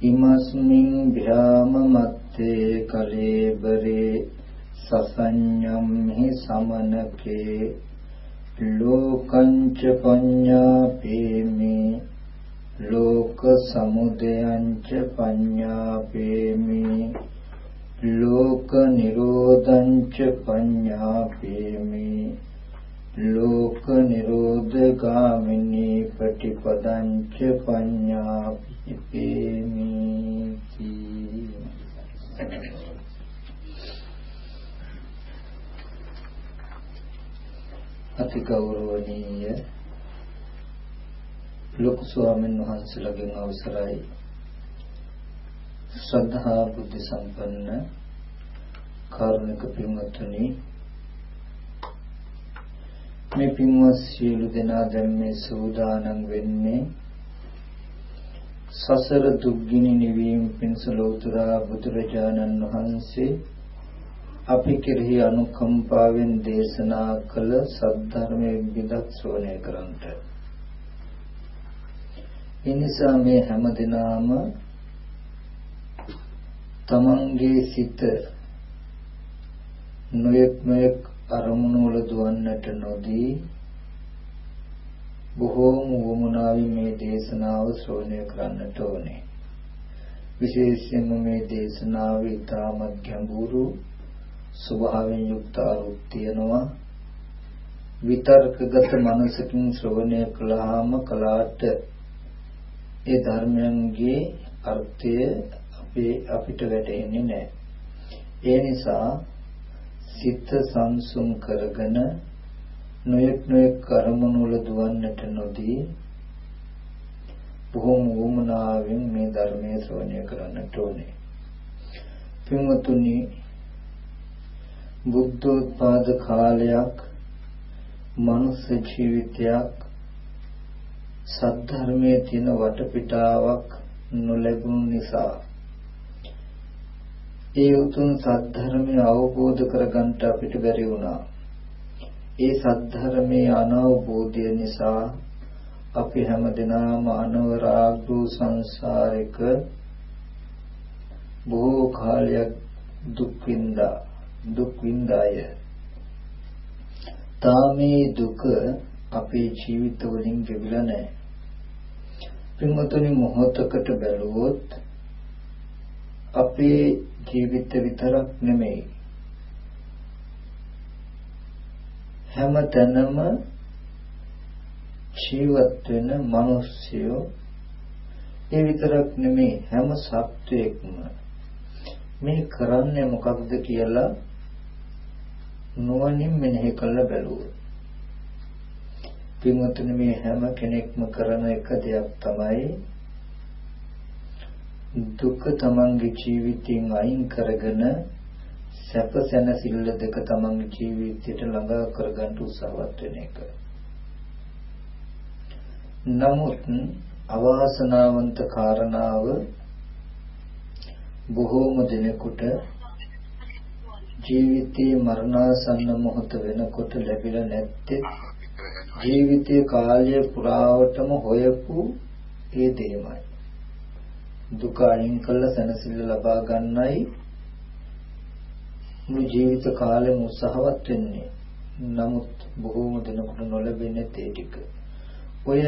ඉමස්මින් භ්‍යාම මත්තේ කලේබරේ සසඤ්ඤම් හි සමනකේ ලෝකංච පඤ්ඤාපේමි ලෝක සමුදයංච පඤ්ඤාපේමි ලෝක නිරෝධංච පඤ්ඤාපේමි ලෝක නිරෝධ ගාමිනී ප්‍රතිපදංච පඤ්ඤාපේමි අති ගෞරවනීය ලොකු ස්වාමීන් වහන්සේලාගෙන් අවසරයි. ශ්‍රද්ධා බුද්ධ සම්පන්න කාරුණික පින්වත්නි මේ පින්වත් සියලු දෙනා දැන් මේ සූදානම් වෙන්නේ සසර දුක්ගිනි නිවීම පිණිස ලෝතර බුදුරජාණන් වහන්සේ අපි කෙරෙහි අනුකම්පාවෙන් දේශනා කළ සද්ධර්මයේ විදක් ශ්‍රවණය කරන්ට. එනිසා මේ හැම දිනාම තමන්ගේ සිත නොයෙක් නොයෙක් අරමුණු වල දුවන්නට නොදී බොහෝම වමනාවි මේ දේශනාව ශ්‍රවණය කරන්නට ඕනේ. විශේෂයෙන්ම මේ දේශනාව ඉතාමත් ගැඹුරු ස්වභාවයෙන් යුක්ත අරුත් තියෙනවා. විතර්කගත මනසකින් ශ්‍රවණය කළාම කලාට ඒ ධර්මයන්ගේ අර්ථය අපේ අපිට වැටෙන්නේ නැහැ. ඒ නිසා සිත සංසුම් කරගෙන නොයෙක් නොයෙක් කර්මණු වල දුවන්නට නොදී බොහොම වුමනාවෙන් මේ ධර්මයේ ශ්‍රවණය කරන්නට ඕනේ. පින්වතුනි බුද්ධෝත්පාද කාලයක් මනුස්ස ජීවිතයක් සද්ධර්මයේ තියෙන වටපිටාවක් නොලැබුණු නිසා ඒ උතුම් සද්ධර්මය අවබෝධ කරගන්න අපිට බැරි වුණා. ඒ සද්ධර්මයේ අනවබෝධය නිසා අපි හැමදෙනාම අනවරාග්‍රු සංසාරික බොහෝ කාලයක් දුක් විඳා දුක් විඳාය. තාමේ දුක අපේ ජීවිත වලින් ගෙවිලා නැහැ. පින්වතුනි මොහොතකට බැලුවොත් අපේ ජීවිත විතරක් නෙමෙයි. හැම තැනම ජීවත් වෙන මිනිස්සුયો ඒ විතරක් නෙමෙයි හැම සත්වයක්ම. මේ කරන්නේ මොකක්ද කියලා නුවණින් මෙනෙහි කරලා බැලුවොත්. පින්වත්නි මේ හැම කෙනෙක්ම කරන එක දෙයක් තමයි දුක තමන්ගේ ජීවිතයෙන් අයින් කරගෙන සැප සැනසෙල්ල දෙක තමන්ගේ ජීවිතයට ළඟා කරගන්න උත්සාහවත් වෙන එක. නමුත් අවාසනාවන්ත කාරණාව බොහෝම දෙනෙකුට ජීවිතයේ මරණාසන්න මොහොත වෙනකොට ලැබිලා නැත්තේ ජීවිතයේ කාලය පුරාවටම හොයපු ඒ දෙයමයි. දුක අයින් කළ සැනසෙල්ල ලබා ගන්නයි මුළු ජීවිත කාලෙම උත්සාහවත් වෙන්නේ. නමුත් බොහෝම දෙනෙකුට නොලැබෙන්නේ ඒ ටික. ඔය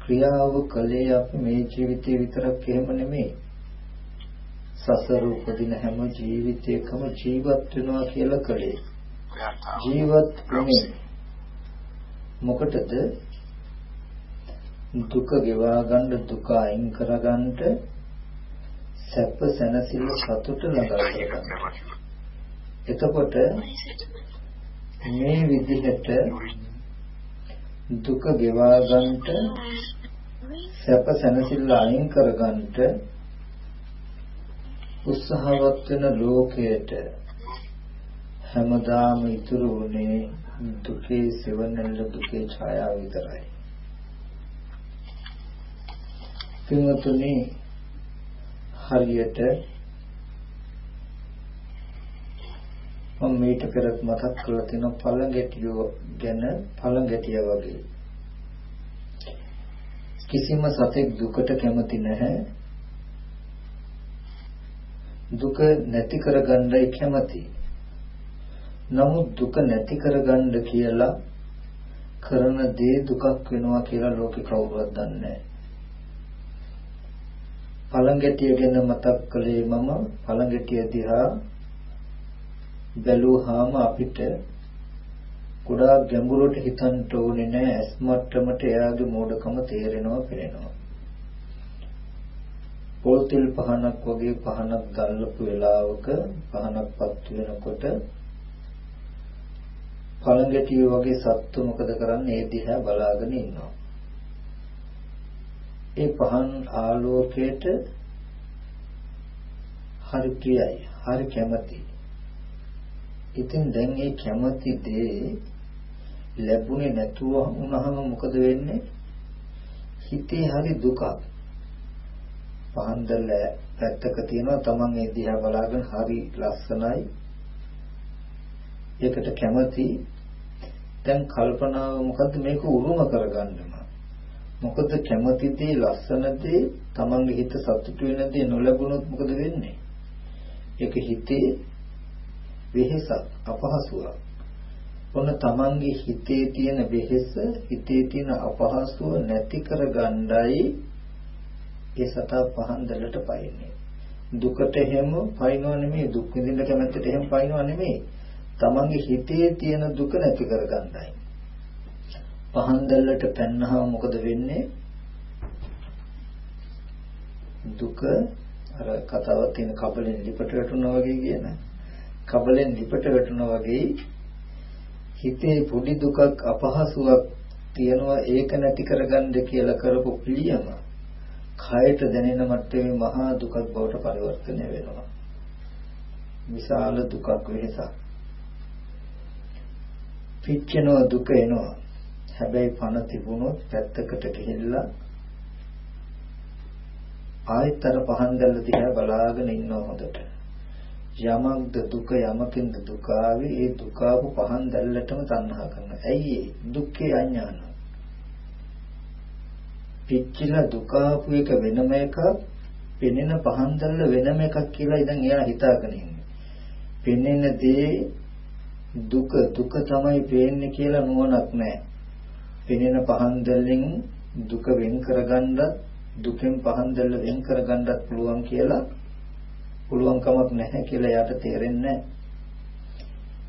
ක්‍රියාව කලේ අපි මේ ජීවිතේ විතරක් එහෙම නෙමෙයි. සසර උපදින හැම ජීවිතයකම ජීවත් වෙනවා කියලා කලේ. ජීවත් වෙන්නේ මොකටද? දුක ගෙවා ගන්න දුක අයින් කර ගන්නට සැප සැනසෙල්ල සතුට ළඟා කරගන්න. එතකොට මේ විදිහට දුක ගෙවා ගන්නට සැප සැනසෙල්ල අයින් කර ගන්නට උත්සාහවත් වෙන ලෝකයට හැමදාම ඉතුරු වුණේ දුකේ සෙවණැල්ල දුකේ ඡායාව විතරයි. පින්වතුනි හරියට මම මේක පෙරත් මතක් කරලා තියෙන පළඟැටියෝ ගැන පළඟැටිය වගේ. කිසිම සතෙක් දුකට කැමති නැහැ. දුක නැති කරගන්නයි කැමති. නමුත් දුක නැති කරගන්න කියලා කරන දේ දුකක් වෙනවා කියලා ලෝකේ කවුරුවත් දන්නේ නැහැ. පළඟැටිය ගැන මතක් කළේ මම පළඟැටිය දිහා බැලුවාම අපිට ගොඩාක් ගැඹුරට හිතන්න ඕනේ නෑ ඇස් මට්ටමට එයාගේ මෝඩකම තේරෙනවා පේනවා. පොල් තෙල් පහනක් වගේ පහනක් දැල්ලපු වෙලාවක පහනක් පත් වෙනකොට පළඟැටිය වගේ සත්තු මොකද කරන්නේ ඒ දිහා බලාගෙන ඉන්නවා. ඒ පහන් ආලෝකයට හරි ප්‍රියයි හරි කැමතියි. ඉතින් දැන් මේ කැමති දේ ලැබුණේ නැතුව වුණාම මොකද වෙන්නේ? හිතේ හරි දුකක්. පහන්දල පැත්තක තියෙනවා තමන් ඒ දිහා බලාගෙන හරි ලස්සනයි. ඒකට කැමති. දැන් කල්පනාව මොකද්ද? මේක උරුම කරගන්නම මොකද කැමති දේ ලස්සන දේ තමන්ගේ හිත සතුටු වෙන දේ නොලැබුණොත් මොකද වෙන්නේ? ඒක හිතේ වෙහෙසක් අපහසුවක්. ඔන්න තමන්ගේ හිතේ තියෙන වෙහෙස හිතේ තියෙන අපහසුව නැති කරගණ්ඩයි ඒ සතා පහන් දැලට පයින්නේ. දුකට හැම පයින්ව නෙමෙයි දුක් විඳින්න කැමැත්තට හැම පයින්ව නෙමෙයි. තමන්ගේ හිතේ තියෙන දුක නැති කරගන්නයි පහන් දැල්ලට පැන්නහම මොකද වෙන්නේ? දුක අර කතාවක් තියෙන කබලෙන් ලිපට වැටුණා වගේ කියන. කබලෙන් ලිපට වැටුණා වගේ හිතේ පොඩි දුකක් අපහසුයක් තියනවා. ඒක නැති කරගන්න කියලා කරපු පිළියම කයට දැනෙන මට්ටමේ මහා දුකක් බවට පරිවර්තනය වෙනවා. විශාල දුකක් වෙහසක් පිච්චෙනවා දුක එනවා. හැබැයි පණ තිබුණොත් පැත්තකට ගිහිල්ලා ආයතර පහන් දැල්ල දිහා බලාගෙන ඉන්නව හොඳට. යමක්ද දුක යමකින්ද දුක ආවේ ඒ දුක ආපු පහන් දැල්ලටම තණ්හා කරනවා. ඇයි ඒ? දුක්ඛේ අඥාන. පිච්චිලා දුක ආපු එක වෙනම එකක්, පෙනෙන පහන් දැල්ල වෙනම එකක් කියලා ඉතින් එයා හිතාගෙන ඉන්නේ. පෙනෙන දේ දුක දුක තමයි පේන්නේ කියලා නුවණක් නැහැ. පෙනෙන පහන් දැල්ලෙන් දුක වෙන් කරගන්නත් දුකෙන් පහන් දැල්ල වෙන් කරගන්නත් පුළුවන් කියලා පුළුවන් කමක් නැහැ කියලා එයාට තේරෙන්නේ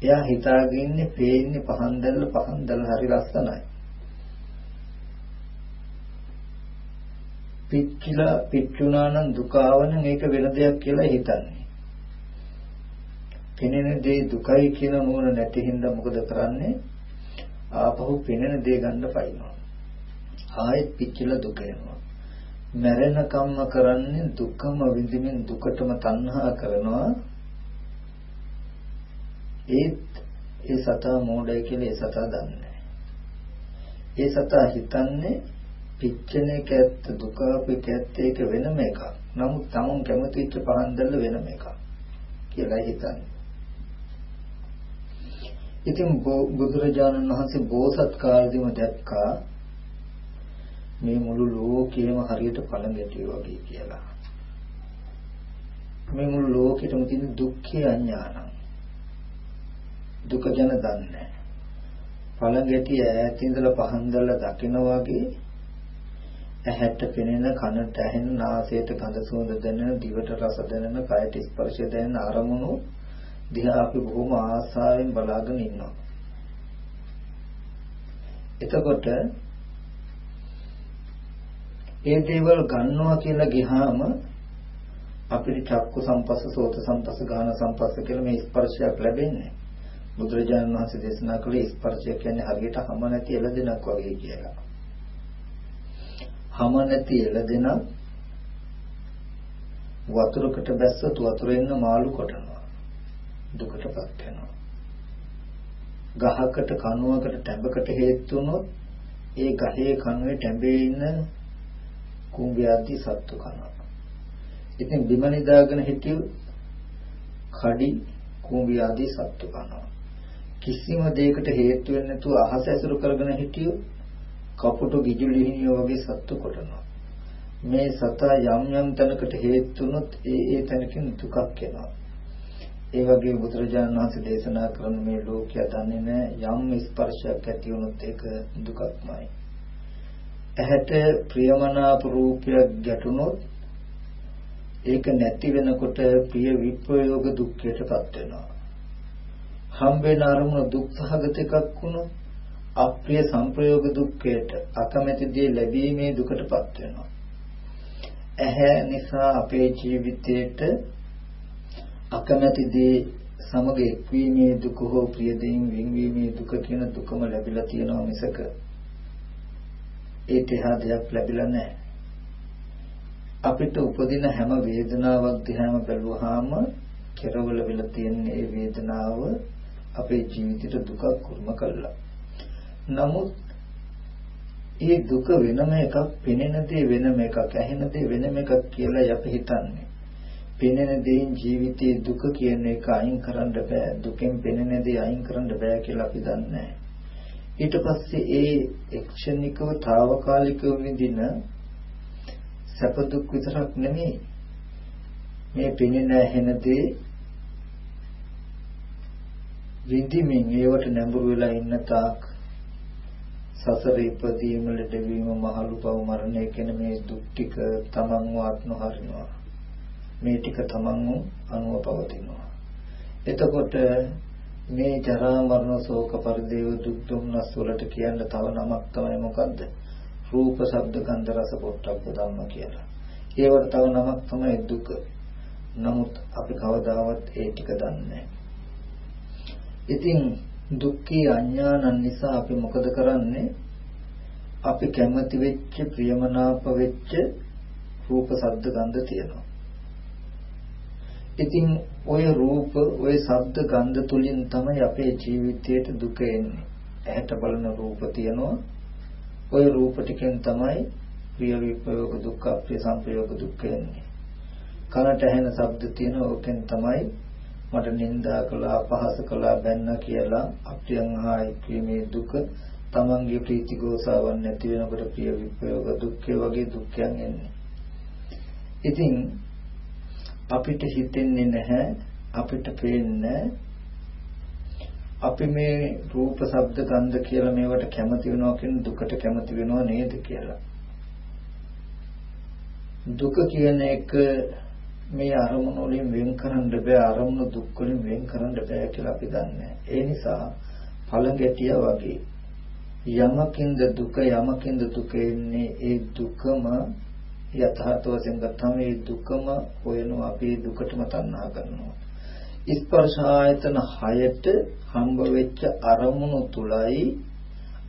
එයා හිතාගෙන ඉන්නේ පේන්නේ පහන් දැල්ල පහන් දැල්ල හරි ලස්සනයි පිච්චිලා පිච්චුණා නම් දුක ආවනම් ඒක වෙන දෙයක් කියලා හිතන්නේ. පෙනෙන දේ දුකයි කියන නෝන නැති හින්දා මොකද කරන්නේ? ආපහු පෙනෙන දේ ගන්න පයින්නවා. ආයෙත් පිච්චිලා දුක එනවා. මැරෙන කම්ම කරන්නේ දුකම විඳින්න දුකටම තණ්හා කරනවා. ඒත් ඒ සතා මෝඩයි කියලා ඒ සතා දන්නේ ඒ සතා හිතන්නේ පිච්චෙන එක ඇත්ත දුක අපිට ඇත්ත ඒක වෙනම එකක්. නමුත් tamun කැමතිච්ච පහන් දැල්ල වෙනම එකක් කියලා හිතන්නේ. ඉතින් බුදුරජාණන් වහන්සේ බෝසත් කාලෙදිම දැක්කා මේ මුළු ලෝකෙම හරියට පළඟැටිය වගේ කියලා. මේ මුළු ලෝකෙටම තියෙන දුක්ඛේ අඥානං. දුක ගැන දන්නේ පළඟැටිය ඈත ඉඳලා පහන් දැල්ලා දකින වගේ ඇහැට පෙනෙන කනට ඇහෙන නාසයට ගඳ සුවඳ දැනෙන දිවට රස දැනෙන කයට ස්පර්ශය දැනෙන අරමුණු දිහා අපි බොහොම ආසාවෙන් බලාගෙන ඉන්නවා. එතකොට ඒ දේවල් ගන්නවා කියලා ගියාම අපිට චක්කු සම්පස්ස සෝත සම්පස්ස ගාන සම්පස්ස කියලා මේ ස්පර්ශයක් ලැබෙන්නේ. බුදුරජාණන් වහන්සේ දේශනා කළේ ස්පර්ශය කියන්නේ හරියට හැම නැති එළදෙනක් වගේ කියලා. හැම නැති එළදෙනක් වතුරකට බැස්සොත් වතුරෙන් මාළු කොටනවා. දුකටපත් වෙනවා. ගහකට කණුවකට ටැඹකට හේතු වුණොත් ඒ ගහේ කණුවේ ටැඹේ ඉන්න කුඹිය ආදී සත්තු කනවා. ඉතින් බිම නිදාගෙන හිටියු කඩි කුඹිය ආදී සත්තු කනවා. කිසිම දෙයකට හේතු වෙන්නේ නැතුව අහස ඇසුරු කරගෙන හිටියු කපුටු ගිජුලිහිනිය වගේ සත්තු කොටනවා. මේ සතා යම් යම් තැනකට හේතු වුණොත් ඒ ඒ තැනකින් දුකක් එනවා. ඒ වගේ බුදුරජාණන් වහන්සේ දේශනා කරන මේ ලෝකය දන්නේ නැහැ යම් ස්පර්ශයක් ඇති වුණොත් ඒක දුකක්මයි. ඇහැට ප්‍රියමනාප රූපයක් ගැටුණොත් ඒක නැති වෙනකොට ප්‍රිය විප්‍රයෝග දුක්ඛයටපත් වෙනවා. හම්බෙන අරමුණ දුක්ඛගත එකක් වුණොත් අප්‍රිය සංප්‍රයෝග දුක්ඛයට අකමැති දේ ලැබීමේ දුකටපත් වෙනවා. ඇහැ නිසා අපේ ජීවිතේට අකමැති දේ සමග එක්වීමේ දුක හෝ ප්‍රිය දෙයින් වෙන්වීමේ දුක කියන දුකම ලැබිලා තියෙනවා මිසක ඒ තහා දෙයක් ලැබිලා නැහැ. අපිට උපදින හැම වේදනාවක් දිහාම බැලුවාම කෙරවල වෙලා තියෙන ඒ වේදනාව අපේ ජීවිතේට දුකක් කුර්ම කළා. නමුත් ඒ දුක වෙනම එකක්, පෙනෙන දේ වෙනම එකක්, ඇහෙන දේ වෙනම එකක් කියලා අපි හිතන්නේ. පෙනෙන දේෙන් ජීවිතයේ දුක කියන එක අයින් කරන්න බෑ. දුකෙන් පෙනෙන දේ අයින් කරන්න බෑ කියලා අපි දන්නේ ඊට පස්සේ ඒ එක්ෂණිකව తాවකාලිකව විඳින සැප දුක් විතරක් නෙමෙයි. මේ පෙනෙන ඇහෙන දේ විඳිමින් ඒවට නැඹුරු වෙලා ඉන්න තාක් සසර ඉපදීම ලැබීම මහලු පව මරණය කියන මේ දුක් ටික තමන්ව අත්නොහරිනවා. මේ ටික තමන්ව අනුව පවතිනවා. එතකොට මේ ජරා මරණ ශෝක පරිදේව දුක් දුම්නස් වලට කියන්න තව නමක් තමයි මොකද්ද? රූප, ශබ්ද, ගන්ධ, රස, පොට්ටබ්බ ධම්ම කියලා. ඒවට තව නමක් තමයි දුක. නමුත් අපි කවදාවත් ඒ ටික දන්නේ ඉතින් දුක්ඛී අඥානන් නිසා අපි මොකද කරන්නේ? අපි කැමති වෙච්ච ප්‍රියමනාප වෙච්ච රූප, ශබ්ද, ගන්ධ තියෙනවා. ඉතින් ඔය රූප, ඔය ශබ්ද, ගන්ධ තුලින් තමයි අපේ ජීවිතයට දුක එන්නේ. ඇහැට බලන රූප තියනවා. ඔය රූප ටිකෙන් තමයි ප්‍රිය විපයෝග දුක්ඛ, ප්‍රිය සංපයෝග දුක්ඛ එන්නේ. කනට ඇහෙන ශබ්ද තියෙනවා. ඕකෙන් තමයි මට නින්දා කළා, අපහාස කළා, බැන්නා කියලා අප්‍රියං හා එක්වීමේ දුක තමන්ගේ ප්‍රීති ගෝසාවන් නැති වෙනකොට ප්‍රිය විපයෝග දුක්ඛය වගේ දුක්ඛයන් එන්නේ. ඉතින් අපිට හිතෙන්නේ නැහැ අපිට පේන්නේ අපි මේ රූප ශබ්ද ගන්ධ කියලා මේවට කැමති වෙනවා කියන දුකට කැමති වෙනව නේද කියලා. දුක කියන එක මේ අරමුණු වලින් වෙන් කරන්න බෑ අරමුණු දුක් වලින් වෙන් කරන්න බෑ කියලා අපි දන්නේ. ඒ නිසා පළඟැටිය වගේ යමකින්ද දුක යමකින්ද දුක එන්නේ ඒ දුකම යථාර්ථ වශයෙන් ගත්තම මේ දුකම හොයනවා අපි දුකටම තණ්හා කරනවා. ස්පර්ශ ආයතන 6ට හම්බ වෙච්ච අරමුණු තුලයි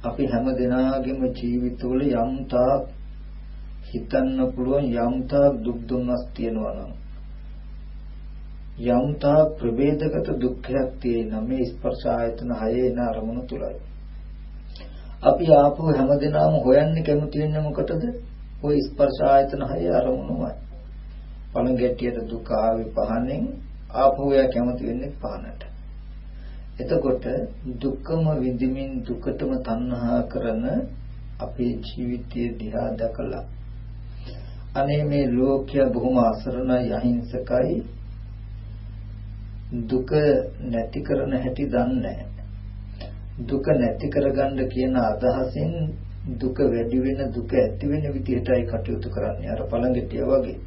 අපි හැම දිනාගෙම ජීවිතවල යම් තාක් හිතන්න පුළුවන් යම් තාක් දුක් දුන්නස් තියෙනවා නම් යම් තාක් ප්‍රවේදගත දුක්ඛයක් තියෙන මේ ස්පර්ශ ආයතන 6 එන අරමුණු තුලයි අපි ආපහු හැමදෙනාම හොයන්නේ කැමති වෙන්නේ මොකටද ওই ස්පර්ශ ආයතන හය අරමුණුමයි. පළඟැටියට දුක ආවේ පහනෙන් ආපහු එයා කැමති වෙන්නේ පහනට. එතකොට දුක්කම විඳිමින් දුකටම තණ්හා කරන අපේ ජීවිතයේ දිහා දැකලා අනේ මේ ලෝකය බොහොම අසරණයි අහිංසකයි දුක නැති කරන හැටි දන්නේ දුක නැති කරගන්න කියන අදහසින් දුක වැඩි වෙන දුක ඇති වෙන විදිහටයි කටයුතු කරන්නේ. අර පළඟටිය වගේ.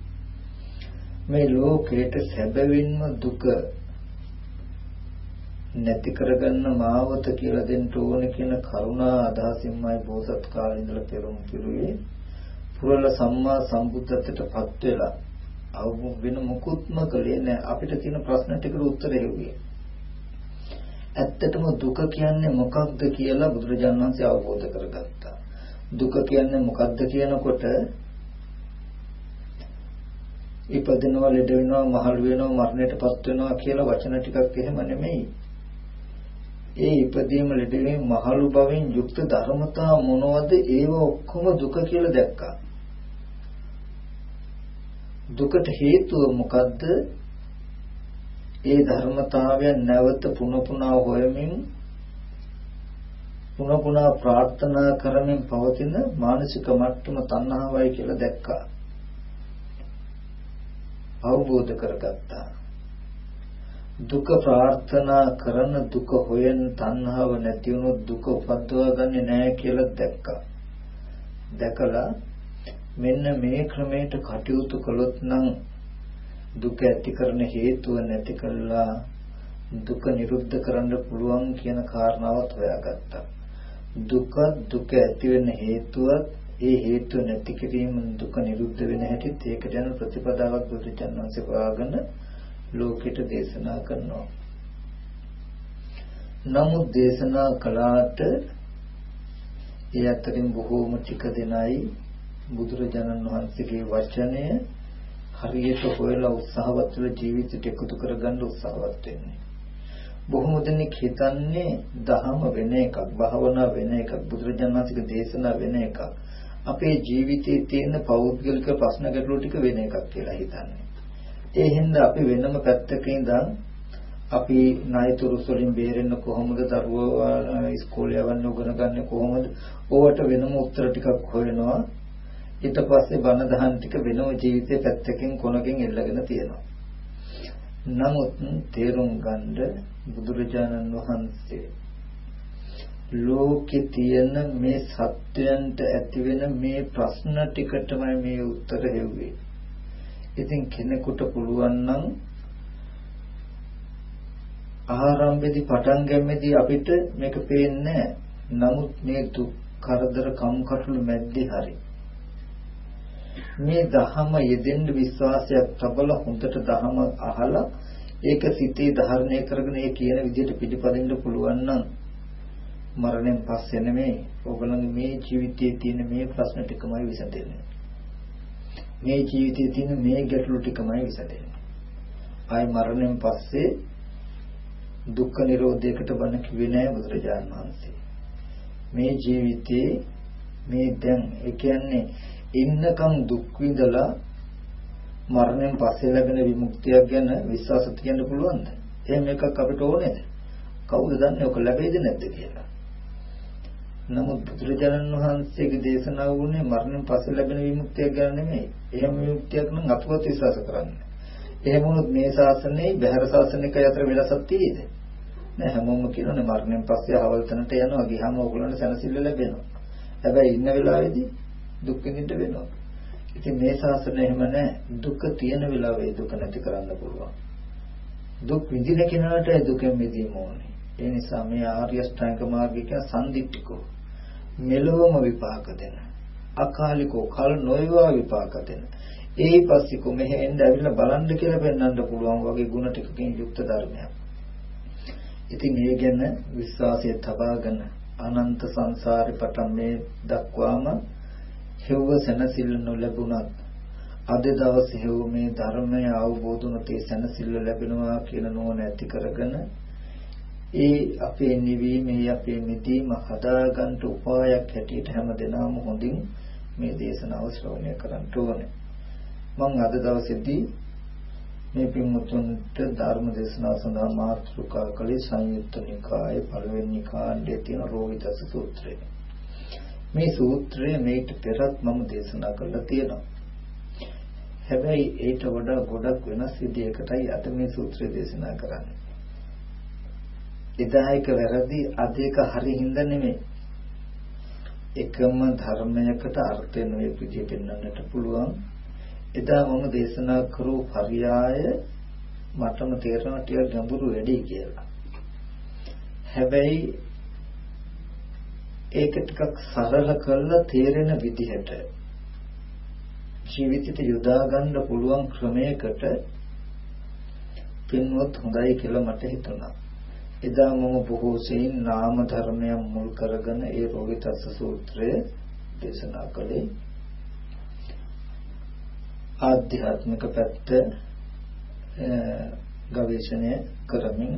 මේ ලෝකේට සැබවින්ම දුක නැති කරගන්න මාවත කියලා දෙන්න ඕන කියන කරුණා අදහසින්මයි බෝසත් කාලේ ඉඳලා පෙරම් පිරුවේ පුරල සම්මා සම්බුද්ධත්වයටපත් වෙලා අවු වෙන මොකුත්ම කලේ නැහැ. අපිට තියෙන ප්‍රශ්න ටිකට උත්තර හෙව්වේ ඇත්තටම දුක කියන්නේ මොකක්ද කියලා බුදුරජාණන් වහන්සේ අවබෝධ කරගත්තා. දුක කියන්නේ මොකද්ද කියනකොට ඉපදිනවා ලෙඩ වෙනවා මහලු වෙනවා මරණයටපත් වෙනවා කියලා වචන ටිකක් එහෙම නෙමෙයි. ඒ ඉපදීම ලෙඩවීම මහලු බවෙන් යුක්ත ධර්මතා මොනවද ඒව ඔක්කොම දුක කියලා දැක්කා. දුකට හේතුව මොකද්ද? ඒ ධර්මතාවයන් නැවත පුන පුනා හොයමින් පුන පුනා ප්‍රාර්ථනා කරමින් පවතින මානසික මට්ටම තණ්හාවයි කියලා දැක්කා. අවබෝධ කරගත්තා. දුක ප්‍රාර්ථනා කරන දුක හොයන තණ්හාව නැති වුණොත් දුක උපද්දවා ගන්නෙ නැහැ කියලා දැක්කා. දැකලා මෙන්න මේ ක්‍රමයට කටයුතු කළොත් නම් දුක ඇති කරන හේතුව නැති කළා දුක නිරුද්ධ කරන්න පුළුවන් කියන කාරණාවත් හොයාගත්තා. දුක දුක ඇති වෙන හේතුවත් ඒ හේතුව නැති කිරීම දුක නිරුද්ධ වෙන හැටිත් ඒකට යන ප්‍රතිපදාවක් බුදුචාන් වහන්සේ හොයාගෙන ලෝකෙට දේශනා කරනවා. නමුත් දේශනා කළාට ඒ අතරින් බොහෝම ටික දෙනයි බුදුරජාණන් වහන්සේගේ වචනය හරියට හොයලා උත්සාහවත් වෙලා ජීවිතයට එකතු කරගන්න උත්සාහවත් වෙන්නේ. බොහොම දෙනෙක් හිතන්නේ දහම වෙන එකක්, භාවනා වෙන එකක්, බුදුරජාණන් වහන්සේගේ දේශනා වෙන එකක්. අපේ ජීවිතයේ තියෙන පෞද්ගලික ප්‍රශ්න ගැටලු ටික වෙන එකක් කියලා හිතන්නේ. ඒ හින්දා අපි වෙනම පැත්තක ඉඳන් අපි ණයතුරුස් වලින් බේරෙන්න කොහොමද දරුවෝ ඉස්කෝලේ යවන්න උගන ගන්න කොහොමද ඕවට වෙනම උත්තර ටිකක් හොයනවා ඊට පස්සේ බණ දහම් ටික වෙනම ජීවිතේ පැත්තකින් කොනකින් එල්ලගෙන තියෙනවා නමුත් තේරුම් ගන්න බුදුරජාණන් වහන්සේ ලෝකේ තියෙන මේ සත්‍යයන්ට ඇති වෙන මේ ප්‍රශ්න ටිකටමයි මේ උත්තර හෙව්වේ. ඉතින් කෙනෙකුට පුළුවන් නම් ආරම්භයේදී පටන් ගැනීමේදී අපිට මේක පේන්නේ නමුත් මේ දුක් කරදර කම්කටොළු මැද්දේ හරි. මේ දහම යෙදෙන්න විශ්වාසයක් තබලා හොඳට දහම අහලා ඒක සිතේ ධාරණය කරගෙන ඒ කියන විදිහට පිළිපදින්න පුළුවන් නම් මරණයෙන් පස්සේ නෙමෙයි ඔයගොල්ලන්ගේ මේ ජීවිතයේ තියෙන මේ ප්‍රශ්න ටිකමයි විසඳෙන්නේ මේ ජීවිතයේ තියෙන මේ ගැටලු ටිකමයි විසඳෙන්නේ. ආයි මරණයෙන් පස්සේ දුක්ඛ නිරෝධයකට බණ කිව්වේ නෑ බුදුරජාණන් වහන්සේ. මේ ජීවිතේ මේ දැන් ඒ කියන්නේ ඉන්නකම් දුක් විඳලා මරණයෙන් පස්සේ ලැබෙන විමුක්තියක් ගැන විශ්වාස තියන්න පුළුවන්ද? එහෙම එකක් අපිට ඕනේද? කවුද දන්නේ ඔක ලැබෙයිද නැද්ද කියලා? නමුත් බුදුරජාණන් වහන්සේගේ දේශනාව වුණේ මරණයෙන් පස්සේ ලැබෙන විමුක්තිය ගැන නෙමෙයි. එහෙම විමුක්තියක් නම් අපවත් විශ්වාස කරන්න. එහෙම වුණොත් මේ ශාසනයේ බහැර ශාසනික අතර වෙනසක් තියෙයිද? නෑ හැමෝම කියනනේ මරණයෙන් පස්සේ අවල් තැනට යනවා ගියාම ඕගොල්ලන්ට සැනසෙල්ල ලැබෙනවා. හැබැයි ඉන්න වෙලාවේදී දුක් විඳින්න වෙනවා. ඉතින් මේ ශාසනය එහෙම නෑ. දුක තියෙන වෙලාවේ දුක නැති කරන්න පුළුවන්. දුක් විඳින කෙනාට දුකෙන් මිදීම ඕනේ. ඒ නිසා මේ ආර්ය ශ්‍රැංග මාර්ගික සම්දිට්ඨිකෝ මෙලොවම විපාක දෙන අකාලිකෝ කල නොයවා විපාක දෙන ඒ පස්සිකු මෙහෙ එන්න ඇවිල්ලා බලන්න කියලා පෙන්වන්න පුළුවන් වගේ ಗುಣ ටිකකින් යුක්ත ධර්මයක්. ඉතින් මේ ගැන විශ්වාසය තබාගෙන අනන්ත සංසාරේ පටන් මේ දක්වාම හෙව්ව සැනසෙල්ල නොලැබුණත් අද දවසේ හෙව්ව මේ ධර්මය අවබෝධ වුණත් ඒ සැනසෙල්ල ලැබෙනවා කියන නෝන ඇති කරගෙන ඒ අපේ නිවීමේ අපේ මිදීම හදාගන්න උපායක් හැටියට හැමදෙනාම හොඳින් මේ දේශනාව ශ්‍රවණය කරන්න ඕනේ. මම අද දවසේදී මේ පින්වතුන්ට ධර්ම දේශනාව සඳහා මාතෘකා කළේ සංයුත්ත නිකායේ පළවෙනි කාණ්ඩයේ තියෙන රෝහිතස සූත්‍රය. මේ සූත්‍රය මේට පෙරත් මම දේශනා කළා තියෙනවා. හැබැයි ඒට වඩා ගොඩක් වෙනස් විදියකටයි අද මේ සූත්‍රය දේශනා කරන්නේ. එදා එක වැරදි අද එක හරි හින්දා නෙමෙයි. එකම ධර්මයකට අර්ථය නොයෙක් විදිහට පෙන්වන්නට පුළුවන්. එදා මම දේශනා කරපු පරියාය මටම තේරෙනවා ටික ගැඹුරු වැඩි කියලා. හැබැයි ඒක ටිකක් සරල කරලා තේරෙන විදිහට ජීවිතයට යොදා ගන්න පුළුවන් ක්‍රමයකට පින්වත් හොඳයි කියලා මට හිතුණා. එදා මම බොහෝ සෙයින් නාම ධර්මයන් මුල් කරගෙන ඒ රෝගිතස්ස සූත්‍රය දේශනා කළේ ආධ්‍යාත්මික පැත්ත ගවේෂණය කරමින්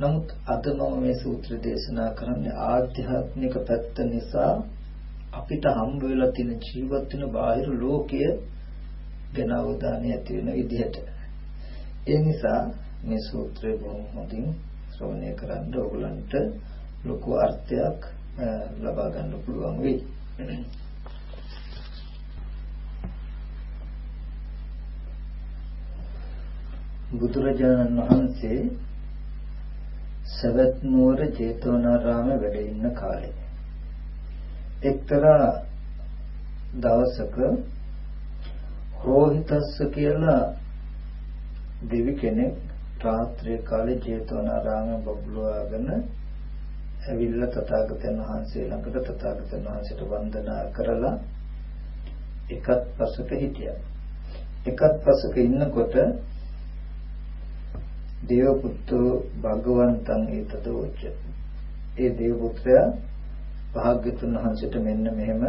නමුත් අද මම මේ සූත්‍ර දේශනා කරන්නේ ආධ්‍යාත්මික පැත්ත නිසා අපිට හම්බ වෙලා තියෙන ජීවත් වෙන බාහිර ලෝකය ගැන අවධානය ඇති වෙන විදිහට. ඒ නිසා මේ සූත්‍රය බොහොම හොඳින් ශ්‍රවණය කරන්න ඕගලන්ට ලොකු අර්ථයක් ලබා ගන්න පුළුවන් වෙයි. බුදුරජාණන් වහන්සේ සවැත් නුවර ජේතවනාරාමයේ වැඩ ඉන්න කාලේ එක්තරා දවසක රෝහිතස්ස කියලා දෙවි කෙනෙක් රාත්‍රී කාලේ ජේතවනාරාමයේ බබළුවාගෙන ඇවිල්ලා තථාගතයන් වහන්සේ ළඟට තථාගතයන් වහන්සේට වන්දනා කරලා එකත් පසක හිටියා. එකත් පසක ඉන්නකොට දේවපුත්තු භගවන්තං ඒතදෝච. ඒ දේවපුත්‍රයා භාග්‍යතුන් වහන්සේට මෙන්න මෙහෙම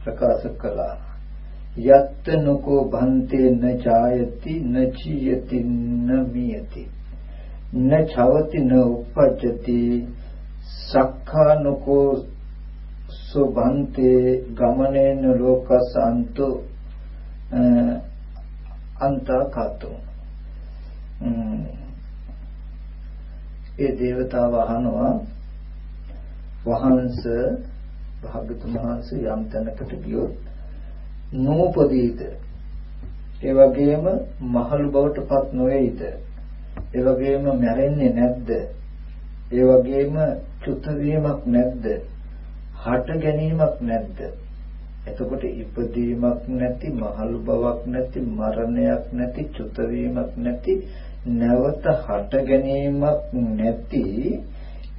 ප්‍රකාශ කළා. යත්ත නකෝ භන්තේ න ඡායති න චීයති න මියති න ඡවති න උපජ්ජති සක්ඛානකෝ සුභන්තේ ගමනේන ලෝකසන්තු අන්තකතෝ ඒ దేవතාව අහනවා වහන්ස භාග්‍යතුන් වහන්සේ යම් තැනකට ගියොත් නූපදීත ඒ වගේම මහලු බවට පත් නොවේද ඒ වගේම මැරෙන්නේ නැද්ද? ඒ වගේම චුත වීමක් නැද්ද? හට ගැනීමක් නැද්ද? එතකොට ඉපදීමක් නැති මහලු බවක් නැති මරණයක් නැති චුත වීමක් නැති නැවත හට ගැනීමක් නැති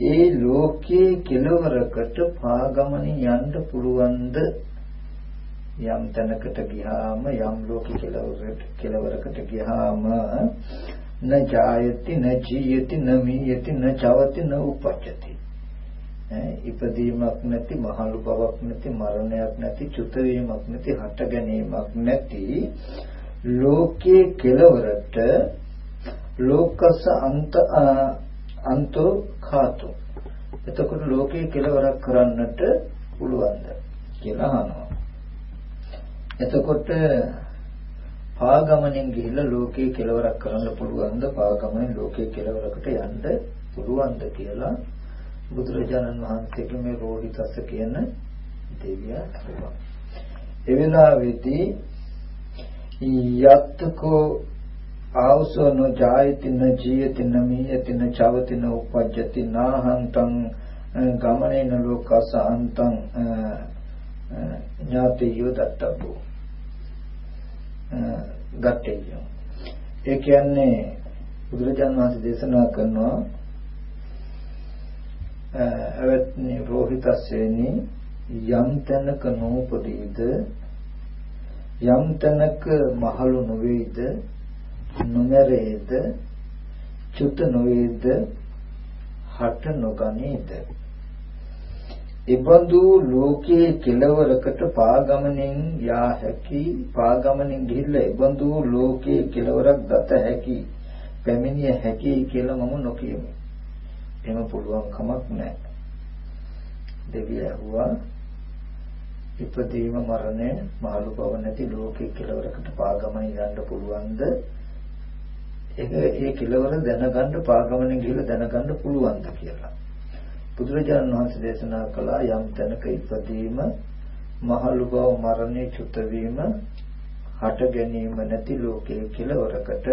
ඒ ලෝකයේ කෙලවරකට පාගමනින් යන්න පුළුවන්ද? යම් තැනකට ගියාම යම් ලෝක කෙලවරකට කෙලවරකට ගියාම න ජායති න ජීයති න මීයති න චවති න උපජ්ජති. ඉපදීමක් නැති මහලු බවක් නැති මරණයක් නැති චුත වීමක් නැති හට ගැනීමක් නැති ලෝකයේ කෙලවරට ලෝකස අන්ත අන්තෝ khatu එතකොට ලෝකයේ කෙලවරක් කරන්නට පුළුවන්ද කියලා අහනවා. එතකොට පාගමනෙන් ගිහිල්ලා ලෝකයේ කෙලවරක් කරන්න පුළුවන්ද? පාගමනෙන් ලෝකයේ කෙලවරකට යන්න පුළුවන්ද කියලා බුදුරජාණන් වහන්සේගේ මේ රෝහිතස්ස කියන දෙවියා අහුවා. ඒ වෙලාවේදී යත්තකෝ ආවසෝ නො ජායති න ජීයති න මීයති න චවති න උපජ්ජති නාහන්තං ගමනේන ලෝකස අන්තං ඥාතියෝ දත්තබ්බෝ ගත්තේ ඒ කියන්නේ බුදුරජාණන් වහන්සේ දේශනා කරනවා අවත්නි රෝහිතස්සේනි යම් තැනක නූපදීද යම් තැනක මහලු නොවේද නොමරේද චුත නොවේද හට නොගනේද ඉබඳු ලෝකයේ කෙලවරකට පාගමනින් යා හැකි පාගමනින් ගිහිල්ලා ඉබඳු ලෝකයේ කෙලවරක් දත හැකි පැමිණිය හැකි කියලා මම නොකියමි එහෙම පුළුවන් කමක් නැහැ. දෙවිය ඇහුවා ඉපදීම මරණය මහලු බව නැති ලෝකේ කෙලවරකට පාගමන යන්න පුළුවන්ද? ඒක ඒ කෙලවර දැනගන්න පාගමන ගිහලා දැනගන්න පුළුවන්ද කියලා. බුදුරජාණන් වහන්සේ දේශනා කළා යම් තැනක ඉපදීම මහලු බව මරණය චුත වීම හට ගැනීම නැති ලෝකයේ කෙලවරකට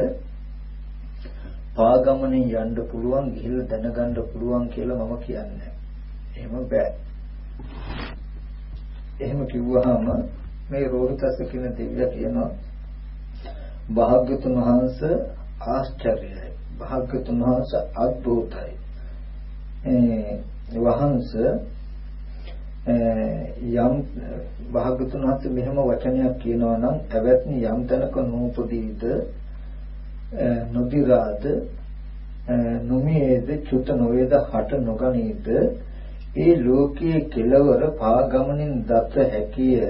පාගමනින් යන්න පුළුවන් ගිහිල්ලා දැනගන්න පුළුවන් කියලා මම කියන්නේ. එහෙම බෑ. එහෙම කිව්වහම මේ රෝහිතස කියන දෙවියා කියනවා භාග්‍යතුන් වහන්සේ ආශ්චර්යයි. භාග්‍යතුන් වහන්සේ අද්භූතයි. ඒ වහන්සේ යම් භාග්‍යතුන් වහන්සේ මෙහෙම වචනයක් කියනවා නම් පැවැත්නි යම් තැනක නූපදීද නොදිරාද නොමේද චුත නොවේද හට නොගනීද ඒ ලෝකයේ කෙලවර පාගමනින් දත හැකිය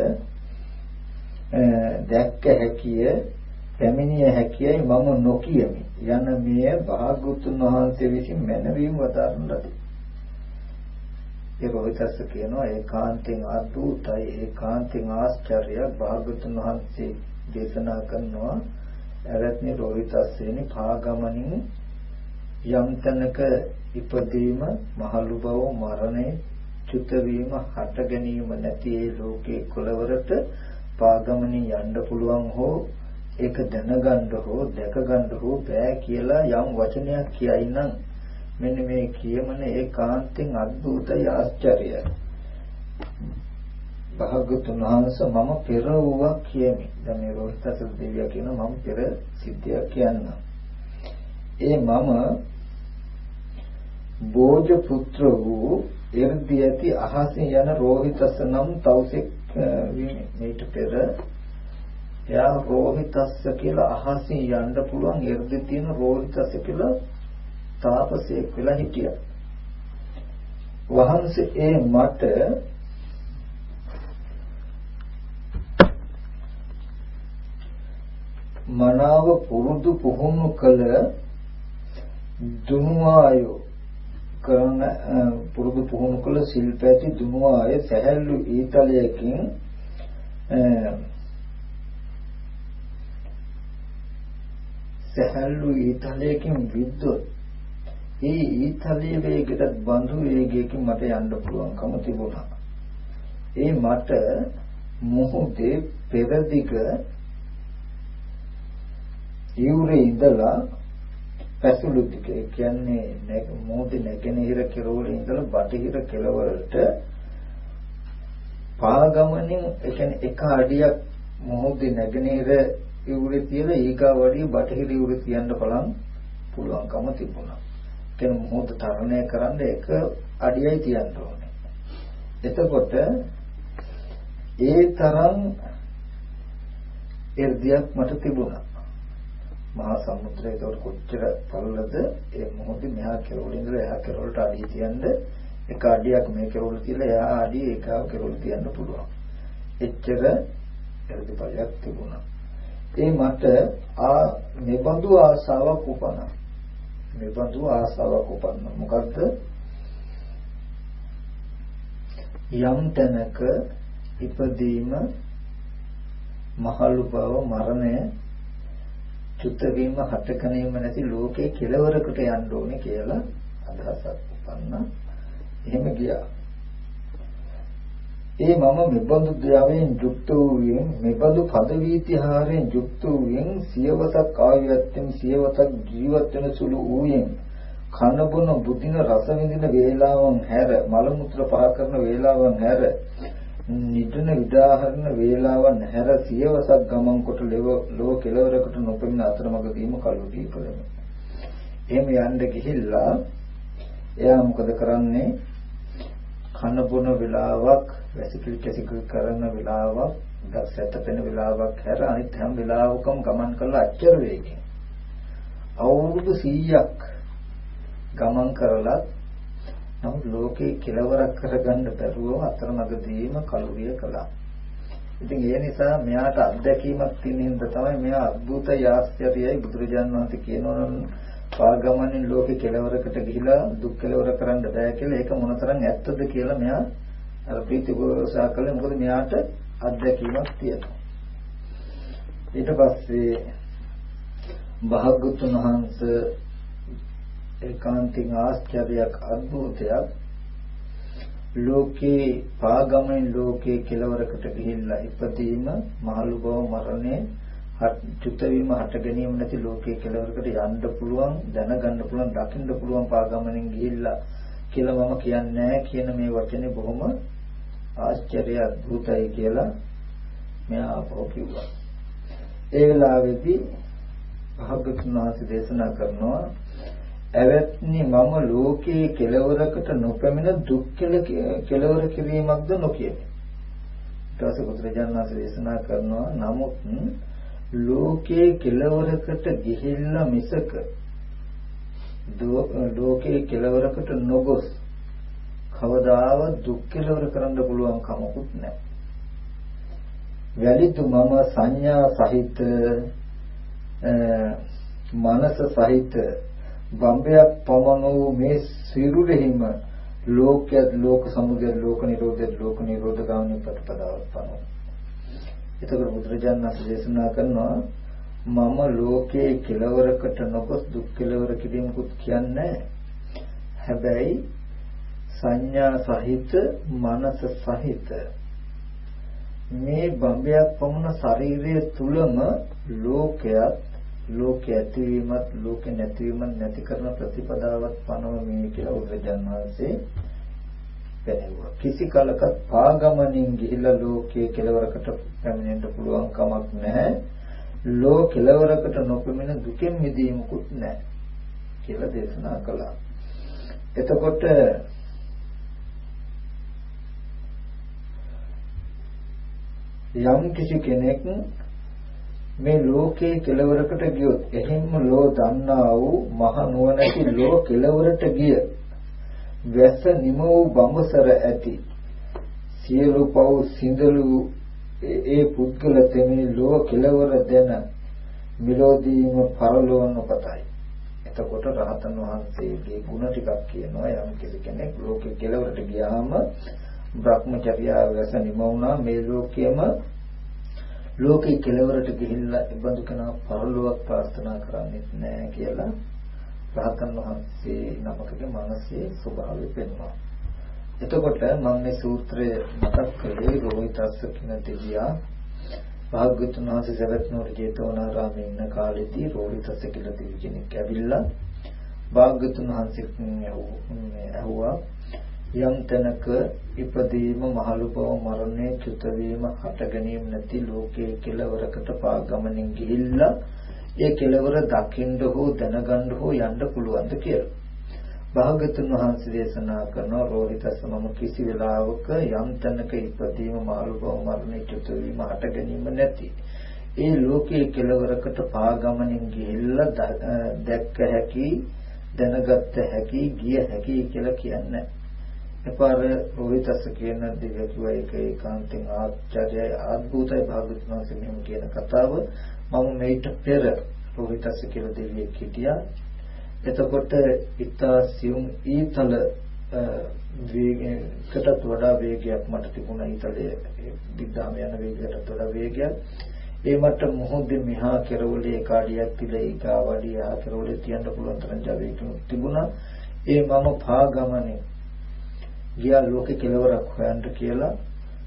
දැක්ක හැකිය පැමිණිය හැකියයි මම නොකියමි යන මෙය භාග්‍යවතුන් වහන්සේ විසින් මැනවීම වදාරන ලදී. ඒ රෝහිතස්ස කියනවා ඒකාන්තෙන් අද්භූතයි ඒකාන්තෙන් ආශ්චර්යයක් භාග්‍යවතුන් වහන්සේ දේශනා කරනවා එරත්නි රෝහිතස්සේනි පාගමනින් යම් තැනක ඉපදීම මහලු බව මරණය චුත වීම හට ගැනීම නැති ඒ ලෝකේ කොලවරට පාගමනින් යන්න පුළුවන් හෝ ඒක දැනගන්න හෝ දැකගන්න හෝ බෑ කියලා යම් වචනයක් කියයි නම් මෙන්න මේ කියමන ඒකාන්තෙන් අද්භූතයි ආශ්චර්යයි. භාගතුන් වහන්සේ මම පෙර වූවක් කියමි. දැන් මේ රෝහිතස දෙවියා කියන මම පෙර සිද්ධියක් කියන්න. ඒ මම බෝධ පුත්‍ර වූ එර්දී ඇති අහසින් යන රෝහිතස නම් තවසෙක් මේට පෙර එයා රෝහිතස්ස කියලා අහසින් යන්න පුළුවන් එර්දී තියෙන රෝහිතස්ස කියලා තාපසයෙක් වෙලා හිටියා. වහන්සේ ඒ මට මනාව පුරුදු පුහුණු කළ දුනුවායෝ කරන පුරුදු පුහුණු කළ ශිල්පැති දුනුවාය සැහැල්ලු ඊතලයකින් සැහැල්ලු ඊතලයකින් විද්දොත් ඒ ඊතලයේ වේගයට බඳු වේගයකින් මට යන්න පුළුවන්කම තිබුණා. ඒ මට මොහොතේ පෙරදිග යුරේ ඉඳලා පැසුළු දිග කියන්නේ මොහොතේ නැගෙනහිර කෙරවල ඉඳලා බටහිර කෙළවරට පාගමනින් ඒ කියන්නේ එක අඩියක් මොහොතේ නැගෙනහිර යුරේ තියලා ඊගාවඩිය බටහිර යුරේ තියන්න බලන් පුළුවන්කම තිබුණා. කියන මොහොත තරණය කරන්න එක අඩියයි තියන්න ඕනේ. එතකොට ඒ තරම් එර්ධියක් මට තිබුණා. මහා සමුද්‍රය ඒකට කොච්චර පළලද ඒ මොහොතේ මෙහා කෙරවල ඉඳලා එහා කෙරවලට අඩිය තියන්න එක අඩියක් මේ කෙරවල තියලා එහා අඩිය ඒකාව කෙරවල තියන්න පුළුවන්. එච්චර එර්ධි බලයක් තිබුණා. ඒ මට ආ නිබඳු ආසාවක් උපන්නා. නිබඳු ආසාවක් උපන්නා. මොකද්ද? යම් තැනක ඉපදීම මහලු බව මරණය චුත වීම හටකණීම නැති ලෝකේ කෙලවරකට යන්න ඕනේ කියලා අදහසක් උපන්නා. එහෙම ගියා. ඒ මම මෙබඳු ද්‍රවයෙන් යුක්ත වූයෙන් මෙබඳු පදවීතිහාරයෙන් යුක්ත වූයෙන් සියවතක් ආයුත්තෙන් සියවතක් ජීවත් වෙන සුළු වූයෙන් කන බොන බුදින රස විඳින වේලාවන් හැර මල මුත්‍ර පහ කරන වේලාවන් හැර නිදන විදාහරණ වේලාවන් හැර සියවසක් ගමන් කොට ලෝ කෙලවරකට නොපෙනෙන අතරමඟදීම කල්ුටි කරමි. එහෙම යන්න ගිහිල්ලා එයා මොකද කරන්නේ? කන බොන වෙලාවක් වැසිකිලි කැසිකිලි කරන වෙලාවක් සැතපෙන වෙලාවක් හැර අනිත් හැම වෙලාවකම ගමන් කරලා අච්චර වේගෙන් අවුරුදු 100ක් ගමන් කරලා නමුත් ලෝකේ කෙලවරක් කරගන්න බැරුව අතරමඟදීම කලුරිය කළා. ඉතින් ඒ නිසා මෙයාට අත්දැකීමක් තියෙන හින්දා තමයි මෙයා අద్భుත යාස්ත්‍යයයි බුදුරජාණන් වහන්සේ කියනවනම් පාගමනින් ලෝකේ කෙලවරකට ගිහිලා දුක් කෙලවර කරන්න බෑ කියලා ඒක මොනතරම් ඇත්තද කියලා මෙයා අර ප්‍රීතිගෝසා කළේ මොකද මෙයාට අත්දැකීමක් තියෙනවා. ඊට පස්සේ භාග්‍යතුන් වහන්සේ ඒකාන්තික ආශ්චර්යයක් අద్භූතයක් ලෝකේ පාගමෙන් ලෝකේ කෙලවරකට ගිහිල්ලා ඉපදීම මහලු බව මරණය චුත වීම හට ගැනීම නැති ලෝකයේ කෙලවරකට යන්න පුළුවන් දැනගන්න පුළුවන් දකින්න පුළුවන් පාගමනින් ගිහිල්ලා කියලා මම කියන්නේ කියන මේ වචනේ බොහොම ආශ්චර්ය අద్భుතයි කියලා මෙයා අපෝ කිව්වා. ඒ වෙලාවේදී භාග්‍යතුන් වහන්සේ දේශනා කරනවා ඇවැත්නි මම ලෝකයේ කෙලවරකට නොපැමිණ දුක් කෙලවර කිරීමක්ද නොකියමි. ඊට පස්සේ බුදුරජාණන් වහන්සේ දේශනා කරනවා නමුත් ලෝකයේ කෙලවරකට ගිහිල්ලා මිසක ලෝකයේ කෙලවරකට නොගොස් කවදාවත් දුක් කෙලවර කරන්න පුළුවන් කමකුත් නැහැ. වැලිතු මම සංඥා සහිත මනස සහිත බම්බයක් පමණ වූ මේ සිරුරෙහිම ලෝකය ලෝක සමුදය ලෝක නිරෝධය ලෝක නිරෝධ ගාමී ප්‍රතිපදාවක් පනවන. එතකොට බුදුරජාණන් වහන්සේ දේශනා කරනවා මම ලෝකයේ කෙලවරකට නොගොස් දුක් කෙලවර කිරීමකුත් කියන්නේ හැබැයි සංඥා සහිත මනස සහිත. මේ බඹයක් පමණ ශරීරය තුලම ලෝකයක් ලෝක ඇතිවීමත් ලෝක නැතිවීමත් නැති කරන ප්‍රතිපදාවක් පනවමි කියලා උද්දජන් වහන්සේ පෙනෙවුවා. කිසි කලකට පාගමනින් ගිහිලා ලෝකයේ කෙලවරකට පැමිණෙන්න පුළුවන් කමක් නැහැ. ලෝ කෙලවරකට නොපෙමින දුකෙන් මිදීමකුත් නැහැ කියලා දේශනා කළා. එතකොට යම් කිසි කෙනෙක් මේ ලෝකයේ කෙලවරකට ගියොත් එහෙම්ම ලෝ දන්නා වූ මහ නුවණැති ලෝ කෙලවරට ගිය වැස නිම වූ බඹසර ඇති. සියලු පව් සිඳලු ඒ පුද්ගල තෙමේ ලෝ කෙලවර දෙන මිලෝදීම පරලෝන පතයි එතකොට රහතන් වහන්සේගේ ගුණ ටිකක් කියනවා යම් කෙනෙක් ලෝකේ කෙලවරට ගියාම භ්‍රමචර්යාව වැස නිම වුණා. මේ ලෝකයේම ලෝකේ කෙලවරට ගිහිල්ලා ඉබඳු කෙනා පරලෝක ප්‍රාර්ථනා කරන්නේ නැහැ කියලා රහතන් වහන්සේ නමකගේ මනසේ ස්වභාවය පෙන්වනවා. එතකොට මම මේ සූත්‍රය මතක් කළේ රෝහිතස්ස කියන දෙවියා භාග්‍යතුන් වහන්සේ සවැත් නුවර ජේතවනාරාමේ ඉන්න කාලෙදී රෝහිතස්ස කියලා දෙවි කෙනෙක් ඇවිල්ලා භාග්‍යතුන් වහන්සේ ඇහුවා යම් තැනක ඉපදීම මහලු බව මරණය චුත වීම හට ගැනීම නැති ලෝකයේ කෙලවරකට පා ගමනින් ගිහිල්ලා ඒ කෙලවර දකින්න හෝ දැනගන්න හෝ යන්න පුළුවන්ද කියලා. භාගතුන් වහන්සේ දේශනා කරන රෝහිතස්ස මම කිසි වෙලාවක යම් තැනක ඉපදීම මහලු බව මරණය චුත වීම හට ගැනීම නැති. ඒ ලෝකයේ කෙලවරකට පා ගමනින් ගිහිල්ලා දැක්ක හැකි දැනගත්ත හැකි ගිය හැකි කියලා කියන්නේ. එපාර රෝහිතස්ස කියන දිව්‍ය කිව්වා ඒක ඒකාන්තයෙන් ආචාර්යයි අద్భుතයි භාගතුන් වහන්සේ මෙහෙම කියන කතාව. මම මේට පෙර රෝහිතස්ස කියලා දෙවියෙක් හිටියා. එතකොට ඊතා සියුම් ඊතල වේගයකටත් වඩා වේගයක් මට තිබුණා ඊතලයේ. දිග්ගාම යන වේගයකටත් වඩා වේගයක්. ඒ මට මොහොතේ මෙහා කෙරවලේ කාඩියක් තිබේ ඊගාවඩිය ආ කෙරවලේ තියන්න පුළුවන් තරම් ජවයක තිබුණා. ඒ මම පාගමනේ ගියා ලෝකේ කෙලවරක් හොයන්න කියලා.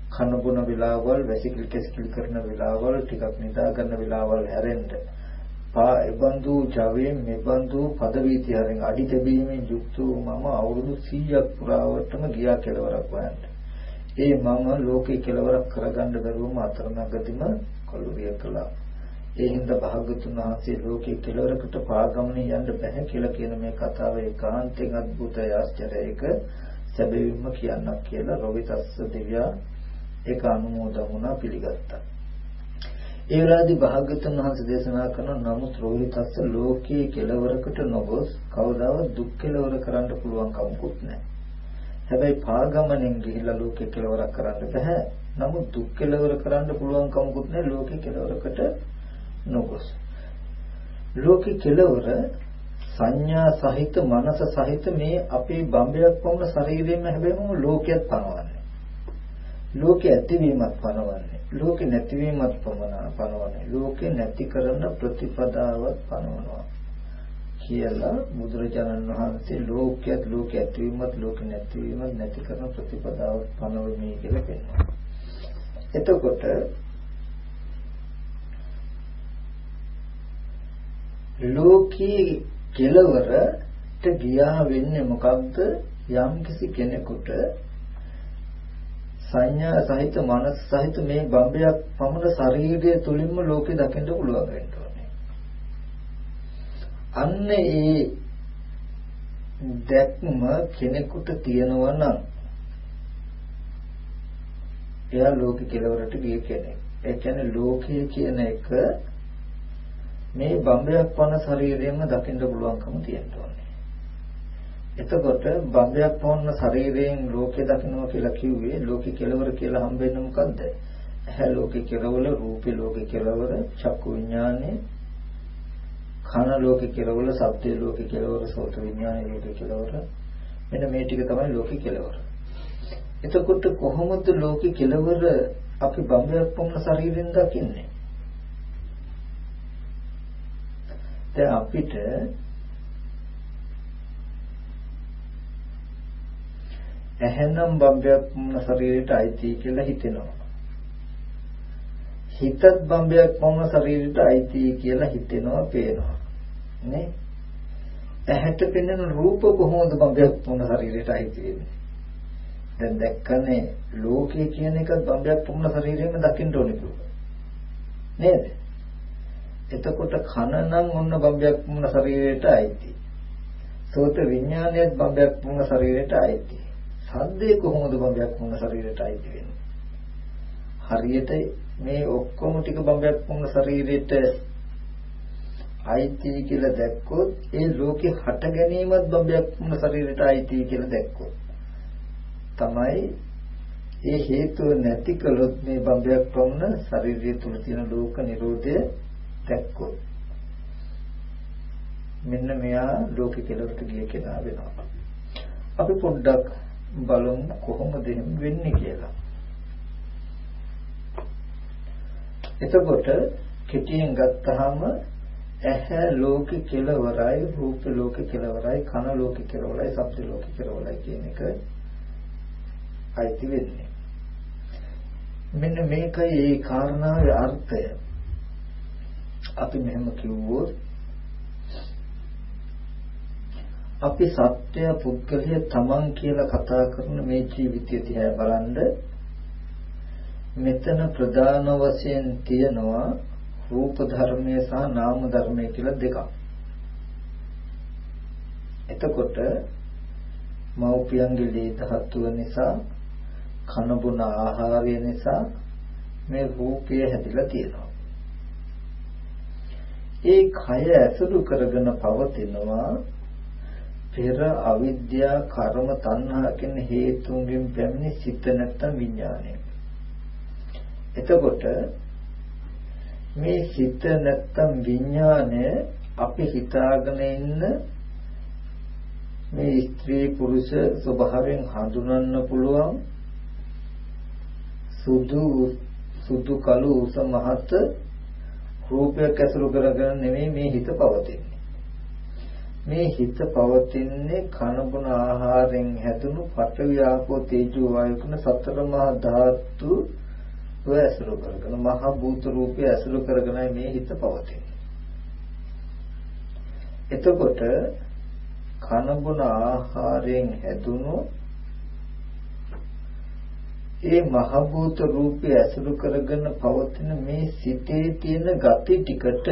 කන බොන වෙලාවල් වැසිකිලි කැසිකිලි කරන වෙලාවල් ටිකක් නිදා ගන්න වෙලාවල් හැරෙන්න පා එබඳු ජවයෙන් මෙබඳු පදවීති හරෙන් අඩි තැබීමෙන් යුක්ත වූ මම අවුරුදු 100ක් පුරාවටම ගියා කෙලවරක් හොයන්න. ඒ මම ලෝකේ කෙලවරක් කරගන්න බැරුවම අතරමඟදීම කලුරිය කළා. ඒ හින්දා භාගතුන් වහන්සේ ලෝකේ කෙලවරකට පාගමනේ යන්න බෑ කියලා කියන මේ කතාව ඒකාන්තයෙන් අద్భుතයි ආශ්චර්යයක සැබවින්ම කියන්නක් කියලා රොවිතස්ස දෙවියා ඒක අනුමෝදන් වුණා පිළිගත්තා. ඒ වෙලාවේදී භාග්‍යවතුන් වහන්සේ දේශනා කරන නමුත් රෝහිතස්ස ලෝකයේ කෙලවරකට නොගොස් කවදාවත් දුක් කෙලවර කරන්න පුළුවන් කමකුත් නැහැ. හැබැයි පාගමනෙන් ගිහිලා ලෝකේ කෙලවරක් කරන්න බෑ. නමුත් දුක් කෙලවර කරන්න පුළුවන් කමකුත් නැහැ ලෝකේ කෙලවරකට නොගොස්. ලෝකේ කෙලවර සංඥා සහිත මනස සහිත මේ අපේ බම්බයක් වුණ ශරීරයෙන් හැබැයිම ලෝකයක් පනවන්නේ. ලෝකේ ඇතිවීමත් පනවන්නේ. ලෝකේ නැතිවීමත් පනවන්නේ. ලෝකේ නැති කරන ප්‍රතිපදාවත් පනවනවා. කියලා බුදුරජාණන් වහන්සේ ලෝකයක් ලෝක ඇතිවීමත් ලෝක නැතිවීමත් නැති කරන ප්‍රතිපදාවක් පනවමි කියලා කියනවා. එතකොට ලෝකී කෙලවරට ගියා වෙන්නේ මොකක්ද යම් කිසි කෙනෙකුට සංඥා සහිත මනස සහිත මේ බම්බයක් පමණ ශරීරය තුලින්ම ලෝකෙ දකින්න පුළුවන් වෙන්න ඕනේ. අන්න ඒ දැක්ම කෙනෙකුට තියෙනවා නම් එයා ලෝකෙ කෙලවරට ගිය කෙනෙක්. ඒ කියන්නේ ලෝකය කියන එක මේ බම්බයක් වන ශරීරයෙන්ම දකින්න පුළුවන්කම තියෙනවා. එතකොට බම්බයක් වන ශරීරයෙන් ලෝකේ දකින්නවා කියලා කිව්වේ ලෝකේ කෙලවර කියලා හම්බෙන්නේ මොකද්ද? ඇහැ ලෝකේ කෙරවල රූපේ ලෝකේ කෙරවල චක්කු විඥානේ කන ලෝකේ කෙරවල සබ්දේ ලෝකේ කෙරවල සෝත විඥානේ ලෝකේ කෙරවල මෙන්න මේ ටික තමයි ලෝකේ කෙලවර. එතකොට කොහොමද ලෝකේ කෙලවර අපි බම්බයක් වුණ ශරීරයෙන් දකින්නේ? දැන් අපිට ඇහෙනම් බම්බයක් වුණ ශරීරයට අයිති කියලා හිතෙනවා. හිතත් බම්බයක් වුණ ශරීරයට අයිති කියලා හිතෙනවා පේනවා. නේ? ඇහැට පෙනෙන රූප කොහොමද බම්බයක් වුණ ශරීරයට අයිති වෙන්නේ? දැන් දැක්කනේ ලෝකය කියන එක බම්බයක් වුණ ශරීරයෙන්ම දකින්න ඕනේ නේද? එතකොට කන නම් ඔන්න බම්බයක් වුණ ශරීරයට අයිති. සෝත විඥානයත් බම්බයක් වුණ ශරීරයට අයිති. සද්දේ කොහොමද බම්බයක් වුණ ශරීරයට අයිති වෙන්නේ? හරියට මේ ඔක්කොම ටික බම්බයක් වුණ ශරීරයට අයිති කියලා දැක්කොත් ඒ ලෝකේ හට ගැනීමත් බඹයක් වුණ ශරීරයට අයිති කියලා දැක්කොත් තමයි ඒ හේතුව නැති කළොත් මේ බඹයක් වුණ ශරීරය තුල තියෙන ලෝක නිරෝධය දැක්කොත් මෙන්න මෙයා ලෝකෙ කෙලවරට ගිය කෙනා වෙනවා අපි පොඩ්ඩක් බලමු කොහොමද වෙන්නේ කියලා. එතකොට කෙටියෙන් ගත්තාම ඇහැ ලෝකෙ කෙලවරයි රූප ලෝකෙ කෙලවරයි කන ලෝකෙ කෙලවරයි ශබ්ද ලෝකෙ කෙලවරයි කියන එක අයිති වෙන්නේ. මෙන්න මේකයි ඒ කාරණාවේ අර්ථය. අපි මෙහෙම කිව්වොත් අපි සත්‍ය පුද්ගලය තමන් කියලා කතා කරන මේ ජීවිතය දිහා බලනද මෙතන ප්‍රධාන වශයෙන් තියනවා රූප ධර්මය සහ නාම ධර්මය කියලා දෙකක්. එතකොට මෞපියන්ගේ ලේ ධාතුව නිසා කන බොන ආහාරය නිසා මේ රූපය හැදිලා තියෙනවා. ඒ කය ඇසුරු කරගෙන පවතිනවා පෙර අවිද්‍යා කර්ම තණ්හා කියන හේතුන්ගෙන් පැමිණි සිත නැත්තම් විඥානය. එතකොට මේ සිත නැත්තම් විඥානය අපි හිතාගෙන ඉන්න මේ ස්ත්‍රී පුරුෂ ස්වභාවයෙන් හඳුනන්න පුළුවන් සුදු සුදු කළු උස මහත් රූපයක් ඇසුරු කරගෙන නෙමෙයි මේ හිත පවතින්නේ මේ හිත පවතින්නේ කන බොන ආහාරයෙන් හැදුණු පඨවි ආපෝ තේජෝ වායු කියන සතර මහා ධාතු ඔය ඇසුරු කරගෙන මහ භූත රූපය ඇසුරු කරගෙනයි මේ හිත පවතින්නේ. එතකොට කන බොන ආහාරයෙන් හැදුණු ඒ මහ භූත රූපය ඇසුරු කරගෙන පවතින මේ සිතේ තියෙන gati ටිකට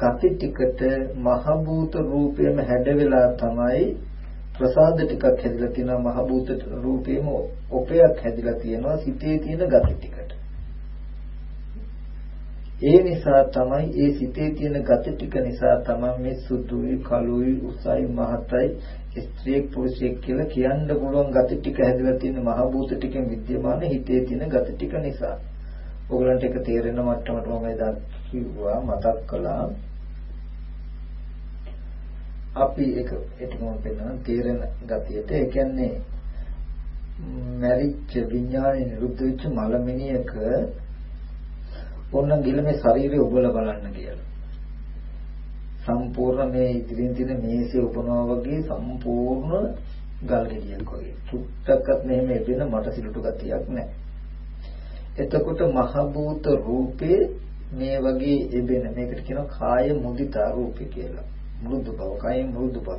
gati ටිකට මහ භූත රූපයම හැඩ වෙලා තමයි ප්‍රසාද ටිකක් හැදිලා තියෙනවා මහ භූත රූපේම ඔපයක් හැදිලා තියෙනවා සිතේ තියෙන gati ටිකට. ඒ නිසා තමයි ඒ සිතේ තියෙන gati ටික නිසා තමයි මේ සුදුයි කළුයි උසයි මහතයි ස්ත්‍රියෙක් පුරුෂයෙක් කියලා කියන්න පුළුවන් gati ටික හැදිලා තියෙන මහ භූත ටිකෙන් විද්‍යමාන හිතේ තියෙන gati ටික නිසා. ඕගලන්ට ඒක තේරෙන මට්ටමට මම එදා කිව්වා මතක් කළා. අපි ඒක ඒකම පෙන්නන තේරෙන ගතියට ඒ කියන්නේ මැරිච්ච විඥානේ නිරුද්ධ වෙච්ච මලමිනියක ඕන ගිල මේ ශරීරය උබලා බලන්න කියලා. සම්පූර්ණ මේ ඉදිරින් තියෙන මේසේ උපනවා වගේ සම්පූර්ණ ගල් ගෙඩියක් වගේ. චුට්ටක්වත් මෙහෙම එබෙන මට සිලුටු ගතියක් නැහැ. එතකොට මහ භූත රූපේ මේ වගේ එබෙන මේකට කියනවා කාය මුදිතා රූපේ කියලා. මෘදු බව, කයෙන් මෘදු බව.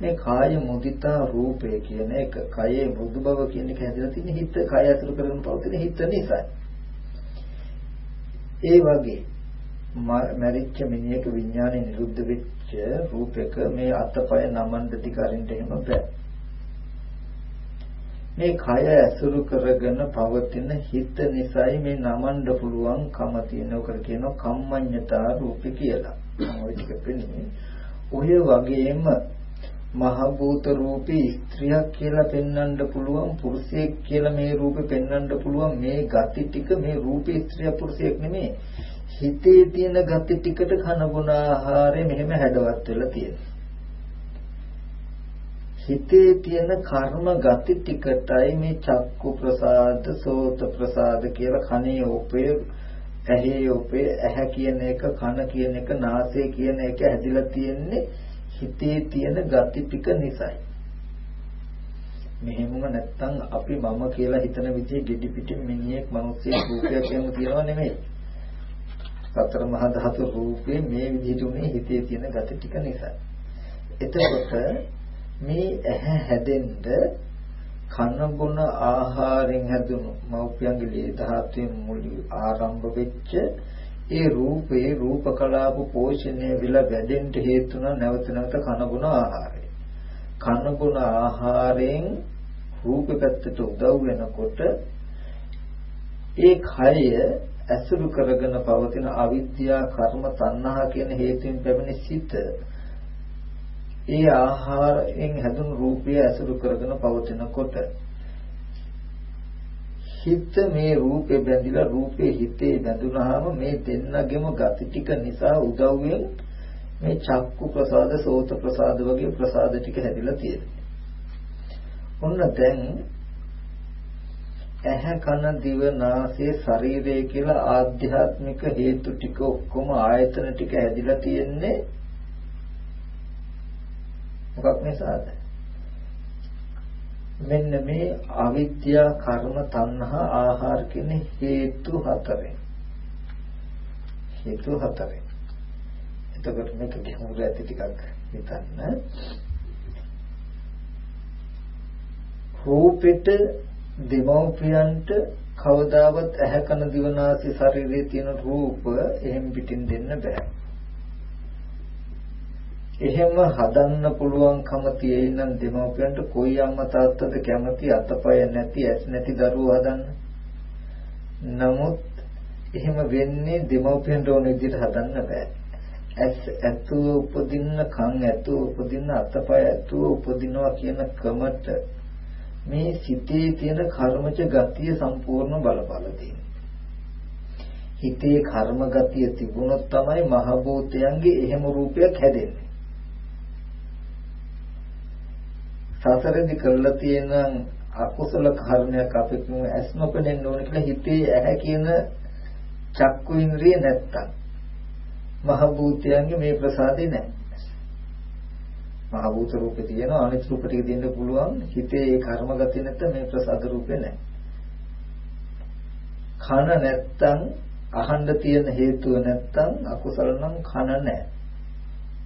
මේ කාය මුදිතා රූපය කියන එක, කයේ මෘදු බව කියන එක හැදලා තියෙන හිත, කය ඇතුළු කරගෙන පවතින හිත නිසා. ඒ වගේ මරිච්ච මිනිහක විඥානේ නිරුද්ධ වෙච්ච රූපයක මේ අතපය නමන්න දිගරින්ට එහෙම බෑ. මේ කය ඇසුරු කරගෙන පවතින හිත නිසායි මේ නමන්න පුළුවන් කම තියෙනවකට කියනවා කම්මඤ්ඤතා රූපේ කියලා. ඔය ටික පෙන්නේ ඔය වගේම මහ භූත රූපේ ස්ත්‍රියක් කියලා පෙන්වන්න පුළුවන් පුරුෂයෙක් කියලා මේ රූපේ පෙන්වන්න පුළුවන්. මේ ගති ටික මේ රූපේ ස්ත්‍රිය පුරුෂයෙක් නෙමෙයි. හිතේ තියෙන ගති ටිකට කන බොන ආහාරය මෙහෙම හැඩවත් වෙලා තියෙනවා. හිතේ තියෙන කර්ම ගති ටිකටයි මේ චක්කු ප්‍රසාද සෝත ප්‍රසාද කියලා කනේ උපේ ඇහි උපේ ඇහැ කියන එක කන කියන එක නාසය කියන එක හැදිලා තියෙන්නේ හිතේ තියෙන ගති ටික නිසායි. මෙහෙමම නැත්තම් අපි මම කියලා හිතන විදිහේ gedi පිටින් මිනිහෙක් මිනිස්සෙක් රූපයක් එහෙම තියනව නෙමෙයි. සතර මහා ධාතු රූපේ මේ විදිහට උනේ හිතේ තියෙන ගති ටික නිසා. එතකොට මේ ඇහැ හැදෙන්න කන බොන ආහාරයෙන් හැදුණු මෞපියන්ගේ ලේ ධාතුවේ මුල් ආරම්භ වෙච්ච ඒ රූපේ රූප කලාප පෝෂණය විල වැඩෙන්න හේතු වන නැවත නැවත කන බොන ආහාරය. කන බොන ආහාරයෙන් රූප පැත්තට උදව් වෙනකොට ඒ කය ඇසුරු කරගෙන පවතින අවිද්‍යා කර්ම තණ්හා කියන හේතුන් පැමිණි සිත ඒ ආහාරයෙන් හැදුණු රූපය ඇසුරු කරගෙන පවතිනකොට හිත මේ රූපේ බැඳිලා රූපේ හිතේ බැඳුනහම මේ දෙන්නගෙම ගති ටික නිසා උදව්වෙන් මේ චක්කු ප්‍රසාද සෝත ප්‍රසාද වගේ ප්‍රසාද ටික හැදිලා තියෙනවා. ඔන්න දැන් ඇහැ කන දිව නාසය ශරීරය කියලා ආධ්‍යාත්මික හේතු ටික ඔක්කොම ආයතන ටික හැදිලා තියෙන්නේ මොකක් නිසාද? මෙන්න මේ අවිද්‍යා කර්ම තණ්හා ආහාර කියන හේතු හතරෙන්. හේතු හතරෙන්. එතකොට මේක ගැඹුරු ඇති ටිකක් හිතන්න. රූපෙට දෙමව්පියන්ට කවදාවත් ඇහැ කන දිවනාසය ශරීරයේ තියෙන රූප එහෙම් පිටින් දෙන්න බෑ. එහෙම හදන්න පුළුවන්කම තියෙයි නම් දෙමව්පියන්ට කොයි අම්මා තාත්තද කැමති අතපය නැති ඇස් නැති දරුවෝ හදන්න. නමුත් එහෙම වෙන්නේ දෙමව්පියන්ට ඕන විදිහට හදන්න බෑ. ඇස් ඇතුව උපදින්න කන් ඇතුව උපදින්න අතපය ඇතුව උපදිනවා කියන ක්‍රමත මේ සිතේ තියෙන කර්මජ ගතිය සම්පූර්ණ බලපල තියෙනවා. හිතේ කර්ම ගතිය තිබුණොත් තමයි මහ භූතයන්ගේ එහෙම රූපයක් හැදෙන්නේ. සසරෙදි කරලා තියෙන අකුසල කර්මයක් අපි කියමු ඇස් නොපෙනෙන්න ඕන කියලා හිතේ ඇහැ කියන චක්කු ඉන්ද්‍රිය නැත්තම් මහ භූතයන්ගේ මේ ප්‍රසාදේ නැහැ. මහ භූත රූපේ තියෙනවා අනිත් රූප ටික දෙන්න පුළුවන් හිතේ ඒ කර්ම ගතිය නැත්තම් මේ ප්‍රසාද රූපේ නැහැ. කන නැත්තම් අහන්න තියෙන හේතුව නැත්තම් අකුසල නම් කන නැහැ.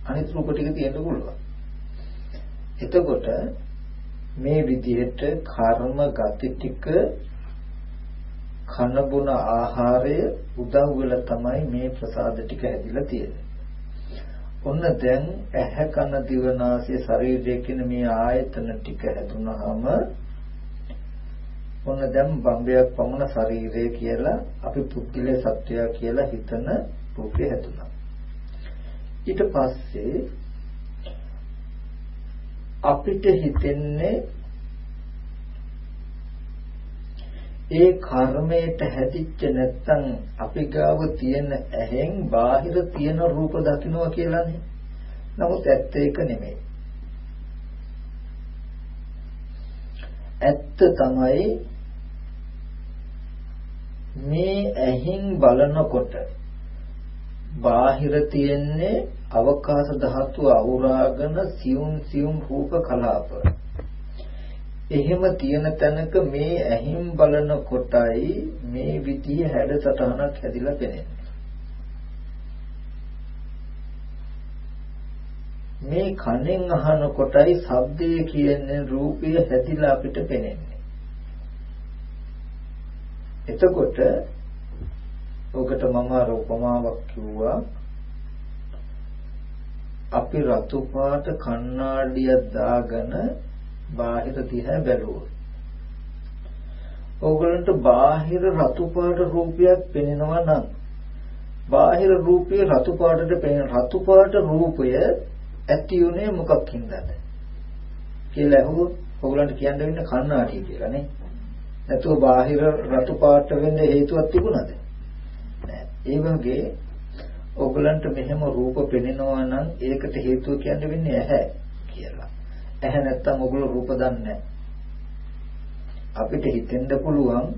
අනිත් රූප ටික තියෙන්න පුළුවන්. එතකොට මේ විදිහට කර්ම ගති ටික කන බොන ආහාරය උදව් වෙලා තමයි මේ ප්‍රසාද ටික හැදිලා තියෙන්නේ. ඔන්න දැන් ඇහැ කන දිව නාසය ශරීරය කියන මේ ආයතන ටික හැදුනහම ඔන්න දැන් බම්බයක් පමණ ශරීරය කියලා අපි පුද්ගලයා සත්‍යය කියලා හිතන රූපේ හැදුනා. ඊට පස්සේ අපිට හිතෙන්නේ ඒ කර්මයට හැදිච්ච නැත්තම් අපි ගාව තියෙන ඇහෙන් බාහිර තියෙන රූප දකින්නවා කියලානේ. නමුත් ඇත්ත ඒක නෙමෙයි. ඇත්ත තමයි මේ ඇහින් බලනකොට බාහිර තියෙන්නේ අවකාශ ධාතුව අවුරාගෙන සියුම් සියුම් රූප කලාප. එහෙම තියෙන තැනක මේ ඇහිම් බලන කොටයි මේ විදිය හැඩ සටහනක් හැදිලා පෙනෙන්නේ. මේ කනෙන් අහන කොටයි ශබ්දය කියන්නේ රූපය හැදිලා අපිට පෙනෙන්නේ. එතකොට ඔකට මම අර උපමාවක් කිව්වා අපි රතු පාට කණ්ණාඩියක් දාගෙන බාහිර දිහා බැලුවොත් ඕගලන්ට බාහිර රතු පාට රූපයක් පෙනෙනවා නම් බාහිර රූපේ රතු පාටට පෙනෙන රතු පාට රූපය ඇති උනේ මොකක් හින්දාද කියලා ඇහුවොත් ඔයගලන්ට කියන්න වෙන්නේ කණ්ණාඩිය කියලා නේ. නැතුව බාහිර රතු පාට වෙන්න හේතුවක් තිබුණාද? නෑ. ඒ වගේ ඔයගලන්ට මෙහෙම රූප පෙනෙනවා නම් ඒකට හේතුව කියන්න වෙන්නේ ඇහැ කියලා. ඇහැ නැත්තම් ඔයගොල්ලෝ රූප දන්නේ අපිට හිතෙන්න පුළුවන්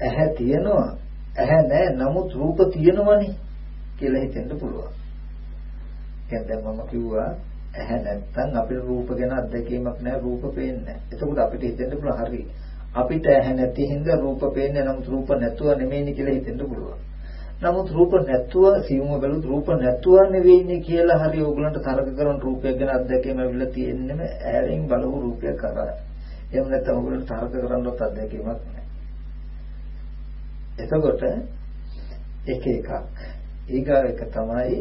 ඇහැ තියෙනවා ඇහැ නැහැ නමුත් රූප තියෙනවනේ කියලා හිතෙන්න පුළුවන්. දැන් දැන් මම කිව්වා ඇහැ නැත්තම් අපිට රූප ගැන අත්දැකීමක් නැහැ රූප පේන්නේ නැහැ. එතකොට අපිට හිතෙන්න පුළුවන් හරි. අපිට ඇහැ නැති හින්දා රූප පේන්නේ නමුත් රූප නැතුව නෙමෙයිනේ කියලා හිතෙන්න පුළුවන්. නමුත් රූප නැතුව සියුම බැලුවොත් රූප නැතුව නෙවෙයිනේ කියලා හරි ඕගලන්ට තරක කරන රූපයක් ගැන අත්දැකීම ඇවිල්ලා තියෙන්නේම ඈරින් බලපු රූපයක් කරා. එහෙම නැත්නම් ඕගලන්ට තරක කරන්නවත් අත්දැකීමක් නැහැ. එතකොට එක එකක් ඊගාව එක තමයි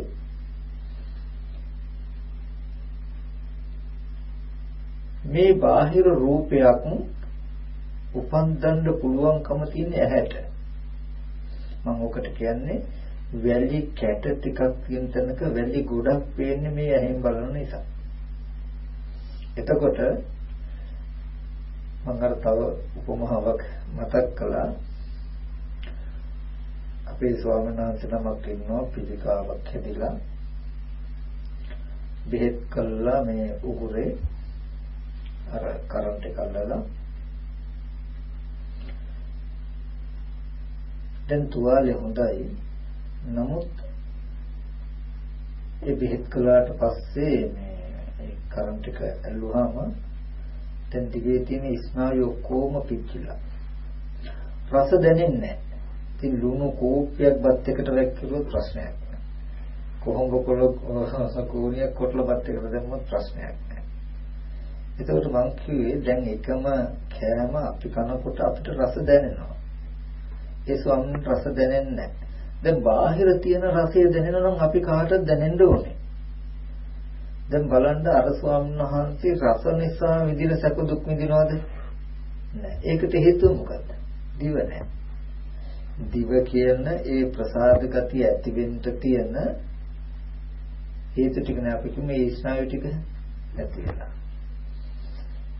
මේ බාහිර රූපයක් උපන්දන්න පුළුවන්කම තියෙන ඇහැට. මම ඔකට කියන්නේ වැලි කැට ටිකක් තියෙන තැනක වැලි ගොඩක් පේන්නේ මේ ඇහෙන් බලන නිසා. එතකොට මම අර තව උපමාවක් මතක් කළා. අපේ ස්වාමීන් වහන්සේ නමක් ඉන්නවා පිළිකාවක් හැදිලා. බෙහෙත් කළා මේ උගුරේ. අර කරන්ට් එක අල්ලලා. දැන් තුවාලේ හොඳයි නමුත් ඒ බෙහෙත් කළාට පස්සේ මේ කරන්ට් එක ඇල්ලුවාම දැන් දිගේ තියෙන ස්නායු ඔක්කොම පිච්චිලා රස දැනෙන්නේ නැහැ ඉතින් ලුණු කෝප්පයක් බත් එකට වැක්කිරුවොත් ප්‍රශ්නයක් නෑ. කොහොඹ කොළ සකෝනියක් කොටල බත් එකට දැම්මොත් ප්‍රශ්නයක් නෑ. එතකොට මං කිව්වේ දැන් එකම කෑම අපි කනකොට අපිට රස දැනෙනවා. ඒ ස්වාමීන් රස දැනෙන්නේ නැහැ. දැන් බාහිර තියෙන රසය දැනෙනවා නම් අපි කාටද දැනෙන්න ඕනේ? දැන් බලන්න අර ස්වාමීන් වහන්සේ රස නිසා විඳින සැප දුක් විඳිනවද? නැහැ. ඒකට හේතුව මොකද්ද? දිව නැහැ. දිව කියන ඒ ප්‍රසාද ගතිය ඇති වෙන්න තියෙන හේතු ටික නේ අපි කිව්වේ මේ ස්නායු ටික ඇති වෙලා.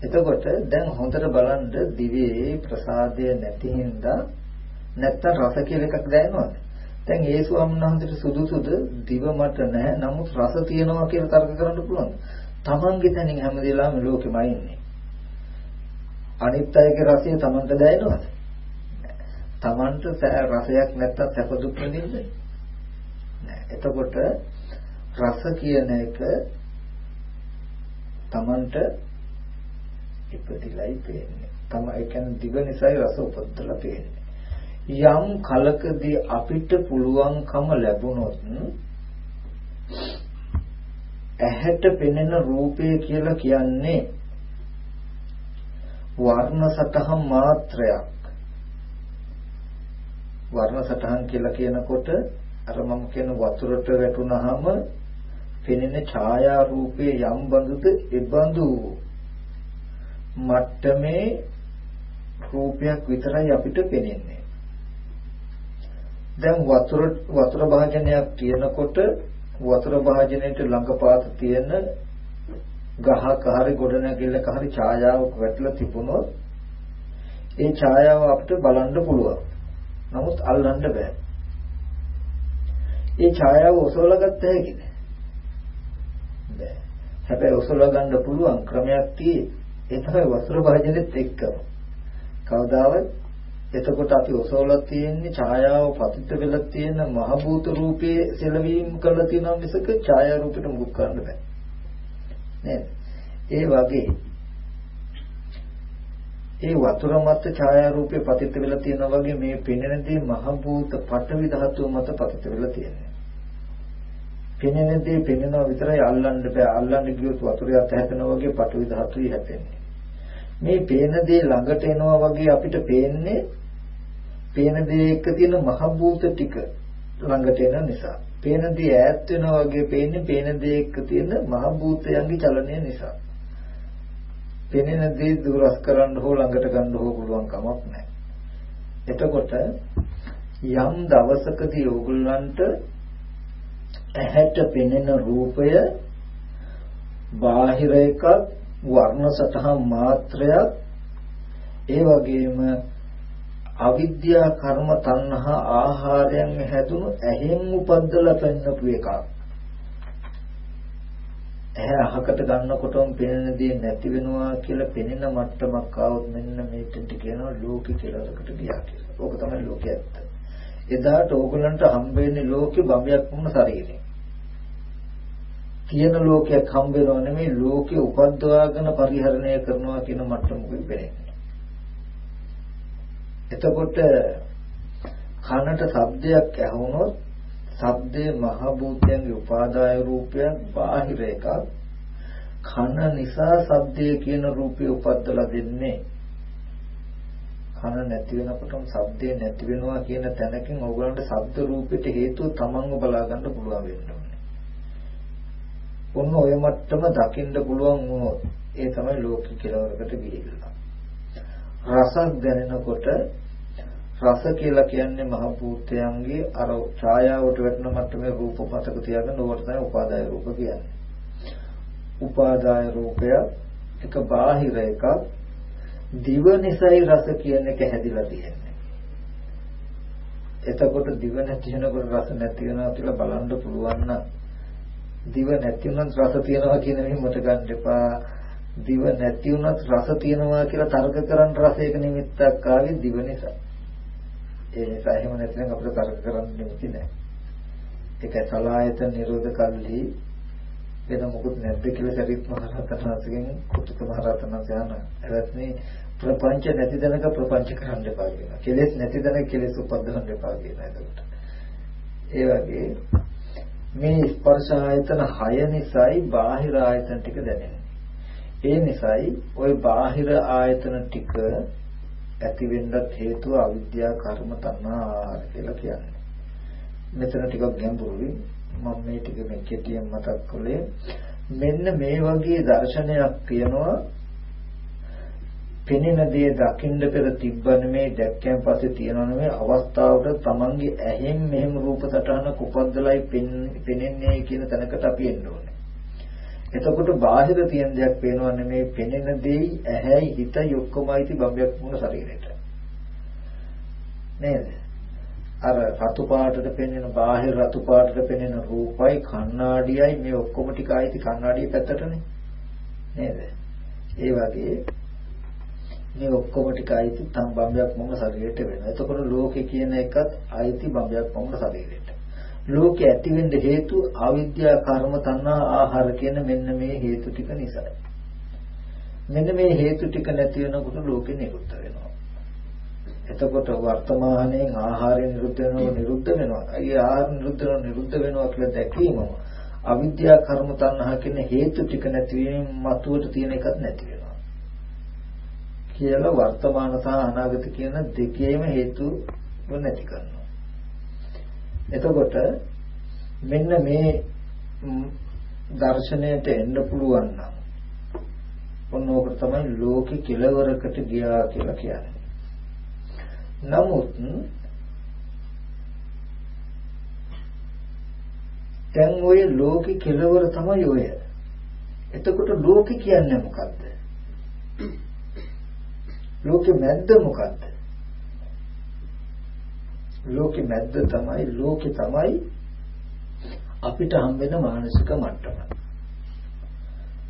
එතකොට දැන් හොඳට බලන්න දිවේ ප්‍රසාදය නැති හින්දා නැත්තම් රස කියලා එකක් දැනෙනවද? දැන් ඒ ස්වාමීන් වහන්සේට සුදුසුද දිව මට නැහැ නමුත් රස තියෙනවා කියලා තර්ක කරන්න පුළුවන්. තමන්ගේ තනින් හැම වෙලාවෙම ලෝකෙමයි ඉන්නේ. අනිත් අයගේ රසය තමන්ට දැනෙනවද? Tamanට රසයක් නැත්තම් සැප දුක් විඳින්නේ නෑ. එතකොට රස කියන එක Tamanට ඉපදිලයි පේන්නේ. තම ඒ කියන්නේ දිව නිසායි රස උපදලා පේන්නේ. යම් කලකදී අපිට පුළුවන්කම ලැබුණොත් ඇහැට පෙනෙන රූපය කියලා කියන්නේ වර්ණ සතහන් මාත්‍රයක් වර්ණ සටහන් කියලා කියනකොට අර මම කියන වතුරට වැටුනහම පෙනෙන ඡායා රූපයේ යම් බඳුද එබඳු මට්ටමේ රූපයක් විතරයි අපිට පෙනෙන්නේ. දැන් වතුර වතුර භාජනයක් තියෙනකොට වතුර භාජනයට ළඟපාත තියෙන ගහක හරි ගොඩනැගිල්ලක හරි ඡායාවක් වැටලා තිබුණොත් ඒ ඡායාව අපිට බලන්න පුළුවන්. නමුත් අල්ලන්න බෑ. ඒ ඡායාව ඔසවලා ගත්ත හැකිද? බෑ. හැබැයි ඔසවලා ගන්න පුළුවන් ක්‍රමයක් තියෙයි. ඒ තමයි වස්ත්‍ර භාජනෙත් එක්කම. කවදාවත් එතකොට අපි ඔසවලා තියෙන්නේ ඡායාව පතිත වෙලා තියෙන මහ භූත රූපයේ සෙලවීම කරලා තියෙනවා මිසක ඡායා රූපෙට මුක් කරන්න බෑ. නේද? ඒ වගේ ඒ වතුර මත ඡායාරූපේ පතිත වෙලා තියෙනා වගේ මේ පෙනෙන දේ මහ භූත පඨවි ධාතුව මත පතිත වෙලා තියෙනවා. පෙනෙන දේ පෙනෙනවා විතරයි අල්ලන්න බෑ. අල්ලන්න ගියොත් වතුරේ අත හැපෙනවා වගේ පඨවි ධාතුයි හැපෙන්නේ. මේ පේන දේ ළඟට එනවා වගේ අපිට පේන්නේ පේන දේ එක්ක තියෙන මහ භූත ටික ළඟට එන නිසා. පේන දේ ඈත් වෙනවා වගේ පේන්නේ පේන දේ එක්ක තියෙන මහ භූතයන්ගේ චලනය නිසා. පෙනෙන දේ දුරස් කරන්න හෝ ළඟට ගන්න හෝ පුළුවන් කමක් නැහැ. එතකොට යම් දවසකදී ඕගොල්ලන්ට ඇහැට පෙනෙන රූපය බාහිර එකක් වර්ණ සතහන් මාත්‍රයක් ඒ වගේම අවිද්‍යා කර්ම තණ්හා ආහාරයෙන් හැදුණු ඇහෙන් උපද්දලා පෙන්නපු එකක් ඇහැ අහකට ගන්නකොටම පෙනෙන දේ නැති වෙනවා කියලා පෙනෙන මට්ටමක් ආවොත් මෙන්න මේකට කියනවා ලෝක කියලාකට ගියා කියලා. ඕක තමයි ලෝකයේ ඇත්ත. එදාට ඕගලන්ට හම්බ වෙන්නේ ලෝකේ බඹයක් වුණ ශරීරය. තියෙන ලෝකයක් හම්බ වෙනව නෙමෙයි ලෝකේ උපද්දවාගෙන පරිහරණය කරනවා කියන මට්ටමකුයි පෙනෙන්නේ. එතකොට කනට ශබ්දයක් ඇහුනොත් ශබ්දේ මහ භූතයන්ගේ උපාදාය රූපයක් බාහිර එකක් කන නිසා ශබ්දය කියන රූපේ උපද්දලා දෙන්නේ කන නැති වෙනකොටම ශබ්දේ නැති වෙනවා කියන තැනකින් ඕගලන්ට ශබ්ද රූපෙට හේතුව තමන්ව බලා ගන්න පුළුවන් වෙන්න ඕනේ. ඔන්න ඔය මට්ටම දකින්න පුළුවන් වුණොත් ඒ තමයි ලෝක කෙලවරකට ගිහිල්ලා. රසක් දැනෙනකොට රස කියලා කියන්නේ මහ භූතයන්ගේ අර ඡායාවට වැටෙන මට්ටමේ රූප මතක තියාගෙන ඕවට තමයි උපාදාය රූප කියන්නේ. උපාදාය රූපය එක බාහිර එකක් දිව නිසයි රස කියන එක හැදිලා තියෙන්නේ. එතකොට දිව නැති වෙනකොට රස නැති වෙනවා කියලා බලන්න පුළුවන් නම් දිව නැති වුණත් රස තියනවා කියන එක මට ගන්න එපා. දිව නැති වුණත් රස තියනවා කියලා තර්ක කරන් රසයක නිමිත්තක් ආවේ දිව නිසා. ඒ නිසා එහෙම නැත්නම් අපිට තර්ක කරන්න නිමිති නැහැ. ඒක සලායතන නිරෝධ කල්හි වෙන මොකුත් නැද්ද කියලා සරිත් මහ රහතන් වහන්සේගෙන් කුතුක මහ රහතන් වහන්සේ අහන. එවත්නි ප්‍රපංච නැති දැනක ප්‍රපංච කරන්න එපා කියනවා. කෙලෙස් නැති දැනක කෙලෙස් උපදින්න එපා කියනවා එතකොට. ඒ වගේ මේ ස්පර්ශ ආයතන 6 නිසායි බාහිර ආයතන ටික දැනෙන්නේ. ඒ නිසායි ওই බාහිර ආයතන ටික ඇති වෙන්නත් හේතුව අවිද්‍යා කර්ම තණ්හා කියලා කියන්නේ. මෙතන ටිකක් ගැඹුරුයි. මම මේ ටික මේ කෙටියෙන් මතක් කළේ මෙන්න මේ වගේ දර්ශනයක් තියෙනවා පෙනෙන දේ දකින්න පෙර තිබ්බන මේ දැක්කයන් පස්සේ තියෙනවනේ මේ අවස්ථාවට තමන්ගේ ඇහෙන් මෙහෙම රූප සටහන කුපද්දලයි පෙනෙන්නේ කියන තැනකට අපි එන්න ඕනේ. එතකොට බාහිර තියෙන දෙයක් පේනවා නෙමේ පෙනෙන දෙයි ඇහැයි හිතයි ඔක්කොමයි ති බම්බයක් වුණ ශරීරයට නේද? අර රතු පාටට පෙනෙන බාහිර රතු පාටට පෙනෙන රූපයි කණ්ණාඩියයි මේ ඔක්කොම ටික ආйти කණ්ණාඩිය පැත්තටනේ. නේද? ඒ වගේ මේ ඔක්කොම ටික ආйти තම බම්බයක් මොම ශරීරයට වෙනවා. එතකොට ලෝකේ කියන එකත් ආйти බම්බයක් මොම ශරීරයට ලෝකේ ඇති වෙන්න හේතු අවිද්‍යා කර්ම තණ්හා ආහාර කියන මෙන්න මේ හේතු ටික නිසායි. මෙන්න මේ හේතු ටික නැති වෙනකොට ලෝකෙ නිරුද්ධ වෙනවා. එතකොට වර්තමානයේ ආහාරය නිරුද්ධ වෙනවා නිරුද්ධ වෙනවා. ඒ ආහාර නිරුද්ධ වෙනවා නිරුද්ධ වෙනවා කියලා දැකීමම අවිද්‍යා කර්ම තණ්හා කියන හේතු ටික නැති වීම මතුවට තියෙන එකක් නැති වෙනවා. කියලා වර්තමාන සහ අනාගත කියන දෙකේම හේතු නැති කරනවා. එතකොට මෙන්න මේ දර්ශනයට එන්න පුළුවන් නම් ඔන්න ඕක තමයි ලෝකෙ කෙලවරකට ගියා කියලා කියන්නේ. නමුත් දැන් ওই ලෝකෙ කෙලවර තමයි ඔය. එතකොට ලෝකෙ කියන්නේ මොකද්ද? ලෝකෙ මැද්ද මොකද්ද? ලෝකෙ මැද්ද තමයි ලෝකෙ තමයි අපිට හම්බෙන මානසික මට්ටම.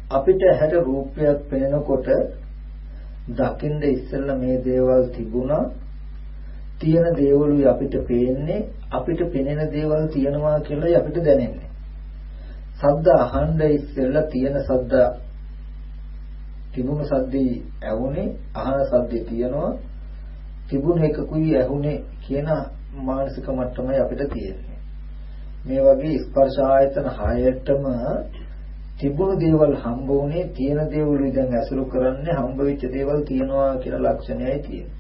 අපිට හැට රූපයක් පෙනෙනකොට දකින්න ඉස්සෙල්ලා මේ දේවල් තිබුණා තියෙන දේවලුයි අපිට පේන්නේ අපිට පෙනෙන දේවල් තියෙනවා කියලා අපිට දැනෙන්නේ. සද්ද අහන්න ඉස්සෙල්ලා තියෙන සද්ද තිබුණු සද්දේ ඇහුනේ අහන සද්දේ තියෙනවා තිබුණ එකකුයි ඇහුනේ කියන මානසික මට්ටමයි අපිට තියෙන්නේ. මේ වගේ ස්පර්ශ ආයතන හයටම තිබුණු දේවල් හම්බ වුණේ තියෙන දේවල් දැන් ඇසුරු කරන්නේ හම්බ වෙච්ච දේවල් තියනවා කියලා ලක්ෂණයයි තියෙන්නේ.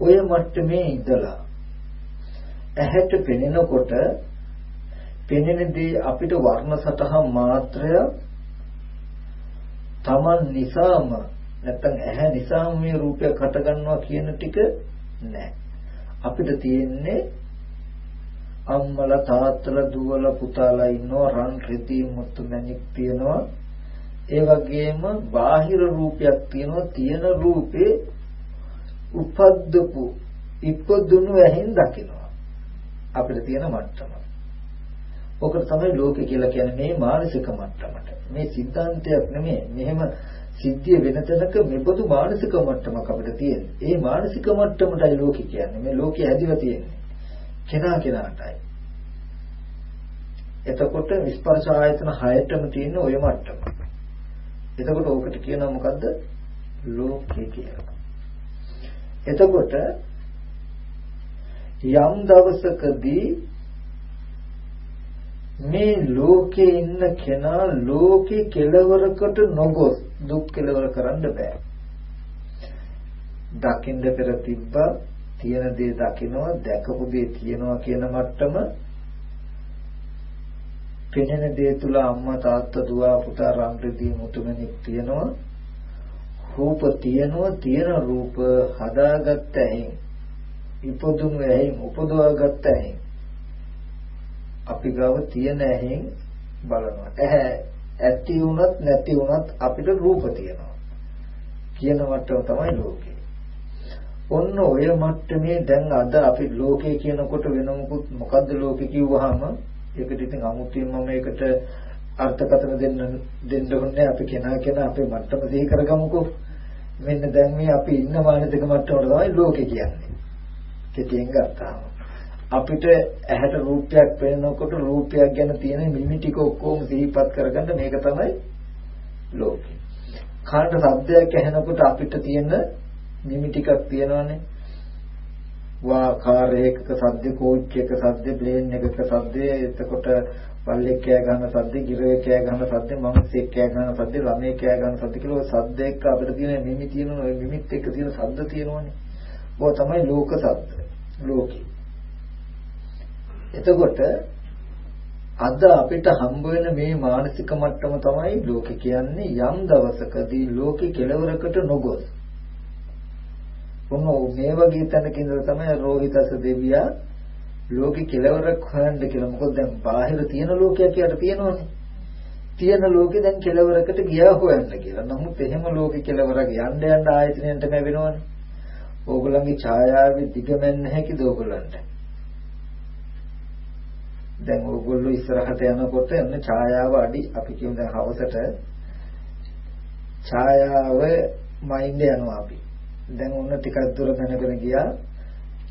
ඔය මට්ටමේ ඉඳලා ඇහැට පෙනෙනකොට පෙනෙන දේ අපිට වර්ණ සතහන් මාත්‍රය Taman නිසාම නැත්තම් ඇහැ නිසාම මේ රූපයක් හට ගන්නවා කියන ටික නැහැ. අපිට තියෙන්නේ අම්මලා තාත්තලා දුවලා පුතාලා ඉන්නවා රන් රෙදි මුතු මැණික් තියනවා ඒ වගේම බාහිර රූපයක් තියෙනවා තියෙන රූපේ උපද්දපු ඉපදුණු ඇහෙන් දකිනවා අපිට තියෙන මට්ටම. ඔකට තමයි ලෝකේ කියලා කියන්නේ මේ මානසික මට්ටමට. මේ සිද්ධාන්තයක් නෙමෙයි. මෙහෙම සිද්ධිය වෙන තැනක මෙබඳු මානසික මට්ටමක් අපිට තියෙනවා. ඒ මානසික මට්ටමටයි ලෝකේ කියන්නේ. මේ ලෝකේ හැදිලා තියෙන්නේ. කෙනා කෙනාටයි. එතකොට ස්පර්ශ ආයතන හයටම තියෙන ওই මට්ටම. එතකොට ඕකට කියනවා මොකද්ද? ලෝකේ කියලා. එතකොට යම් දවසකදී මේ ලෝකේ ඉන්න කෙනා ලෝකේ කෙලවරකට නොගොස්. දුක් කෙලවර කරන්න බෑ. දකින්න පෙර තිබ්බා තියෙන දේ දකිනවා දැකපු දේ තියෙනවා කියන මට්ටම. පෙනෙන දේ තුල අම්මා තාත්තා දුව පුතා රාම්ප්‍රදී මුතුමැණික් තියෙනවා. රූප තියෙනවා තියෙන රූප හදාගත්ත ඇහෙන්. ඉපදුණු ඇහෙන් උපදවාගත්ත ඇහෙන්. අපි ගාව තියෙන ඇහෙන් බලනවා. ඇහැ ඇති වුණත් නැති වුණත් අපිට රූප තියෙනවා. කියන මට්ටම තමයි ලෝකේ. ඔන්න ඔය මට්ටමේ දැන් අද අපි ලෝකේ කියනකොට වෙන මොකුත් මොකද්ද ලෝකේ කිව්වහම ඒකට ඉතින් අමුතුවෙන් මම ඒකට අර්ථකථන දෙන්න දෙන්න ඕනේ. අපි කෙනා කෙනා අපේ මට්ටම සිහි කරගමුකෝ. මෙන්න දැන් මේ අපි ඉන්න මානසික මට්ටමට තමයි ලෝකේ කියන්නේ. කෙටියෙන් ගත්තාම. අපිට ඇහැට රූපයක් පේනකොට රූපයක් ගැන තියෙන මිමි ටික ඔක්කොම සිහිපත් කරගන්න මේක තමයි ලෝකේ කනට ශබ්දයක් ඇහෙනකොට අපිට තියෙන මිමි ටිකක් තියෙනවානේ වා කාර් එකක සද්ද කෝච් එක සද්ද ප්ලේන් එකක සද්ද එතකොට පල්ලෙක් කෑ ගන්න සද්ද ගිරේ කෑ ගන්න සද්ද මනුස්සයෙක් කෑ ගන්න සද්ද ළමයි කෑ ගන්න සද්ද කියලා සද්ද එක්ක අපිට තියෙන මිමි තියෙනවා ඔය මිමිත් එක්ක තියෙන සද්ද තියෙනවනේ. ඕක තමයි ලෝක සද්ද. ලෝකේ. එතකොට අද අපිට හම්බ වෙන මේ මානසික මට්ටම තමයි ලෝකේ කියන්නේ යම් දවසකදී ලෝකේ කෙලවරකට නොගොස් ඔන්න මේ වගේ තැනක ඉඳලා තමයි රෝහිතස දෙවියා ලෝකේ කෙලවරක් හොයන්න කියලා. මොකද දැන් බාහිර තියෙන ලෝකයක් යට තියෙනවනේ. තියෙන ලෝකේ දැන් කෙලවරකට ගියා හොයන්න කියලා. නමුත් එහෙම ලෝකේ කෙලවරක යන්න යන්න ආයතනයන්ට ලැබෙනවනේ. ඕගොල්ලන්ගේ ඡායාවේ දිගමෙන් නැහැකිද ඕගොල්ලන්ට? දැන් ඕගොල්ලෝ ඉස්සරහට යනකොට එන්න ඡායාව අඩි අපි කියමු දැන් හවසට ඡායාව මයින්ඩ් යනවා අපි. දැන් ඔන්න ටිකක් දුර දැනගෙන ගියා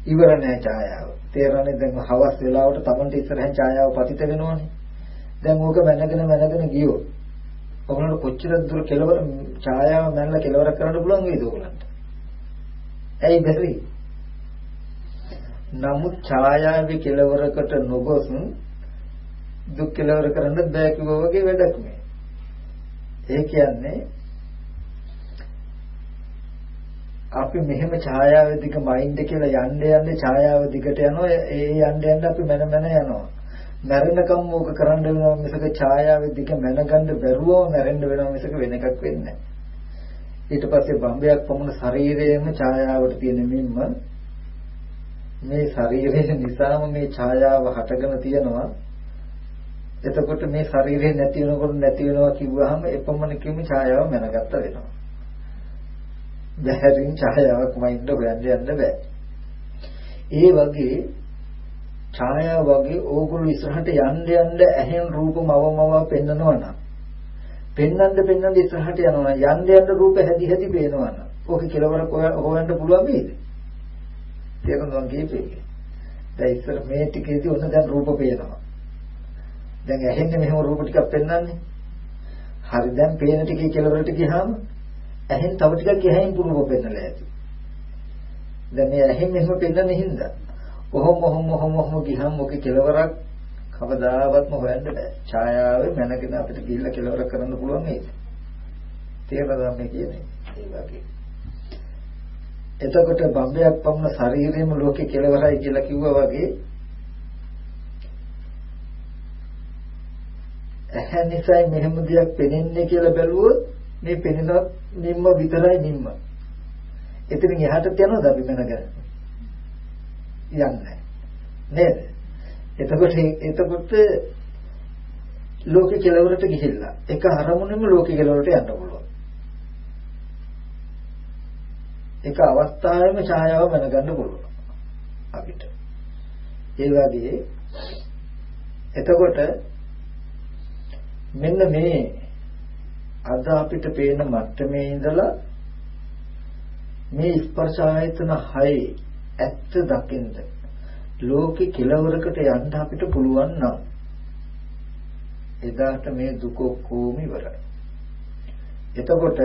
ඉවර නෑ ඡායාව. තේරෙන්නේ දැන් හවස් වෙලාවට Tamanට ඉස්සරහින් ඡායාව පතිත වෙනවනේ. දැන් ඕක මැනගෙන මැනගෙන ගියොත් ඔයගොල්ලන්ට කොච්චර දුර කෙලවර ඡායාව මැනලා කෙලවර කරන්න පුළුවන් වේද ඔයගොල්ලන්ට? ඇයි බැරි? නමුත් ඡායාවේ කෙලවරකට නොගොස් දුක් කෙලවර කරන්න බෑ කිව්වා වගේ වැඩක් නේ. ඒ කියන්නේ අපි මෙහෙම ඡායාව දිග මයින්ඩ් කියලා යන්න යන්න ඡායාව දිගට යනවා. ඒ යන්න යන්න අපි මන මන යනවා. මැරෙනකම් ඕක කරන්න වෙනවා මිසක ඡායාව දිග මැනගන්න බැරුවම මැරෙන්න වෙනවා මිසක වෙන එකක් වෙන්නේ ඊට පස්සේ බම්බයක් පමණ ශරීරයේම ඡායාවට තියෙන මින්ම මේ ශරීරය නිසාම මේ ඡායාව හටගෙන තියෙනවා එතකොට මේ ශරීරය නැති වෙනකොට නැති වෙනවා කිව්වහම එපමණකින්ම ඡායාව මැනගත්ත වෙනවා බහැරින් ඡායාවක් මයින්ඩ් හොයන්න යන්න බෑ. ඒ වගේ ඡායාව වගේ ඕගොල්ලෝ ඉස්සරහට යන්න යන්න ඇහෙන් රූප මවමව පෙන්නනවා නම් පෙන්නන්න පෙන්නන්න ඉස්සරහට යනවා යන්න යන්න රූප හැදි හැදි පේනවා නම් ඕක කෙලවර හොයන්න පුළුවන් වේද? තේරුණා කියපේ. දැන් ඉස්සර මේ ටිකේදී ඔන්න දැන් රූප පේනවා. දැන් ඇහෙන්නේ මෙහෙම රූප ටිකක් පෙන්වන්නේ. හරි දැන් පේන ටිකේ කෙලවරට ගියාම ඇහෙන් තව ටිකක් ඇහෙන් පුරුම පෙන්නලා ඇති. දැන් මේ ඇහෙන් මෙහෙම පෙන්නන්නේ හින්දා. කොහොම කොහොම කොහොම කොහොම ගියහම ඔකේ කෙලවරක් කවදාවත්ම හොයන්න බෑ. ඡායාවේ මැනගෙන අපිට ගිහිල්ලා කෙලවර කරන්න පුළුවන් නේද? තේරෙනවද මේ කියන්නේ? ඒ වගේ. එතකොට බම්බයක් පමණ ශරීරයේම ලෝකේ කෙලවරයි කියලා කිව්වා වගේ ඇහැ නිසා මෙහෙම දෙයක් පෙනෙන්නේ කියලා බැලුවොත් මේ පෙනෙන නිම්ම විතරයි නිම්ම. එතනින් එහාට යනවද අපි මනග? යන්නේ නේද? එතකොට එතකොට ලෝකේ කෙලවරට ගිහිල්ලා එක අරමුණෙම ලෝකේ කෙලවරට යන්න පුළුවන්. එක අවස්ථාවෙම ඡායාව මනගන්න පුළුවන් අපිට. ඒ වගේ එතකොට මෙන්න මේ අද අපිට පේන මට්ටමේ ඉඳලා මේ ස්පර්ශ ආයතන 6 ඇත්ත දකින්න ලෝකේ කෙලවරකට යන්න අපිට පුළුවන් නම් එදාට මේ දුක කොහොම ඉවරයි. එතකොට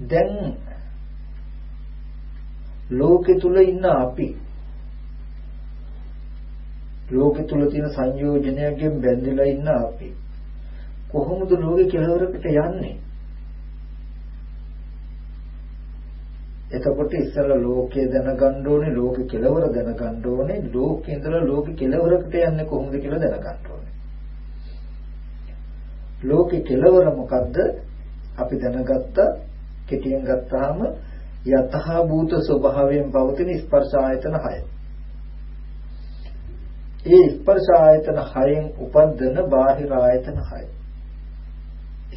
දැන් ලෝකෙ තුල ඉන්න අපි. ලෝකෙ තුල තියෙන සංයෝජනයන්ගෙන් බැඳිලා ඉන්න අපි. කොහොමද ලෝකෙ කෙලවරකට යන්නේ? එතකොට ඉස්සෙල්ලා ලෝකය දැනගන්න ඕනේ ලෝකෙ කෙලවර දැනගන්න ඕනේ. ලෝකේ ඉඳලා ලෝකෙ කෙලවරකට යන්නේ කොහොමද කියලා දැනගන්න ඕනේ. ලෝකෙ කෙලවර මොකද්ද? අපි දැනගත්ත කෙටියෙන් ගත්තාම යතහ භූත ස්වභාවයෙන් පවතින ස්පර්ශ ආයතන 6 ඒ ස්පර්ශ ආයතන 6න් උපදින බාහිර ආයතන 6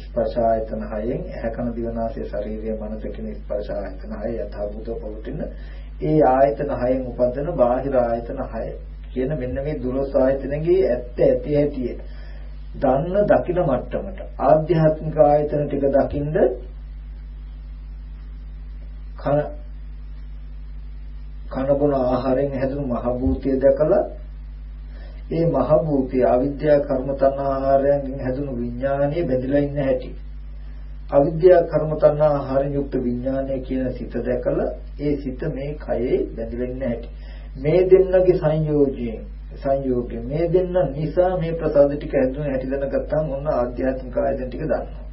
ස්පර්ශ ආයතන හයෙන් ඇහැ කන දිව නාසය ශරීරය මනස කියන ස්පර්ශ ආයතන හය යථාභූතව පවතින ඒ ආයතන හයෙන් උපදින බාහිර ආයතන හය කියන මෙන්න මේ දුරස් ආයතනගේ ඇත්ත ඇති ඇති දන්න දකින මට්ටමට. ආධ්‍යාත්මික ආයතන ටික දකින්ද කන කන බොන ආහාරයෙන් හැදුණු මහ භූතය දැකලා ඒ මහ භූතය අවිද්‍යා කර්ම තණ්හාහාරයෙන් හැදුණු විඥානයේ බැඳලා ඉන්න හැටි. අවිද්‍යා කර්ම තණ්හාහාරයෙන් යුක්ත විඥානය කියන සිත දැකලා ඒ සිත මේ කයේ බැඳලා ඉන්න හැටි. මේ දෙන්නගේ සංයෝජයෙන් සංයෝගය මේ දෙන්න නිසා මේ ප්‍රසාද ටික හැදුන හැටි දැනගත්තාම ඔන්න ආධ්‍යාත්මික ආයතන ටික දන්නවා.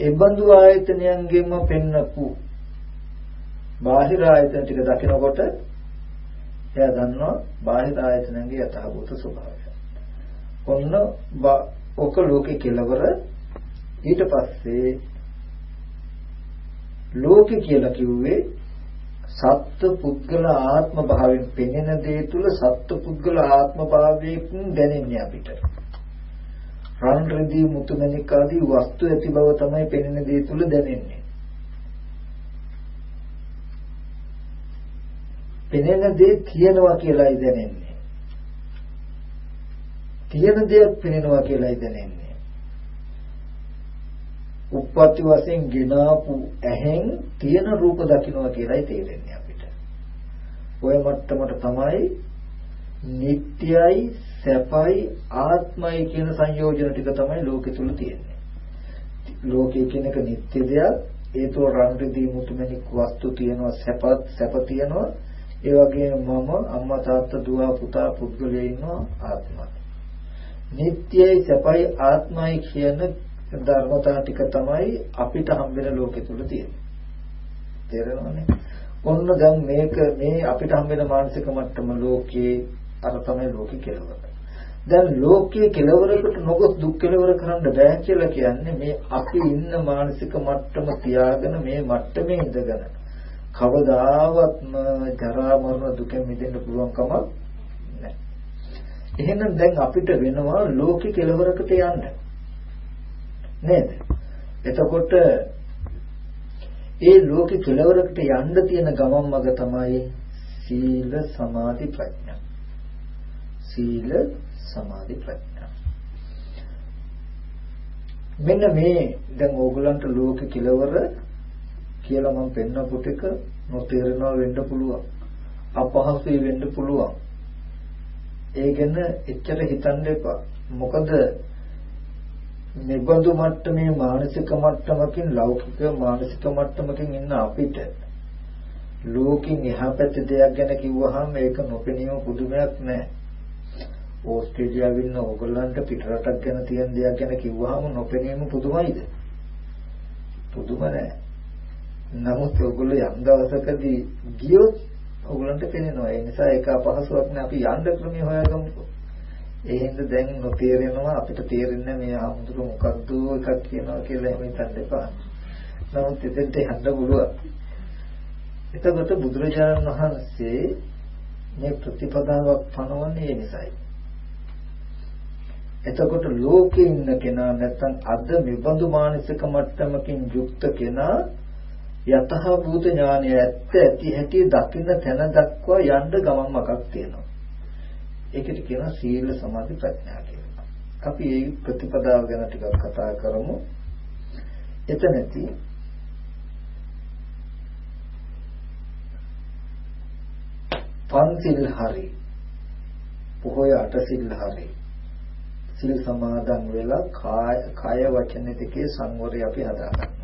ඒ බඳු ආයතනයන්ගෙම පෙන්නපු බාහිර ආයතන ටික දකිනකොට එයා දන්නවා බාහිර ආයතනන්ගේ යථාභූත ස්වභාවය. ඔන්න ඔක ලෝකේ කෙලවර ඊට පස්සේ ලෝකේ කියලා කිව්වේ සත්ත්ව පුද්ගල ආත්ම භාවයෙන් පෙනෙන දේ තුල සත්ත්ව පුද්ගල ආත්ම භාවයෙන් දැනෙන්නේ අපිට. රන් රදී මුතුමැණික් ආදී වස්තු ඇති බව තමයි පෙනෙන දේ තුල දැනෙන්නේ. පෙනෙන දේ තියෙනවා කියලායි දැනෙන්නේ. තියෙන දෙයක් පෙනෙනවා කියලායි දැනෙන්නේ. උප්පත්ති වශයෙන් ගෙනාපු ඇහෙන් තියෙන රූප දකින්නවා කියලායි තේරෙන්නේ අපිට. ඔය මට්ටමට තමයි නිට්ටයයි සැපයි ආත්මයි කියන සංයෝජන ටික තමයි ලෝකෙ තුල තියෙන්නේ. ලෝකයේ කියන එක නිට්ටය දෙයක් ඒ තුල රන් රිදී මුතුමැණික් වස්තු තියෙනවා සැපත් සැප තියෙනවා ඒ වගේම මම අම්මා තාත්තා දුව පුතා පුද්ගලයා ඉන්නවා ආත්මයි. නිට්ටයයි සැපයි ආත්මයි කියන ධර්මතා ටික තමයි අපිට හම්බෙන ලෝකෙ තුල තියෙන්නේ. තේරෙනවනේ? ඔන්න දැන් මේක මේ අපිට හම්බෙන මානසික මට්ටම ලෝකේ අර තමයි ලෝකේ කෙලවර. දැන් ලෝකයේ කෙලවරකට නොගොස් දුක් කෙලවර කරන්න බෑ කියලා කියන්නේ මේ අපි ඉන්න මානසික මට්ටම තියාගෙන මේ මට්ටමේ ඉඳගෙන කවදාවත්ම ජරා මරණ දුකෙන් මිදෙන්න පුළුවන් කමක් නැහැ. එහෙනම් දැන් අපිට වෙනවා ලෝකේ කෙලවරකට යන්න. නේද? එතකොට ඒ ලෝකේ කෙලවරකට යන්න තියෙන ගමන් මඟ තමයි සීල සමාධි ප්‍රඥා. සීල සමාධි ප්‍රඥා. මෙන්න මේ දැන් ඕගලන්ට ලෝකේ කෙලවර කියලා මම පෙන්නපු ටික නොතේරෙනවා වෙන්න පුළුවන්. අපහසුයි වෙන්න පුළුවන්. ඒ ගැන එච්චර හිතන්න එපා. මොකද නිබඳු මට්ටමේ මානසික මට්ටමකින් ලෞකික මානසික මට්ටමකින් ඉන්න අපිට ලෝකෙන් එහා පැත්තේ දෙයක් ගැන කිව්වහම ඒක නොපෙනීම පුදුමයක් නෑ. ඕස්ට්‍රේලියාවේ ඉන්න ඕගොල්ලන්ට පිටරටක් ගැන තියෙන දෙයක් ගැන කිව්වහම නොපෙනීම පුදුමයිද? පුදුම නෑ. නමුත් ඔයගොල්ලෝ යම් දවසකදී ගියොත් ඔයගොල්ලන්ට පේනවා. ඒ නිසා ඒක අපහසුයක් නෑ අපි යන්න ක්‍රමය හොයාගමුකෝ. ඒ හින්දා දැන් නොතේරෙනවා අපිට තේරෙන්නේ මේ ආමුදුර මොකද්ද එකක් කියනවා කියලා එහෙම හිතන්න එපා. නමුත් එතෙන්ට යන්න පුළුවන්. එතකොට බුදුරජාණන් වහන්සේ මේ ප්‍රතිපදාවක් පනවන්නේ ඒ නිසායි. එතකොට ලෝකේ ඉන්න කෙනා නැත්තම් අද මෙබඳු මානසික මට්ටමකින් යුක්ත කෙනා යතහ භූත ඥානය ඇත්ත ඇති හැටි දකින්න තැන දක්වා යන්න ගමන් මගක් තියෙනවා. ඒකට කියනවා සීල සමාධි ප්‍රඥා කියලා. අපි මේ ප්‍රතිපදාව ගැන ටිකක් කතා කරමු. එතනදී පන්සිල් හරි පොහොය අටසිල් හරි සිල් සමාදන් වෙලා කාය කාය වචන දෙකේ සංවරය අපි හදාගන්නවා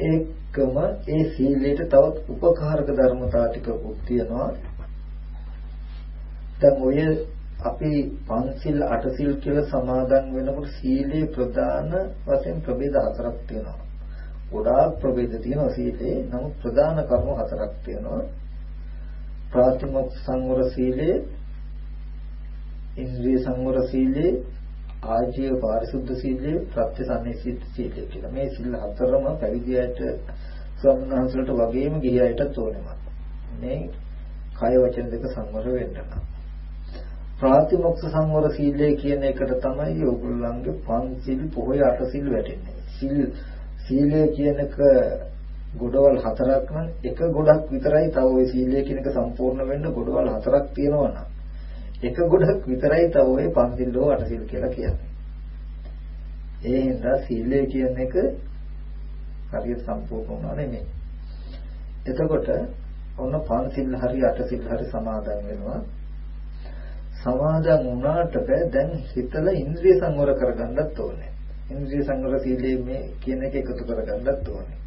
ඒකම ඒ සීලයට තවත් උපකාරක ධර්මතා ටිකකුත් තියෙනවා දැන් ඔය අපි පන්සිල් අටසිල් කියලා සමාදන් වෙනකොට සීලේ ප්‍රධාන වශයෙන් ප්‍රභේද හතරක් තියෙනවා. ගොඩාක් ප්‍රභේද තියෙනවා සීලේ. නමුත් ප්‍රධාන කර්ම හතරක් තියෙනවා. ප්‍රාතිමොක්ඛ සංවර සීලය ඉන්ද්‍රිය සංවර සීලය ආජීව පාරිශුද්ධ සීලය ප්‍රත්‍යසන්නිසිත සීලය කියලා. මේ සීල හතරම පැවිදියට ස්වාමීන් වගේම ගිහියටත් ඕනෙම. මේ කය වචන දෙක සංවර වෙන්න නම්. ප්‍රාතිමොක්ඛ සංවර සීලය කියන එකට තමයි ඕගොල්ලන්ගේ පන්සිල් පොහොය අටසිල් වැටෙන්නේ. සීල් සීලය කියනක ගොඩවල් හතරක් නම් එක ගොඩක් විතරයි තව ওই සීලය කියන එක සම්පූර්ණ වෙන්න ගොඩවල් හතරක් තියෙනවා නම්. එක ගොඩක් විතරයි තව ওই පන්සිල්ලෝ අටසිල් කියලා කියන්නේ. ඒ හින්දා සීලය කියන එක හරියට සම්පූර්ණ වුණා නෙමෙයි. එතකොට ඔන්න පන්සිල් හරි අටසිල් හරි සමාදන් වෙනවා. සමාදන් වුණාට බෑ දැන් හිතලා ඉන්ද්‍රිය සංවර කරගන්නත් ඕනේ. ඉන්ද්‍රිය සංවර සීලයේ මේ කියන එක එකතු කරගන්නත් ඕනේ.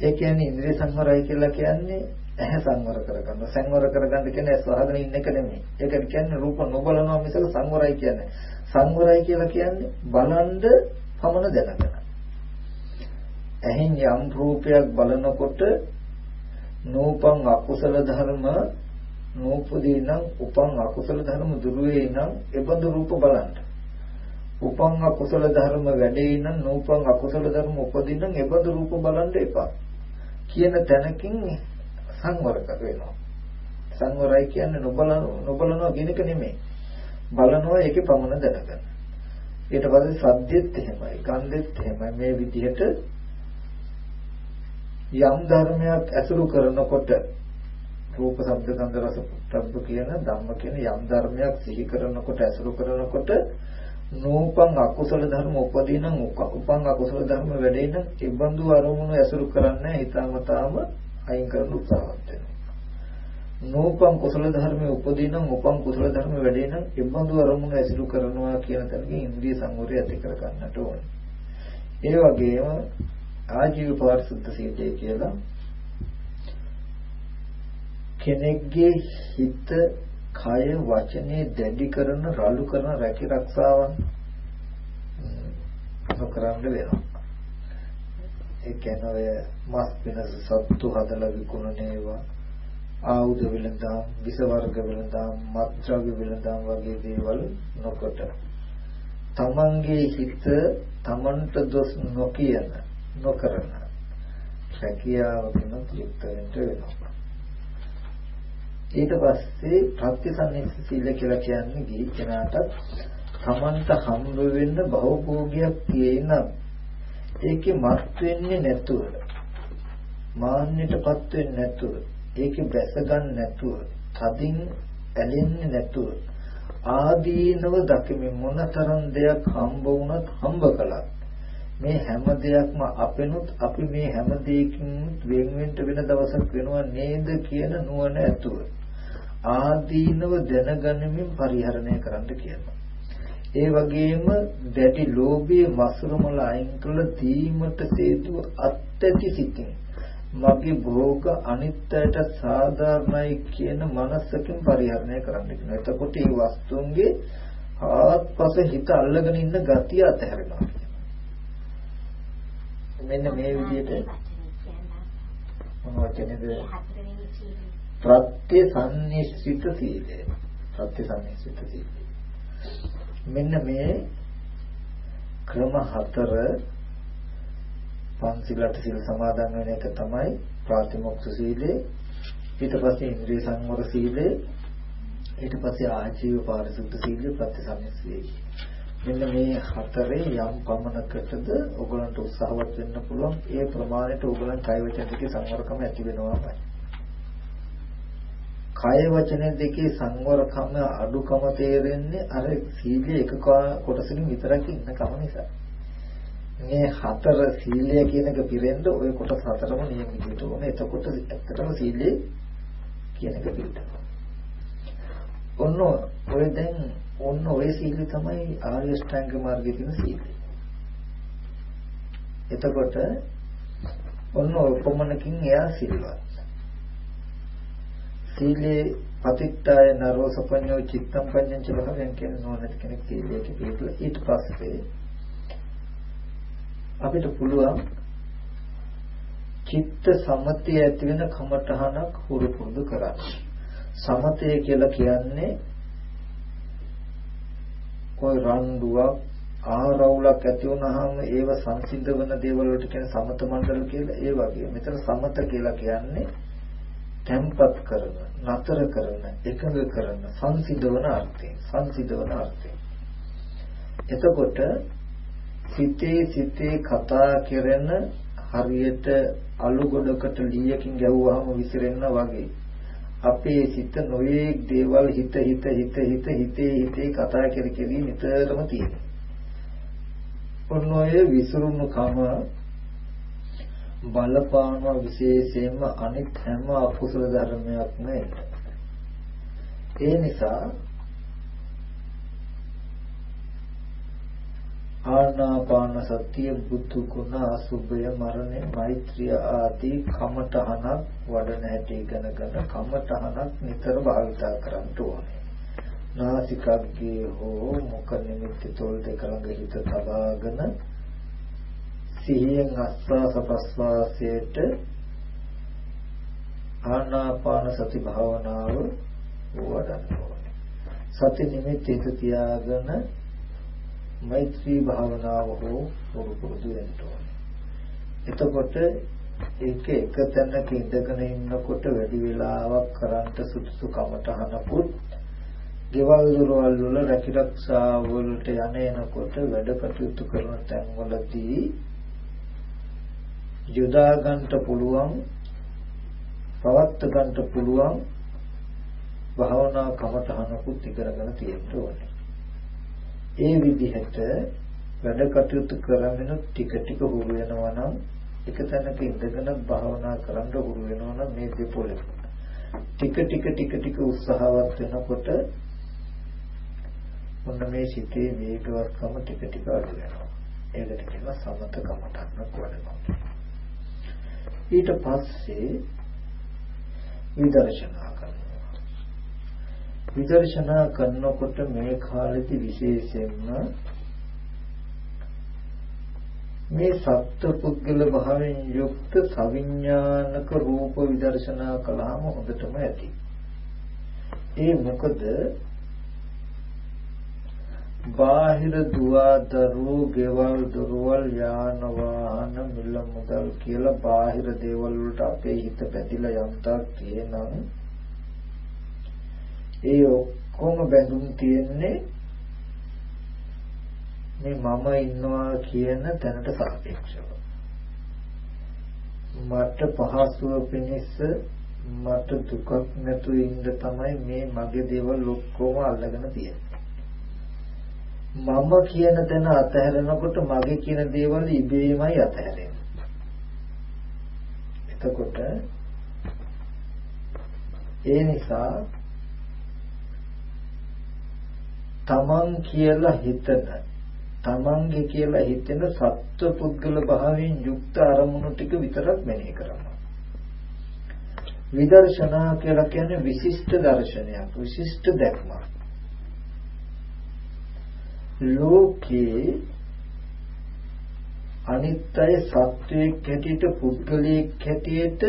ඒ කියන්නේ ඉන්ද්‍රිය සංවරයි කියලා කියන්නේ ඇහැ සංවර කරගන්න. සංවර කරගන්න කියන්නේ ඇස් වහගෙන ඉන්න එක නෙමෙයි. ඒකට කියන්නේ රූප නොබලනවා මිසක සංවරයි කියන්නේ. සංවරයි කියලා කියන්නේ බලන්ද පමණ දැනගන්න. ඇහෙන් යම් රූපයක් බලනකොට නූපං අකුසල ධර්ම නූපදී නම් උපං අකුසල ධර්ම දුර වේ නම් එබඳු රූප බලන්න. උපං අකුසල ධර්ම වැඩේ නම් නූපං අකුසල ධර්ම උපදින්න එබඳු රූප බලන්න එපා. කියන තැනකින් සංවර වෙනවා. සංවරයි කියන්නේ නොබලන නොබලනවා කියන එක නෙමෙයි. බලනවා ඒකේ පමණ දැනගන්න. ඊට පස්සේ සද්දෙත් එහෙමයි, ගන්ධෙත් එහෙමයි මේ විදිහට යම් ධර්මයක් ඇසුරු කරනකොට රූප ශබ්ද ගන්ධ රස පුට්ටබ්බ කියන ධම්ම කියන යම් ධර්මයක් සිහි කරනකොට ඇසුරු කරනකොට නූපං අකුසල ධර්ම උපදීනම් උපං අකුසල ධර්ම වැඩේ නම් ඉබ්බන්දු අරමුණු ඇසුරු කරන්නේ හිතාමතාම අයින් කරන්න උත්සාහවත් වෙනවා. නූපං කුසල ධර්මයේ උපදීනම් උපං කුසල ධර්ම වැඩේ නම් ඉබ්බන්දු අරමුණු ඇසුරු කරනවා කියන තැනකින් ඉන්ද්‍රිය සංවරය ඇති කර ගන්නට ඕනේ. ඒ වගේම ආජීව පාරිශුද්ධ සීලය කියලා කෙනෙක්ගේ හිත කය වචනේ දැඩි කරන රළු කරන රැකී රක්ෂාවන් නොකරන්න වෙනවා. ඒ කියන්නේ ඔය මස් වෙනස සත්තු හදලා විකුණන ඒවා ආයුධ විලඳාම්, විස වර්ග විලඳාම්, මත්ද්‍රව්‍ය විලඳාම් වගේ දේවල් නොකොට තමන්ගේ හිත තමන්ට දොස් නොකියන නොකරන රැකියාවකින් යුක්ත වෙන්න වෙනවා. ඊට පස්සේ ප්‍රත්‍යසන්නිස්ස සීල කියලා කියන්නේ ගිහි කෙනාට තමන්ට හම්බ වෙන්න භවභෝගයක් තියෙනම් ඒකේ මත් වෙන්නේ නැතුව. මාන්නයටපත් වෙන්නේ නැතුව. ඒකේ බැස ගන්න නැතුව. තදින් ඇලෙන්නේ නැතුව. ආදීනව දකිමින් මොනතරම් දෙයක් හම්බ වුණත් හම්බ කළා මේ හැම දෙයක්ම අපෙනුත් අපි මේ හැම දෙයකින් වෙන් වෙන්න වෙන දවසක් වෙනවා නේද කියන නුවණ ඇතුව. ආදීනව දැනගැනීමෙන් පරිහරණය කරන්න කියනවා. ඒ වගේම දැඩි ලෝභයේ මසුරුමල අයින් කළ දීමට හේතුව අත්‍යති සිතින් මගේ භෝග අනිත්‍යයට සාධාරණයි කියන මනසකින් පරිහරණය කරන්න කියනවා. එතකොට මේ වස්තුන්ගේ ආත්පස හිත අල්ලගෙන ඉන්න ගතිය අතහැරෙනවා. මෙන්න මේ විදිහට මොනවද කියන්නේ ප්‍රත්‍ය සම්නිශ්චිත සීලය. ප්‍රත්‍ය සම්නිශ්චිත සීලය. මෙන්න මේ ක්‍රම හතර පන්සිලට සිල් සමාදන් වෙන එක තමයි ප්‍රාතිමොක්ෂ සීලය. ඊට පස්සේ ඉන්ද්‍රිය සංවර සීලය. ඊට පස්සේ ආජීව පාරිශුද්ධ සීලය ප්‍රතිසම්පස් සීලය. මෙන්න මේ හතරේ යම් පමණකටද ඔයගලන්ට උත්සාහවත් වෙන්න පුළුවන් ඒ ප්‍රමාණයට ඔයගලන් කය වචන දෙකේ සංවරකම ඇති වෙනවාමයි. කය වචන දෙකේ සංවරකම අඩුකම තේරෙන්නේ අර සීලයේ එක කොටසකින් විතරක් ඉන්නකම නිසා. මේ හතර සීලය කියන එක පිරෙන්න ওই කොටස් හතරම නියම විදිහට ඕනේ. එතකොට ඇත්තටම සීලය කියන එක පිළිටනවා. ඔන්න ඔය දැන් ඔන්න ඔය සීලය තමයි ආර්ය ශ්‍රැංග මාර්ගයේ තියෙන සීලය. එතකොට ඔන්න ඔපමණකින් එයා සිල්වත්. සීලේ පතිත්තාය නරෝ සපඤ්ඤෝ චිත්තම් පඤ්ඤං ච භවෙන් කියන නෝනත් කෙනෙක් සීලයට පිළිපදලා ඊට පස්සේ අපිට පුළුවන් චිත්ත සමතය ඇති වෙන කමඨහනක් හුරු පුරුදු කරන්න. සමතය කියලා කියන්නේ કોઈ රණ්ඩුවක් ආරවුලක් ඇති වුනහම ඒව සංසිද්ධ වෙන දේවල් වලට කියන සමත මණ්ඩල කියලා ඒ වගේ. මෙතන සමත කියලා කියන්නේ tempat කරන, නතර කරන, එකඟ කරන, සංසිද්ධ වන අර්ථයෙන්, සංසිද්ධ වන අර්ථයෙන්. එතකොට සිතේ සිතේ කතා කරන හරියට අලු ගොඩකට ලීයකින් ගැව්වහම විසිරෙන්න වගේ අපේ සිත නොයේක් දේවල් හිත හිත හිත හිත හිතේ හිතේ කතා කර කර නිතරම තියෙනවා. ඔන්න ඔය විසිරුණු කම බලපානවා විශේෂයෙන්ම අනිත් හැම අකුසල ධර්මයක්ම ඒ නිසා ආනාපාන සතිය බුද්ධ ගුණ අසුභය මරණය මෛත්‍රිය ආදී කමඨහනක් වඩන හැටි ඉගෙනගෙන කමඨහනක් නිතර භාවිතා කරන්න ඕනේ. නාසිකග්ගේ හෝ මුඛ නිමිති තොල් දෙක ළඟ හිත තබාගෙන සිහියෙන් ආස්වාස ප්‍රස්වාසයට ආනාපාන සති භාවනාව වඩන්න ඕනේ. සති නිමිති තියාගෙන මෛත්‍රී භාවනාව හෝ පුරුදු වෙන්න ඕනේ. එතකොට ඒක එක තැනක ඉඳගෙන ඉන්නකොට වැඩි වෙලාවක් කරන්ට සුදුසු කමටහනකුත් ගෙවල් දොරවල් වල රැකිරක්ෂා වලට යන එනකොට වැඩ කටයුතු කරන තැන්වලදී යොදා ගන්නට පුළුවන් පවත් ගන්නට පුළුවන් භාවනා කමටහනකුත් ඉගෙනගෙන තියෙන්න ඕනේ. ඒ විදිහට වැඩ කටයුතු කරගෙන ටික ටික හුරු වෙනවා නම් එක තැනක ඉඳගෙන භාවනා කරන්න හුරු වෙනවා නම් මේ දෙපොළේ ටික ටික ටික ටික උත්සාහවත් වෙනකොට මොන මේ සිතේ වේගවත්කම ටික ටික අඩු වෙනවා. ඒකට කියනවා සමත කමටහනක් වඩනවා. ඊට පස්සේ විදර්ශනා විදර්ශනා කරනකොට මේ කාලෙදි විශේෂයෙන්ම මේ සත්පුද්ගල භාවයෙන් යුක්ත සවිඥානික රූප විදර්ශනා කළාම හොඳටම ඇති. ඒ මොකද බාහිර දුවදරු ගෙවල් දොරවල් යාන වාහන මිල මුදල් කියලා බාහිර දේවල් වලට අපේ හිත පැතිලා යම්තාක් තියෙනම් ඒ ඔක්කොම බැඳුම් තියෙන්නේ මේ මම ඉන්නවා කියන තැනට සාපේක්ෂව. මට පහසුව පිණිස මට දුකක් නැතු ඉන්න තමයි මේ මගේ දේවල් ඔක්කොම අල්ලගෙන තියෙන්නේ. මම කියන තැන අතහැරෙනකොට මගේ කියන දේවල් ඉබේමයි අතහැරෙන්නේ එතකොට ඒ නිසා තමන් කියලා හිතන තමන්ගේ කියලා හිතෙන සත්ව පුද්ගල භාවයෙන් යුක්ත අරමුණු ටික විතරක් මෙනෙහි කරනවා. විදර්ශනා කියලා කියන්නේ විශිෂ්ට දර්ශනයක්, විශිෂ්ට දැක්මක්. ලෝකේ අනිත්‍ය සත්වයක් හැටියට පුද්ගලයෙක් හැටියට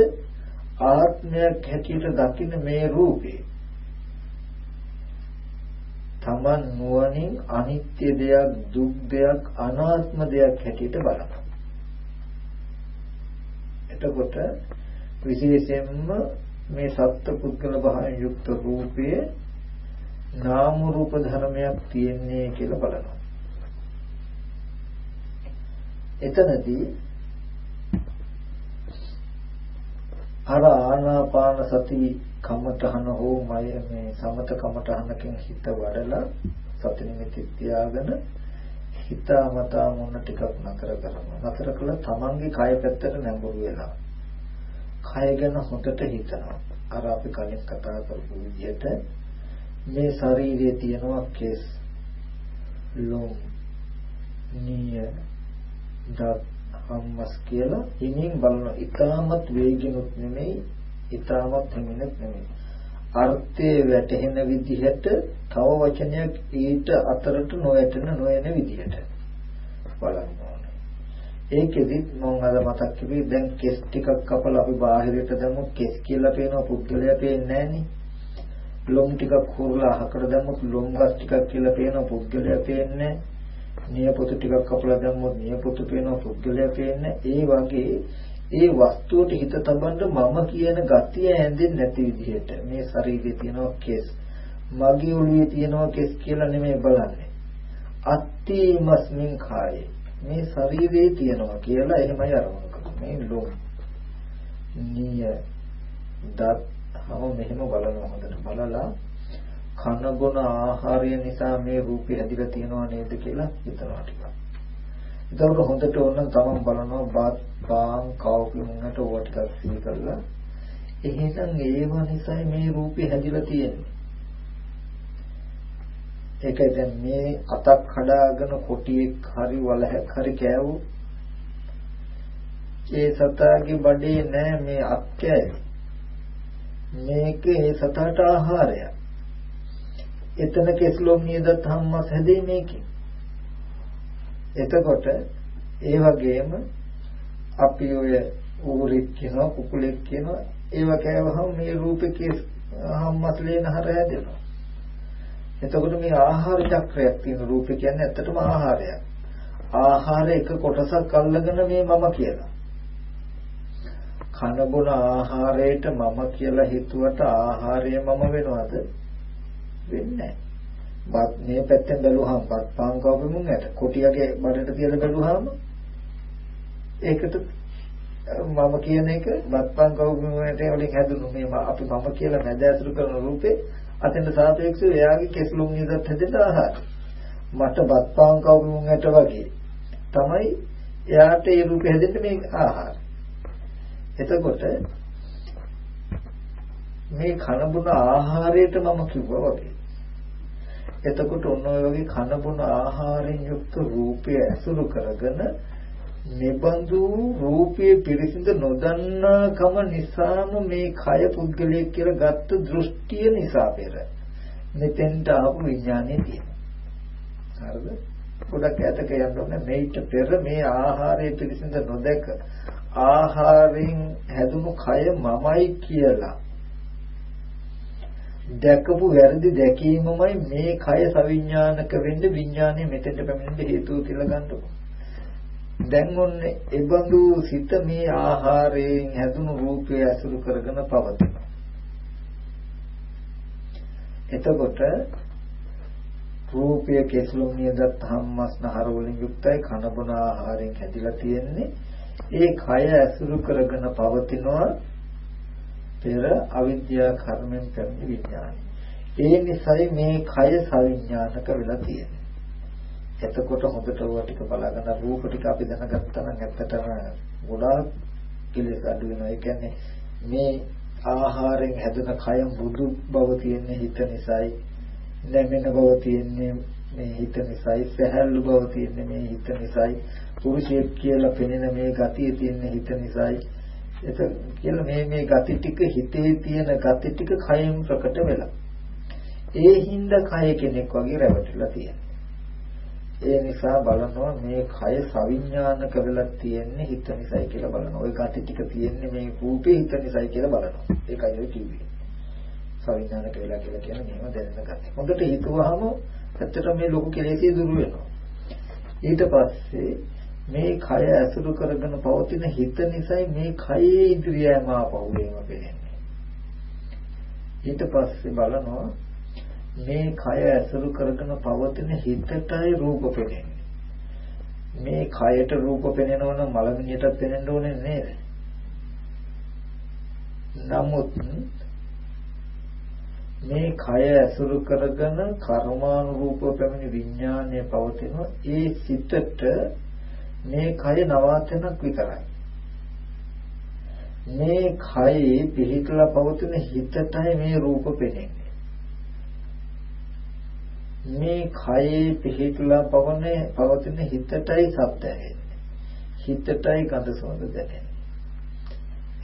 ආත්මයක් හැටියට දකින්න මේ රූපේ Taman නුවණින් අනිත්‍ය දෙයක් දුක් දෙයක් අනාත්ම දෙයක් හැටියට බලනවා. එතකොට විශේෂයෙන්ම මේ සත්ත්ව පුද්ගල භාවයෙන් යුක්ත රූපයේ නාම රූප ධර්මයක් තියෙන්නේ කියලා බලනවා. එතනදී අර ආනාපාන සති කමඨහන හෝ මය මේ සමත කමඨහනකින් හිත වඩලා සති නිමිති තියාගෙන හිතාමතා මොන ටිකක් නතර කරනවා. නතර කළා තමන්ගේ කය පැත්තට නැඹුරු වෙලා. කය ගැන හොඳට හිතනවා. අර අපි කලින් කතා කරපු විදිහට මේ ශරීරයේ තියෙනවා කෙස් ලොම් නිය දත් හම්මස් කියලා හිමින් බලන ඉතාමත් වේගිනුත් නෙමෙයි ඉතාමත් හිමිනුත් නෙමෙයි අර්ථයේ වැටහෙන විදිහට තව වචනයක් ඊට අතරට නොයැටෙන නොයන විදිහට බලන්න ඕනේ. ඒකෙදි මම අද මතක් කළේ දැන් කෙස් ටිකක් කපලා අපි බාහිරට දැම්මොත් කෙස් කියලා පේන පුද්ගලයා පේන්නේ නැහනේ. ලොම් ටිකක් හොරලා අහකට දැම්මොත් ලොම් ගස් ටිකක් කියලා පේන පුද්ගලයා පේන්නේ නියපොතු ටිකක් කපලා දැම්මොත් නියපොතු පේන පුද්ගලයා පේන්නේ ඒ වගේ ඒ වස්තුවට හිත තබන්න මම කියන ගතිය ඇඳෙන්නේ නැති විදිහට. මේ ශරීරයේ තියෙනවා කෙස්. මගේ ඔළුවේ තියෙනවා කෙස් කියලා නෙමෙයි බලන්නේ. අත්තිමස්මින් කායේ. මේ ශරීරයේ තියෙනවා කියලා එහෙමයි අරමුණු කරන්නේ. මේ ලොම්. නිය දත් මම මෙහෙම බලනවා හොඳට බලලා කන බොන ආහාරය නිසා මේ රූපය හැදිලා තියෙනව නේද කියලා හිතනවා ටිකක්. ඒතකොට හොඳට ඕන තමන් බලනවා බත් පාන් කවුපින්නට ඕවා ටිකක් සිහි කරලා එහෙනම් ඒව නිසා මේ රූපය හැදිලා තියෙන්නේ. ඒක දැන් මේ අතක් කඩාගෙන කොටියෙක් හරි වලහැක් හරි කෑවු ඒ සතාගේ බඩේ නෑ මේ අත්‍යයි මේක ඒ සතාට ආහාරයක්. එතන කෙස්ලොම් නියදත් හම්මස් හැදේ මේකේ. එතකොට ඒ වගේම අපි ඔය ඌරෙක් කියනවා කුකුලෙක් කියනවා ඒව කෑවහම මේ රූපේ කෙස් හම්මස් ලේන හර හැදෙනවා. එතකොට මේ ආහාර චක්‍රයක් තියෙන රූපේ කියන්නේ ඇත්තටම ආහාරයක්. ආහාර එක කොටසක් අල්ලගෙන මේ මම කියලා. කන බොන ආහාරයට මම කියලා හිතුවට ආහාරය මම වෙනවද? වෙන්නේ බත් මේ පැත්තෙන් බැලුවහම බත් පාන් කවපෙමුන් ඇත. කොටියගේ බඩට තියලා බැලුවහම ඒකට මම කියන එක බත් පාන් කවපෙමුන්ට වලින් හැදුණු මේ අපි මම කියලා මැද ඇතුළු කරන රූපේ අතෙන්ට සාපේක්ෂව එයාගේ කෙස්ලුම් නියදත් හැදෙන්න ආහාර. මට බත් පාන් කවපෙමුන්ට වගේ තමයි එයාට ඒ රූපේ හැදෙන්න මේ ආහාර. එතකොට මේ කන බොන ආහාරයට මම කිව්වා වගේ. එතකොට ඔන්න ඔය වගේ කන බොන ආහාරයෙන් යුක්ත රූපය ඇසුරු කරගෙන නිබඳු රූපයේ පිරිසිඳ නොදන්නාකම නිසාම මේ කය පුද්ගලයෙක් කියලා ගත්ත දෘෂ්ටිය නිසා පෙර මෙතෙන්ට ආපු විඥානය තියෙනවා. හරිද? ගොඩක් ඈතක යන්න ඕනේ මේිට පෙර මේ ආහාරයේ පිරිසිඳ නොදැක ආහාරයෙන් හැදුණු කය මමයි කියලා දැකපු වැරදි දැකීමමයි මේ කය සවිඥානික වෙන්න විඥානය මෙතෙන්ට පැමිණෙන්න හේතුව කියලා ගන්නකො. දැන් ඔන්නේ ඒබඳු සිත මේ ආහාරයෙන් හැදුණු රූපය ඇසුරු කරගෙන පවතිනවා. එතකොට රූපය කෙසලොම් නියදත් හම්මස් නහර වලින් යුක්තයි කන බොන ආහාරයෙන් හැදිලා තියෙන්නේ ඒ කය ඇසුරු කරගෙන පවතිනවා පෙර අවිද්‍යා කර්මෙන් පැමිණි විඥානයි. ඒ නිසයි මේ කය සවිඥානික වෙලා තියෙන්නේ. එතකොට හොඳට ඔය ටික බලාගෙන රූප ටික අපි දැනගත්තා නම් ඇත්තටම ගොඩාක් කෙලෙස් අඩු වෙනවා. ඒ කියන්නේ මේ ආහාරයෙන් හැදෙන කය බුදු බව තියෙන හිත නිසායි නැමෙන බව තියෙන්නේ මේ හිත නිසායි සහැල්ලු බව තියෙන්නේ මේ හිත නිසායි පුරුෂයෙක් කියලා පෙනෙන මේ ගතිය තියෙන හිත නිසායි ඒක කියලා මේ මේ ගති ටික හිතේ තියෙන ගති ටික කයෙන් ප්‍රකට වෙලා ඒ හින්දා කය කෙනෙක් වගේ රැවටිලා තියෙනවා ඒ නිසා බලනවා මේ කය සවිඥානික වෙලා තියෙන්නේ හිත නිසායි කියලා බලනවා. ওই gati ටික තියෙන්නේ මේ රූපේ හිත නිසායි කියලා බලනවා. ඒකයි ඔය කිව්වේ. සවිඥානික වෙලා කියලා කියන්නේ මෙහෙම දැනෙන gati. හොඳට හිතුවාම ඇත්තට මේ ලොකු කෙලෙසිය දුරු වෙනවා. ඊට පස්සේ මේ කය ඇසුරු කරගෙන පවතින හිත නිසායි මේ කයේ ඉන්ද්‍රියම ආපහු වේම පෙනෙන්නේ. ඊට පස්සේ බලනවා මේ කය ඇසුරු කරගෙන පවතින හිතටයි රූප පෙනෙන්නේ. මේ කයට රූප පෙනෙනවා නම් මලමිණියටත් පෙනෙන්න ඕනේ නේද? නමුත් මේ කය ඇසුරු කරගෙන කර්මානුරූප පැමිණි විඥානය පවතින ඒ සිතට මේ කය නවාතනක් විතරයි. මේ කයේ පිහිටලා පවතින හිතටයි මේ රූප පෙනෙන්නේ. මේ කයේ පිහිටලා පවනේ පවතින හිතටයි ශබ්ද ඇහෙන්නේ. හිතටයි ගඳ සුවඳ දැනෙන්නේ.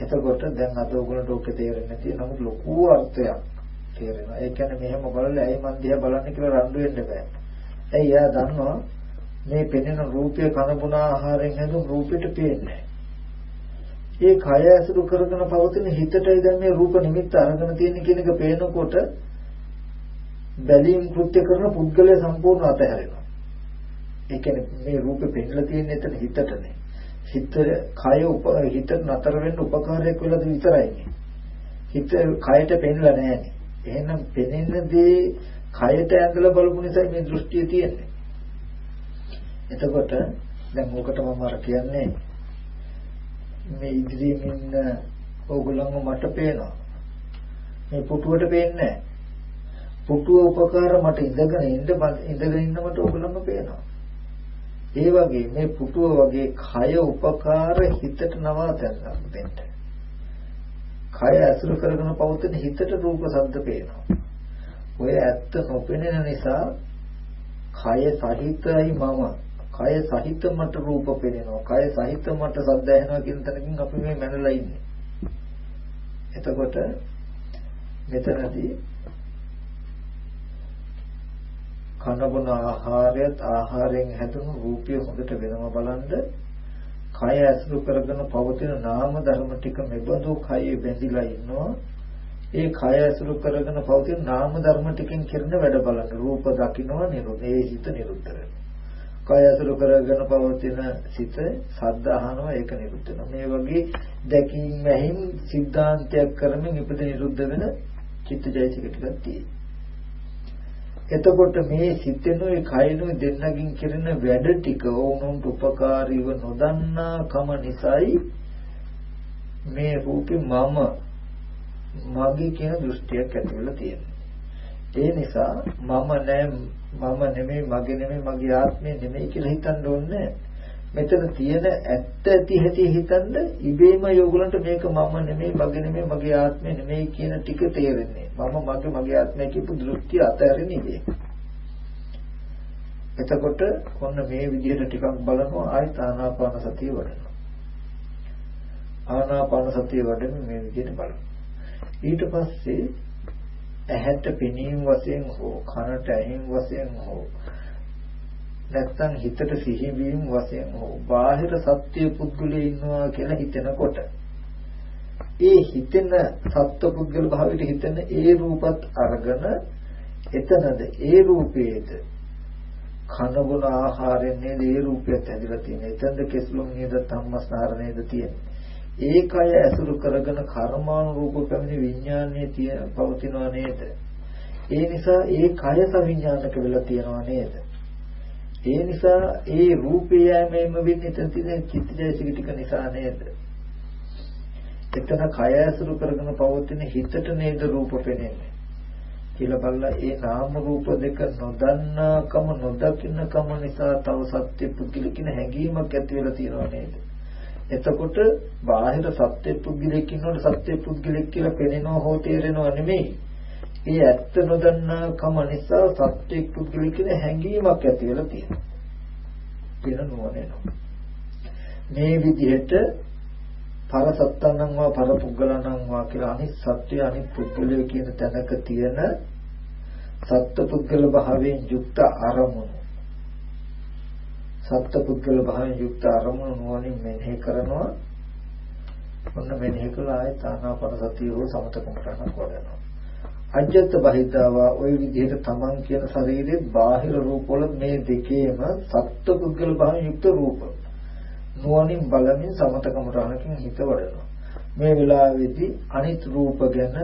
එතකොට දැන් අද ඔයගොල්ලන්ට ඔක තේරෙන්නේ නැති නමුත් ලොකු අර්ථයක් තේරෙනවා. ඒ කියන්නේ මෙහෙම බලලා ඇයි මන් දිහා බලන්නේ කියලා රණ්ඩු වෙන්න බෑ. ඇයි එයා දන්නවා මේ පෙනෙන රූපය කනබුන ආහාරයෙන් හැදුණු රූපෙට පේන්නේ ඒ කය ඇසුරු කරගෙන පවතින හිතටයි දැන් මේ රූප නිමිත්ත අරගෙන තියෙන කියන එක පේනකොට බැලීම් කෘත්‍ය කරන පුද්ගලයා සම්පූර්ණ අතහැරෙනවා. ඒ කියන්නේ මේ රූපේ පෙන්නලා තියෙන එතන හිතටනේ. හිත කය උප හිත නතර වෙන්න උපකාරයක් වෙලාද විතරයි. හිත කයට පෙන්නලා නැහැ. එහෙනම් පෙනෙන දේ කයට ඇඳලා බලපු නිසා මේ දෘෂ්ටිය තියෙන්නේ. එතකොට දැන් ඕකට මම අර කියන්නේ මේ ඉදිරියෙන් ඉන්න ඕගොල්ලන්ව මට පේනවා. මේ පුටුවට පේන්නේ නැහැ. පුටුව උපකාර මට ඉඳගෙන ඉන්න ඉඳගෙන ඉන්න මට ඕගොල්ලන්ව පේනවා. ඒ වගේ මේ පුටුව වගේ කය උපකාර හිතට නවාතැන්නක් දෙන්න. කය ඇසුරු කරගෙන පවතින හිතට රූප ශබ්ද පේනවා. ඔය ඇත්ත නොපෙනෙන නිසා කය සහිතයි මම කය සහිත මට රූප පෙනෙනවා. කය සහිත මට ශබ්ද ඇහෙනවා කියන තැනකින් අපි මේ මැනලා ඉන්නේ. එතකොට මෙතනදී කනබුන ආහාරයත් ආහාරයෙන් හැදුණු රූපය හොඳට වෙනම බලන්ද කය ඇසුරු කරගෙන පවතින නාම ධර්ම ටික මෙබඳු කයේ බැඳිලා ඉන්නවා ඒ කය ඇසුරු කරගෙන පවතින නාම ධර්ම ටිකෙන් කරන වැඩ බලන්න රූප දකින්නවා නිරෝධ ඒ හිත නිරුද්ධ වෙනවා කය අතුරු කරගෙන පවතින සිත සද්ද අහනවා ඒක නිරුද්ධ වෙනවා. මේ වගේ දැකීම ඇහිම් සිද්ධාන්තයක් කරමින් ඉපද නිරුද්ධ වෙන චිත්තජයසික ටිකක් තියෙනවා. එතකොට මේ සිතෙනුයි කයනුයි දෙන්නකින් කරන වැඩ ටික වුණුන්ට උපකාරීව නොදන්නා කම නිසායි මේ රූපේ මම මගේ කියන දෘෂ්ටියක් ඇති වෙලා තියෙනවා. ඒ නිසා මම නෑ මම නෙමෙයි මගේ නෙමෙයි මගේ ආත්මය නෙමෙයි කියලා හිතන්න ඕනේ මෙතන තියෙන ඇත්ත ඇති හැටි හිතන්න ඉබේම යෝගලන්ට මේක මම නෙමෙයි මගේ නෙමෙයි මගේ ආත්මය නෙමෙයි කියන ටික තේරෙන්නේ. මම මගේ මගේ ආත්මය කියපු දෘෂ්ටි අතහැරෙන ඉබේ එතකොට ඔන්න මේ විදිහට ටිකක් බලනවා ආයත ආනාපාන සතිය වඩනවා. ආනාපාන සතිය වඩන මේ විදිහට බලනවා. ඊට පස්සේ ඇහැට පෙනීම වශයෙන් හෝ කනට ඇහිම් වශයෙන් හෝ නැත්තම් හිතට සිහිවීම වශයෙන් හෝ බාහිර සත්‍ය පුද්ගලයෙ ඉන්නවා කියලා හිතනකොට ඒ හිතෙන සත්ව පුද්ගල භාවයට හිතෙන ඒ රූපත් අරගෙන එතනද ඒ රූපයේද කන බොන ආහාරයෙන් නේද ඒ රූපයත් ඇදලා තියෙන්නේ එතනද කෙස්ලොම් නේද ධම්මස්නාර නේද තියෙන්නේ ඒකය ඇසුරු කරගෙන කර්මානුරූප පැමිණි විඥානයේ තියෙන පවතිනවා නේද? ඒ නිසා ඒ කය සවිඥානික වෙලා තියෙනවා නේද? ඒ නිසා ඒ රූපය යෑමෙම වෙන්නේ එතන තියෙන චිත්තජයසික ටික නිසා නේද? එතන කය ඇසුරු කරගෙන පවතින හිතට නේද රූප පෙනෙන්නේ? කියලා බලලා ඒ නාම රූප දෙක නොදන්නාකම නොදකින්නකම නිසා තව සත්‍ය පුද්ගලිකින හැඟීමක් ඇති වෙලා තියෙනවා නේද? එතකොට බාහිර සත්‍ය පුද්ගලෙක් ඉන්නකොට සත්‍ය පුද්ගලෙක් කියලා පෙනෙනව හෝ තේරෙනව නෙමෙයි. ඒ ඇත්ත නොදන්නා කම නිසා සත්‍ය පුද්ගලෙක් කියන හැඟීමක් ඇති වෙලා තියෙනවා. කියන නුවණෙනවා. මේ විදිහට පර සත්තනං වා පර පුද්ගලණං වා කියලා අනිත් සත්‍ය අනිත් පුද්ගලය කියන තැනක තියෙන සත්ත්ව පුද්ගල භාවයෙන් යුක්ත අරමුණු සත්පුද්ගල භාවයෙන් යුක්ත අරමුණු නුවණින් මෙනෙහි කරනවා ඔන්න මෙනෙහි කළා ආයත ආනාපාන සතිය හෝ සමතකම කරනක් වඩනවා අජ්ජත් බහිද්දාවා ওই විදිහට තමන් කියන ශරීරයේ බාහිර රූපවල මේ දෙකේම සත්පුද්ගල භාවයෙන් යුක්ත රූප නුවණින් බලමින් සමතකම රහණකින් හිත වඩනවා. මේ වෙලාවේදී අනිත් රූප ගැන,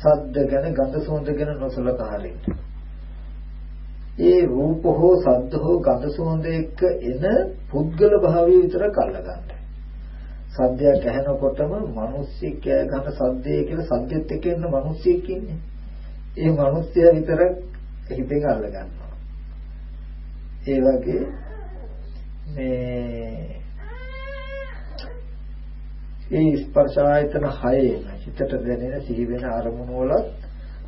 සද්ද ගැන, ගඳ සුවඳ ගැන නොසලකා හරින්න. ඒ රූප හෝ සද්ද හෝ ගඳ සුවඳ එක්ක එන පුද්ගල භාවය විතරක් අල්ලගන්න. සද්දයක් ඇහෙනකොටම මිනිස්සෙක් කෑ ගන්න සද්දේ කියලා සද්දෙත් එක්ක එන මිනිස්සෙක් ඉන්නේ. ඒ මිනිස්සයා විතරක් හිතෙන් අල්ල ගන්නවා. ඒ වගේ මේ ඒ ස්පර්ශ ආයතන හයේම හිතට දැනෙන සිහි වෙන අරමුණු වල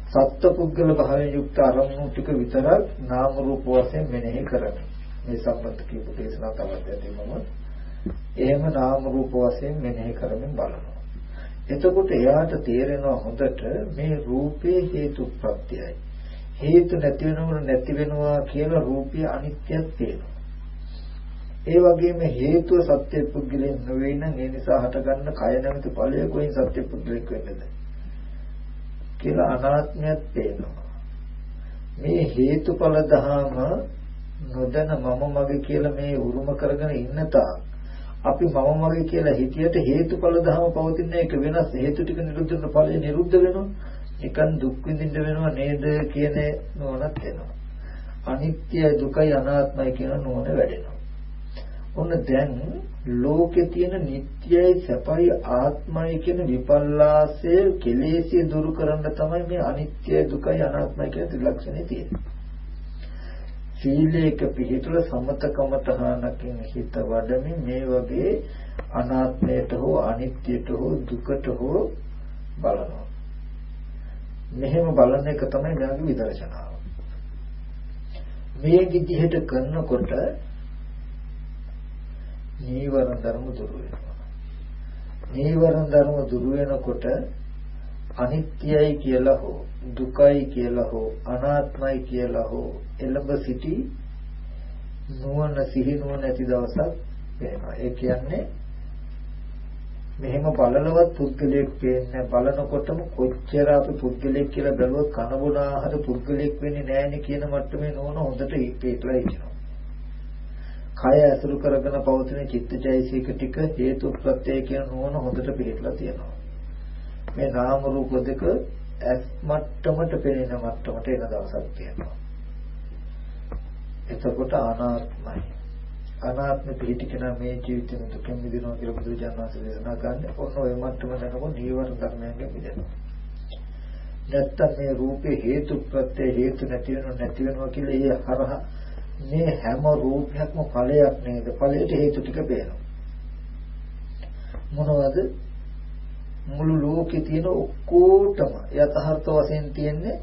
සත්පුද්ගල භාවයෙන් යුක්ත අරමුණු ටික විතරක් නාම රූප වශයෙන් මෙනෙහි කරමි. මේ සම්බන්ධ කියපු දේශනා තවත් ඇතිවම එහෙම නාම රූප වශයෙන් මෙනෙහි කරමින් බලනවා. එතකොට එයාට තේරෙනවා හොඳට මේ රූපේ හේතු ප්‍රත්‍යයයි. හේතු නැති වෙනවන නැති වෙනවා කියලා රූපය අනිත්‍යයක් තියෙනවා. ඒ වගේම හේතුව සත්‍ය පුද්ගලෙන් නොවේ නම් ඒ නිසා හටගන්න කය නැමැති ඵලය කොයින් සත්‍ය පුද්ගලෙක් වෙන්නද කියලා අනාත්මයක් පේනවා. මේ හේතුඵල දහම නොදැන මම මගේ කියලා මේ උරුම කරගෙන ඉන්න තාක් අපි මම මගේ කියලා හිතියට හේතුඵල දහම පවතින එක වෙනස් හේතු ටික නිරුද්ධ වෙන ඵලය නිරුද්ධ වෙනවා. නිකන් දුක් විඳින්න වෙනවා නේද කියන නෝනක් එනවා. අනිත්‍ය දුකයි අනාත්මයි කියන නෝන වැඩෙනවා. ඔන්න දැන් ලෝකේ තියෙන නිට්ටයයි සැපයි ආත්මයි කියන විපල්ලාසය කෙලෙසිය දුරු කරන්න තමයි මේ අනිත්‍ය දුකයි අනාත්මයි කියන ත්‍රිලක්ෂණය තියෙන්නේ. සීලේක පිළිතුර සමතකමතහනකින් හිත වඩමින් මේ වගේ අනාත්මයට හෝ අනිත්‍යයට හෝ දුකට හෝ බලනවා. මෙහෙම බලන එක තමයි මෙයාගේ විදර්ශනාව. මේ විදිහට කරනකොට නීවරණ ධර්ම දුරු වෙනවා. නීවරණ ධර්ම දුරු වෙනකොට අනිත්‍යයි කියලා හෝ දුකයි කියලා හෝ අනාත්මයි කියලා හෝ එළඹ සිටි නුවණ සිහි නුවණ ඇති දවසක් වෙනවා. ඒ කියන්නේ මෙහෙම බලලවත් පුද්ගලයෙක් පේන්නේ බලනකොටම කොච්චර අපි පුද්ගලයෙක් කියලා බැලුවොත් කන බොන ආහාර පුද්ගලයෙක් වෙන්නේ නැහැනේ කියන මට්ටමේ නුවණ හොඳට ඉපේట్లా ඉන්නවා. කය ඇසුරු කරගෙන පවතින චිත්තචෛසික ටික හේතු ප්‍රත්‍යය කියන නුවණ හොඳට පිළිట్లా තියෙනවා. මේ නාම රූප දෙක ඇස් මට්ටමට පෙනෙන මට්ටමට එන දවසක් තියෙනවා. එතකොට අනාත්මයි. අනාත්ම පිළිටි කෙනා මේ ජීවිතේ දුකෙන් මිදෙනවා කියලා බුදුරජාණන් වහන්සේ දේශනා කරන්නේ ඔන්න ඔය මට්ටම දැනගො නීවරණ ධර්මයන්ගෙන් මිදෙනවා. නැත්තම් මේ රූපේ හේතු ප්‍රත්‍ය හේතු නැති වෙනව නැති වෙනවා කියලා ඒ හරහා මේ හැම රූපයක්ම ඵලයක් නේද? ඵලයට හේතු ටික පේනවා. මොනවද? මුළු ලෝකේ තියෙන ඔක්කොටම යථාර්ථ වශයෙන් තියෙන්නේ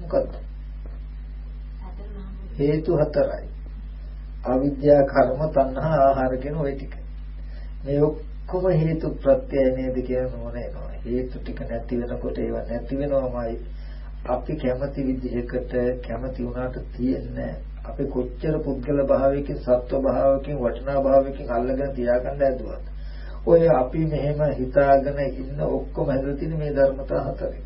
මොකද්ද? හේතු හතරයි. අවිද්‍යා කර්ම තණ්හා ආහාර කියන ওই ටික. මේ ඔක්කොම හේතු ප්‍රත්‍යය නේද කියන නෝනෙනවා. හේතු ටික නැති වෙනකොට ඒවා නැති වෙනවමයි අපි කැමති විදිහකට කැමති වුණාට තියෙන්නේ අපි කොච්චර පුද්ගල භාවයකින් සත්ව භාවයකින් වටිනා භාවයකින් අල්ලගෙන තියාගන්න ඇදුවත් ඔය අපි මෙහෙම හිතාගෙන ඉන්න ඔක්කොම හැදලා තියෙන මේ ධර්මතා හතරේ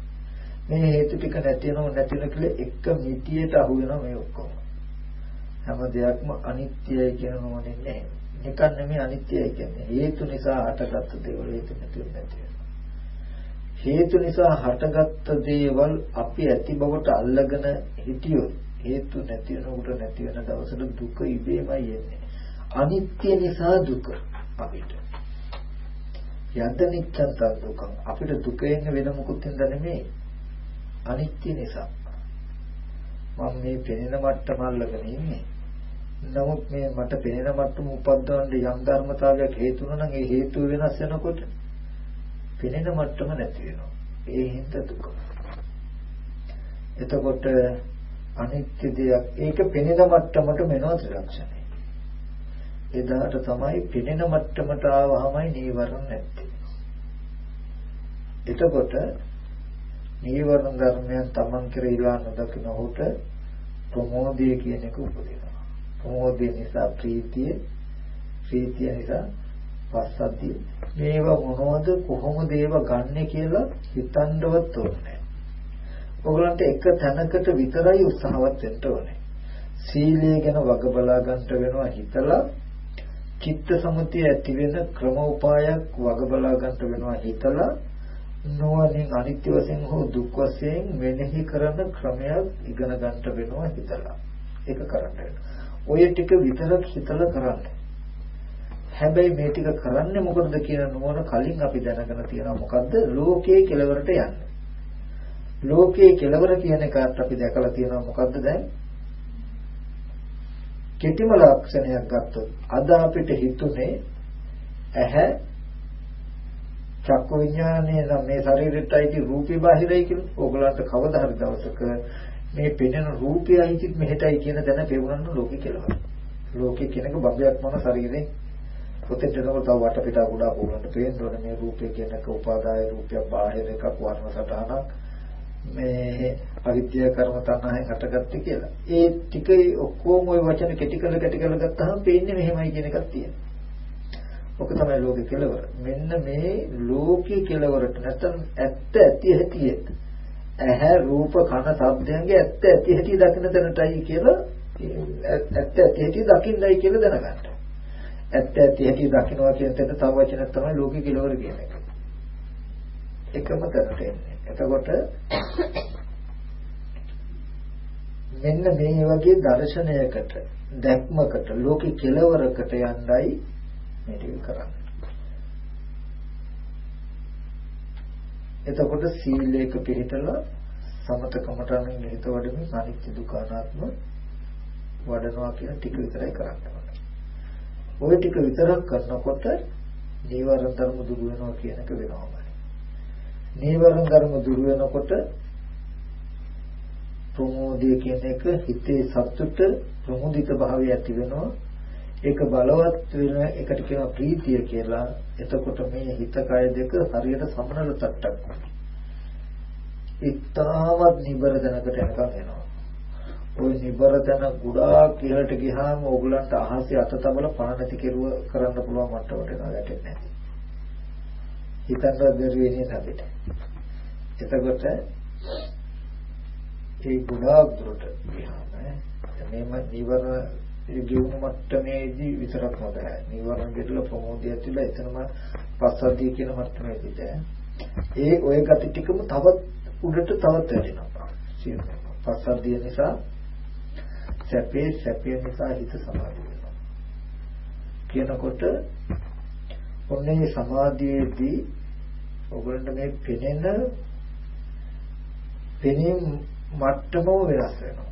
මේ හේතු ටික නැතිනව නැතින කියලා එක මිටියට අහු වෙනවා මේ ඔක්කොම හැම දෙයක්ම අනිත්‍යයි කියන නෝනේ නැහැ නිකන් නෙමෙයි අනිත්‍යයි කියන්නේ හේතු නිසා හටගත්ත දේවල් හේතු නැති නැති හේතු නිසා හටගත්ත දේවල් අපි ඇති බවට අල්ලගෙන හිටියොත් හේතු නැති වෙනකොට නැති වෙන දවසට දුක ඉබේමයි එන්නේ. අනිත්‍ය නිසා දුක අපිට. යන්ත නිච්ඡන් දුක. අපිට දුක එන්නේ වෙන මොකුත් හින්දා නෙමෙයි. අනිත්‍ය නිසා. මම මේ පෙනෙන මට්ටම අල්ලගෙන ඉන්නේ. නමුත් මේ මට පෙනෙන මට්ටම උපද්දවන්න යම් ධර්මතාවයක් හේතු නම් ඒ හේතුව වෙනස් වෙනකොට පෙනෙන මට්ටම නැති වෙනවා. ඒ හින්දා දුක. එතකොට අනිත්‍ය දෙයක් ඒක පෙනෙන මට්ටමට මෙනවා ත්‍රිලක්ෂණය. එදාට තමයි පෙනෙන මට්ටමට ආවහමයි නීවරණ නැත්තේ. එතකොට නීවරණ ධර්මයන් තමන් කෙරෙහිලා නොදකිනකොට ප්‍රමෝදය කියන එක උපදිනවා. ප්‍රමෝදය නිසා ප්‍රීතිය, ප්‍රීතිය නිසා පස්සද්ධිය. මේවා මොනවද කොහොමද ඒවා ගන්නෙ කියලා හිතන්නවත් ඕනේ ඔයගලන්ට එක තැනකට විතරයි උත්සාහවත් වෙන්න ඕනේ. සීලය ගැන වග බලා ගන්නට වෙනවා හිතලා චිත්ත සමුතිය ඇති වෙන ක්‍රමෝපායක් වග බලා ගන්න වෙනවා හිතලා නොවනින් අනිත්‍ය වශයෙන් හෝ දුක් වශයෙන් මෙනෙහි කරන ක්‍රමයක් ඉගෙන ගන්න වෙනවා හිතලා ඒක කරන්න ඔය ටික විතරක් හිතලා කරන්න. හැබැයි මේ ටික කරන්නේ මොකටද කියන නුවණ කලින් අපි දැනගෙන තියෙනවා. මොකද්ද? ලෝකයේ කෙලවරට යන්නේ. ලෝකයේ කෙලවර කියන එකට අපි දැකලා තියෙනවා. මොකද්ද දැන්? කෙටිම ලක්ෂණයක් ගත්තොත් අද අපිට හිතුනේ ඇහැ චක්ක විඥානයේ නම් මේ ශරීරෙට අයිති රූපේ බාහිරයි කියලා. ඕගලන්ට කවදා හරි දවසක මේ පෙනෙන රූපය අයිතිත් මෙහෙටයි කියන දැන පෙවුනන්න ලෝකේ කියලා. ලෝකේ කෙනක බබයක් මොන ශරීරේ පොතේ දෙනකොට තව වටපිටා ගොඩාක් ඕගලන්ට පේන්න ඕනේ මේ රූපේ කියනක උපාදාය රූපයක් බාහිර එකක් වර්ණ සටහනක් මේ අවිද්‍යා කර්ම තණ්හාවෙන් හටගත්තේ කියලා. ඒ ටික ඔක්කොම ওই වචන කෙටි කරලා කෙටි කරලා ගත්තාම පේන්නේ මෙහෙමයි කියන එකක් තියෙනවා. ඔක තමයි ලෝකේ කෙලවර. මෙන්න මේ ලෝකේ කෙලවරට නැත්නම් ඇත්ත ඇති හැටි ඇහැ රූප කන ශබ්දයන්ගේ ඇත්ත ඇති හැටි දකින්න තැනටයි කියලා ඇත්ත ඇති හැටි දකින්නයි කියලා දැනගන්න. ඇත්ත ඇති හැටි දකින්නවා කියන තැන තව වචනයක් තමයි ලෝකේ කෙලවර කියන එක. එකම තැනට එන්නේ. එතකොට මෙන්න මේ වගේ දර්ශනයකට දැක්මකට ලෝකේ කෙලවරකට යන්නයි මේ ටික කරන්නේ. එතකොට සීලයක පිළිතලා සමතකමටම නිහිත වඩමින් අනිත්‍ය දුක අනාත්ම වඩනවා කියන ටික විතරයි කරන්නේ. ওই ටික විතරක් කරනකොට නීවරණ ධර්ම දුරු වෙනවා කියන එක වෙනවමයි. නීවරණ ධර්ම දුරු වෙනකොට ප්‍රමෝදය කියන එක හිතේ සතුට ප්‍රමුදිත භාවය ඇති වෙනවා ඒක බලවත් වෙන එකට කියනවා ප්‍රීතිය කියලා. එතකොට මේ හිත කය දෙක හරියට සමනල තට්ටක් වගේ. ඉතාමත් නිබර දැනකට යනකම් එනවා. ওই නිබර දැන ගොඩාක් ඉහළට ගියාම ඕගලන්ට අහසේ අත තබල පණ නැති කෙරුව කරන්න පුළුවන් මට්ටමට එනවා ගැටෙන්නේ නැහැ. හිතන්න බැරි වෙන්නේ අපිට. එතකොට ඒ ගොඩාක් දුරට ගියාම මේම නිවර ඒ ගෙවුණු මට්ටමේදී විතරක් නොබෑ. නිවර්ණ පිටල ප්‍රමෝදය ඇතුළ එතනම පස්සද්ධිය කියන මට්ටමේදීද ඒ ඔය gati ටිකම තවත් උඩට තවත් වැඩෙනවා. පස්සද්ධිය නිසා සැපේ සැපේ නිසා හිත සමාධිය වෙනවා. කියනකොට ඔන්නේ සමාධියේදී ඔයගොල්ලන්ට මේ පෙනෙන පෙනීම මට්ටමම වෙනස් වෙනවා.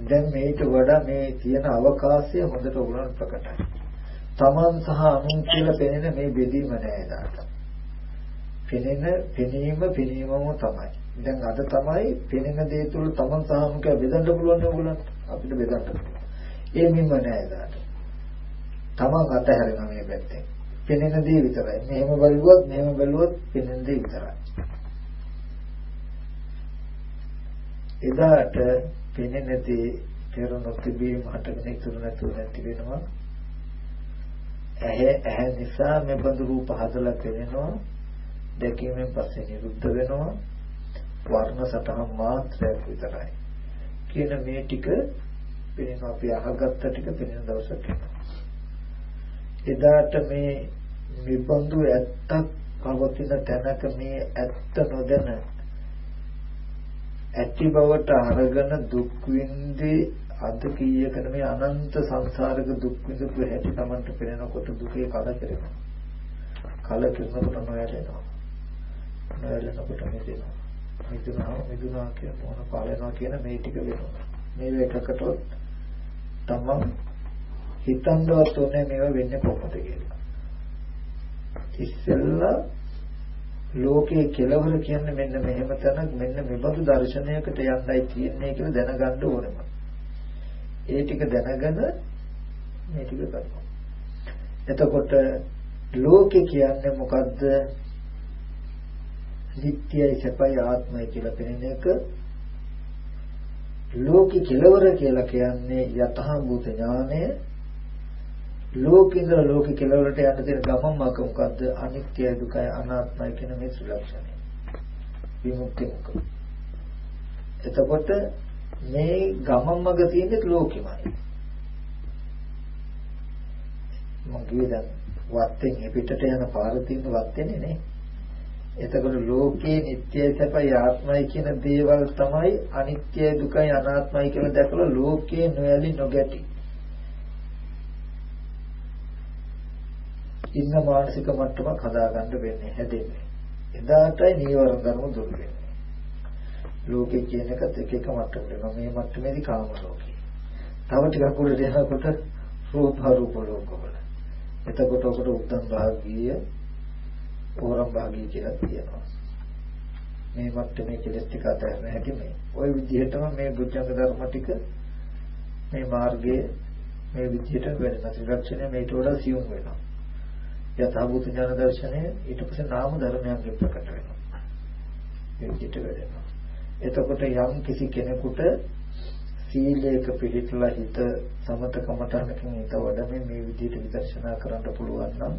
දැන් මේට වඩා මේ තියෙන අවකාශය හොඳට උගලන් ප්‍රකටයි. තමන් සහ අනුන් කියලා පෙනෙන මේ බෙදීම නෑ දාට. පෙනෙන පෙනීම පෙනීමම තමයි. දැන් අද තමයි පෙනෙන දේ තුල තමන් සහ අනුන් කියලා බෙදන්න පුළුවන් උගලන් අපිට බෙදන්න පුළුවන්. ඒ මින්ම නෑ දාට. තමන් අතහැරෙන මේ පැත්තෙන්. පෙනෙන දේ විතරයි. මෙහෙම බලුවොත් මෙහෙම බැලුවොත් පෙනෙන දේ විතරයි. එදාට පෙනෙන දේ පෙර නොතිබීම හටගෙන ඉතුරු නැතුව නැති වෙනවා. ඇහැ ඇහැ නිසා මේ බඳු රූප හදලා පෙනෙනවා. දැකීමෙන් පස්සේ නිරුද්ධ වෙනවා. වර්ණ සටහන් මාත්‍රයක් විතරයි. කියන මේ ටික පෙනෙනවා අපි අහගත්ත ටික පෙනෙන දවසට එදාට මේ නිබඳු ඇත්තක් පවතින තැනක මේ ඇත්ත නොදැන ඇති බවට අරගෙන දුක් විඳේ අද කීයකට මේ අනන්ත සංසාරක දුක් විඳපු හැටි Tamanට පේනකොට දුකේ කලකිරෙනවා. කලකිරෙනකොට නොයැලෙනවා. නොයැලෙනකොට මිදෙනවා. මිදුණා මිදුණා කියන මොන පාලනවා කියන මේ ටික වෙනවා. මේ එකකට තමන් හිතන්නවත් ඕනේ මේවා වෙන්නේ කොහොමද කියලා. ඉස්සෙල්ලා ලෝකයේ කෙලවර කියන්නේ මෙන්න මෙහෙම තැනක් මෙන්න මෙබඳු දර්ශනයකට යන්නයි තියෙන්නේ කියලා දැනගන්න ඕනම. ඒ ටික දැනගෙන මේ ටික කරනවා. එතකොට ලෝකේ කියන්නේ මොකද්ද? නිට්ටයයි සැපයි ආත්මයි කියලා පෙනෙන එක ලෝකේ කෙලවර කියලා කියන්නේ යතහ භූත ඥානය ලෝකේන්ද්‍ර ලෝක කෙලවරට යන්න තියෙන ගමන් මාර්ග මොකද්ද? අනිත්‍යයි දුකයි අනාත්මයි කියන මේ ත්‍රිලක්ෂණය. විමුක්තිය මොකක්ද? එතකොට මේ ගමන් මඟ තියෙන්නේ ලෝකෙමයි. මම කිව්වේ දැන් වත්තෙන් පිටට යන පාර තියෙන වත්තේනේ නේ. එතකොට ලෝකේ නිට්ටයයි සැපයි ආත්මයි කියන දේවල් තමයි අනිත්‍යයි දුකයි අනාත්මයි කියලා දැකලා ලෝකේ නොයලි නොගැටි. ඉන්න මානසික මට්ටමක් හදාගන්න වෙන්නේ හැදෙන්නේ. එදාටයි නීවරණ ධර්ම දුරු වෙන්නේ. ලෝකේ කියන එකත් එක එක මට්ටම් වෙනවා. මේ මට්ටමේදී කාම ලෝකේ. තව ටිකක් උඩට යනකොට රූප රූප ලෝකවල. එතකොට ඔකට උත්තර භාගීය පෝරම් භාගීය කියලා කියනවා. මේ මට්ටමේ කෙලස් ටික අතහැරෙන හැටි මේ. ওই විදිහටම මේ බුද්ධංග ධර්ම ටික මේ මාර්ගයේ මේ විදිහට වෙනවා. ත්‍රිලක්ෂණය මේට වඩා සියුම් වෙනවා. යථාභූත ඥාන දර්ශනය ඊට පස්සේ නාම ධර්මයන්ගෙන් ප්‍රකට වෙනවා. මේ විදිහට වෙනවා. එතකොට යම් කිසි කෙනෙකුට සීලයක පිළිපදලා හිත සමතකමතනකින් හිත වඩමින් මේ විදිහට විදර්ශනා කරන්න පුළුවන් නම්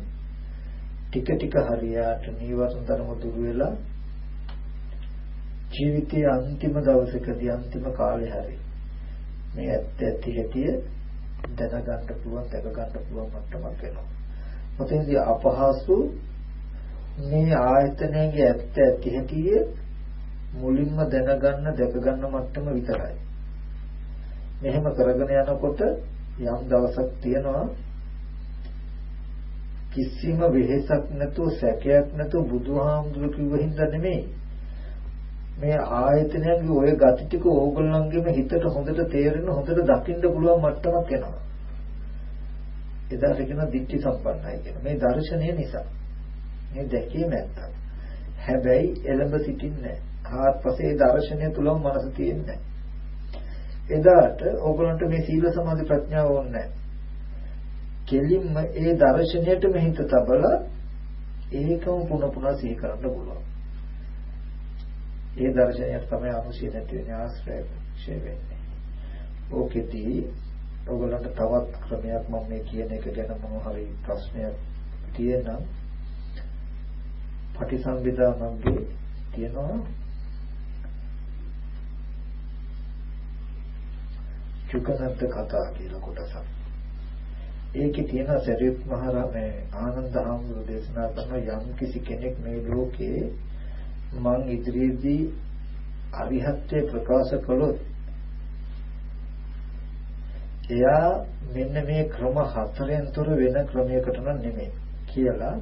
ටික ටික හරියට නීවරණ ධර්ම දුරු වෙලා ජීවිතයේ අන්තිම දවසකදී අන්තිම කාලේ හරි මේ ඇත්ත ඇති හැටිය දැනගන්න පුළුවන් දැක ගන්න පුළුවන් මට්ටමක් වෙනවා. මොතෙන්දී අපහසු මේ ආයතනයේ ඇත්ත ඇති හැටිය මුලින්ම දැනගන්න දැක ගන්න මට්ටම විතරයි. මෙහෙම කරගෙන යනකොට යම් දවසක් තියෙනවා කිසිම වෙහෙසක් නැතුව සැකයක් නැතුව බුදුහාමුදුරු කිව්ව හින්දා නෙමෙයි මේ ආයතනයන්ගේ ওই gati ටික ඕගොල්ලන්ගේම හිතට හොඳට තේරෙන හොඳට දකින්න පුළුවන් මට්ටමක් එනවා එදාට කියන දික්ටි සම්පන්නයි කියන. මේ දර්ශනය නිසා. මේ දැකීම නැත්තම්. හැබැයි එළඹ සිටින්නේ ආත්පසේ දර්ශනය තුලම මනස තියෙන්නේ එදාට ඕගොල්ලන්ට මේ සීල සමාධි ප්‍රඥාව ඕනේ කෙලින්ම ඒ දර්ශනයට මෙහිත තබලා ඒකම පුන පුන සිහි කරන්න පුළුවන්. ඒ දර්ශනයට තමයි අනුශීල නැති වෙන ආශ්‍රය ක්ෂය වෙන්නේ. ඕකෙදී ඔයගොල්ලන්ට තවත් ක්‍රමයක් මම මේ කියන එක ගැන මොන හරි ප්‍රශ්නයක් තියෙනම් පටිසම්භිදා මග්ගේ තියෙනවා චුකනන්ත කතා කියලා කොටසක්. ඒකේ තියෙන සරියුත් මහරහතන් ආනන්ද හාමුදුරුවෝ දේශනා කරන යම් කිසි කෙනෙක් මේ ලෝකේ මං ඉදිරියේදී අරිහත්ත්වය ප්‍රකාශ කළොත් එයා මෙන්න මේ ක්‍රම හතරෙන් තොර වෙන ක්‍රමයකට නම් නෙමෙයි කියලා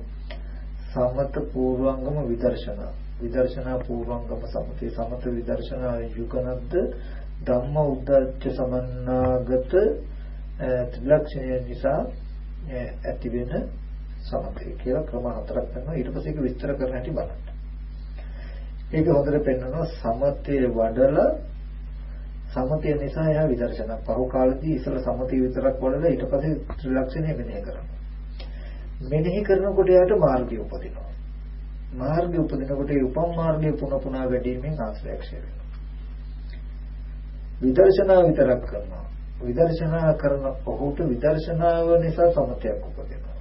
සමත පූර්වංගම විදර්ශනා. විදර්ශනා පූර්වංගම සමතේ සමත විදර්ශනා යුගනද්ද ධම්ම උද්දච්ච සමන්නාගත ත්‍රිලක්ෂණය නිසා ඇති වෙන සමතය කියලා ක්‍රම හතරක් කරනවා. ඊට පස්සේ ඒක විස්තර කරන්න හැටි බලන්න. ඒක හොඳට පෙන්වනවා සමතේ වඩලා සමතය නිසා එයා විදර්ශනා පහු කාලෙදී ඉස්සල සමතය විතරක් වඩලා ඊට පස්සේ ත්‍රිලක්ෂණය මෙනෙහි කරනවා. මෙනෙහි කරනකොට එයාට මාර්ගය උපදිනවා. මාර්ගය උපදිනකොට ඒ උපම් මාර්ගය පුන පුනා වැඩිමින් ආශ්‍රයක්ෂය වෙනවා. විදර්ශනා විතරක් කරනවා. විදර්ශනා කරන ඔහුට විදර්ශනාව නිසා සමතයක් උපදිනවා.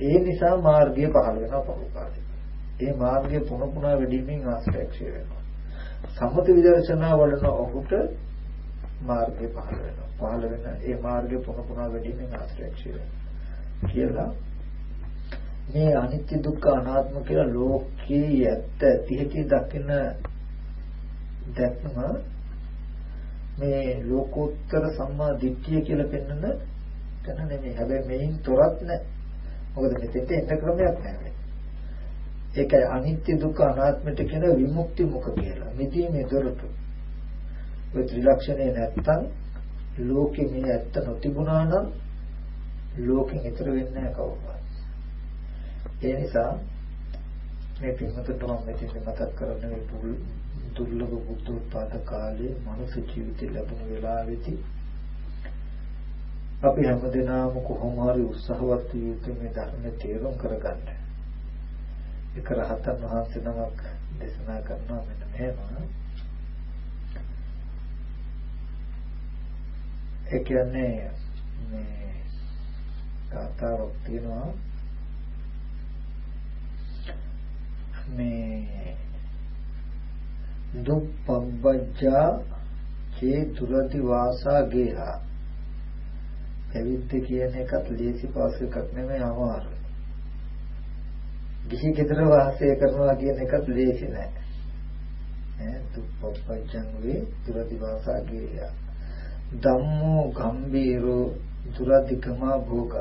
ඒ නිසා මාර්ගය පහළ වෙනවා පහුකාරී. ඒ මාර්ගය පුන පුනා වැඩිමින් ආශ්‍රයක්ෂය වෙනවා. සමත විදර්ශනා වඩන ඔහුට මාර්ගය පහළ වෙනවා. පහළ වෙන ඒ මාර්ගය පුන පුනා වැඩිමින් ආශ්‍රයක්ෂය වෙනවා. කියලා මේ අනිත්‍ය දුක්ඛ අනාත්ම කියලා ලෝකයේ ඇත්ත ඇති හැටි දකින දැක්ම මේ ලෝකෝත්තර සම්මා දිට්ඨිය කියලා පෙන්වන තැන නෙමෙයි. හැබැයි මේන් තොරත් නැහැ. මොකද මෙතෙන්ට එන්න ක්‍රමයක් නැහැ. ඒකයි අනිත්‍ය දුක්ඛ අනාත්මට කියන විමුක්ති මුඛ කියලා. මිදීමේ දොරටු. ඔය ත්‍රිලක්ෂණේ නැත්තම් ලෝකෙ මේ ඇත්ත නොතිබුණා නම් ලෝකෙන් ඈතර වෙන්නේ නැහැ කවුරුත්. ඒ නිසා මේ පින්වතුන්ට මම මෙතන මතක් කරන්නේ දුර්ලභ බුද්ධෝත්පාද කාලේ මනුෂ්‍ය ජීවිතය ලැබුණ වෙලාවෙදී අපි හැමදෙනාම කොහොම හරි උත්සාහවත් විය යුතු මේ ධර්ම තේරුම් කරගන්න. එක රහතන් වහන්සේ නමක් දේශනා කරනවා මෙන්න මෙහෙම. ඒ කියන්නේ මේ කතාවක් තියෙනවා මේ දුප්පබ්බජ්ජා චේ දුරති වාසා ගේහා පැවිද්ද කියන එකත් ලේසි පාසු එකක් නෙමෙයි අමාරුයි. ගිහි ගෙදර වාසය කරනවා කියන එකත් ලේසි නෑ. ඈ දුප්පප්පච්චන් වේ දුරදිවාසාගේ ධම්මෝ ගම්බීරෝ දුරදිකමා භෝග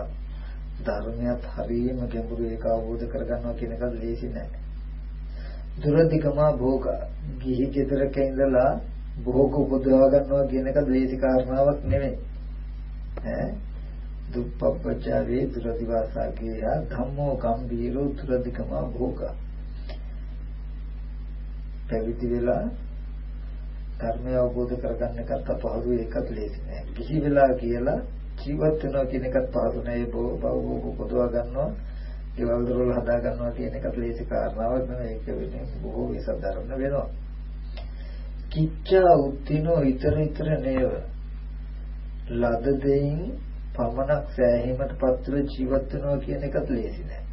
ධර්මයක් හරියම ගැඹුරු ඒක අවබෝධ කරගන්නවා කියන එක ලේසි නෑ. දුරදිකමා භෝග ගිහි ගෙදරක ඉඳලා භෝග උපදවා ගන්නවා කියන එක ලේසි කාරණාවක් නෙමෙයි. ඈ දුප්පප්පචාවේ දුරදිවාසාගේ යා ධම්මෝ ගම්බීරෝ දුරදිකමා භෝග පැවිදි වෙලා ධර්මය අවබෝධ කරගන්න එකත් අපහසුයි ඒකත් ලේසි නෑ. කිසි වෙලා කියලා ජීවත් වෙනවා කියන එකත් පහසු නෑ. ඒ බව පොදවා ගන්නවා, ඒවල් දරවල හදා ගන්නවා කියන එකත් ලේසි කාරණාවක් නෙවෙයි. ඒක වෙන්නේ බොහෝ විසදරණ වෙනවා. කිච්චා උත්තිනෝ ඊතර ඊතර නේව. ලද දෙයින් පමණක් සෑහීමට පත්‍ර ජීවත් වෙනවා කියන එකත් ලේසි නෑ.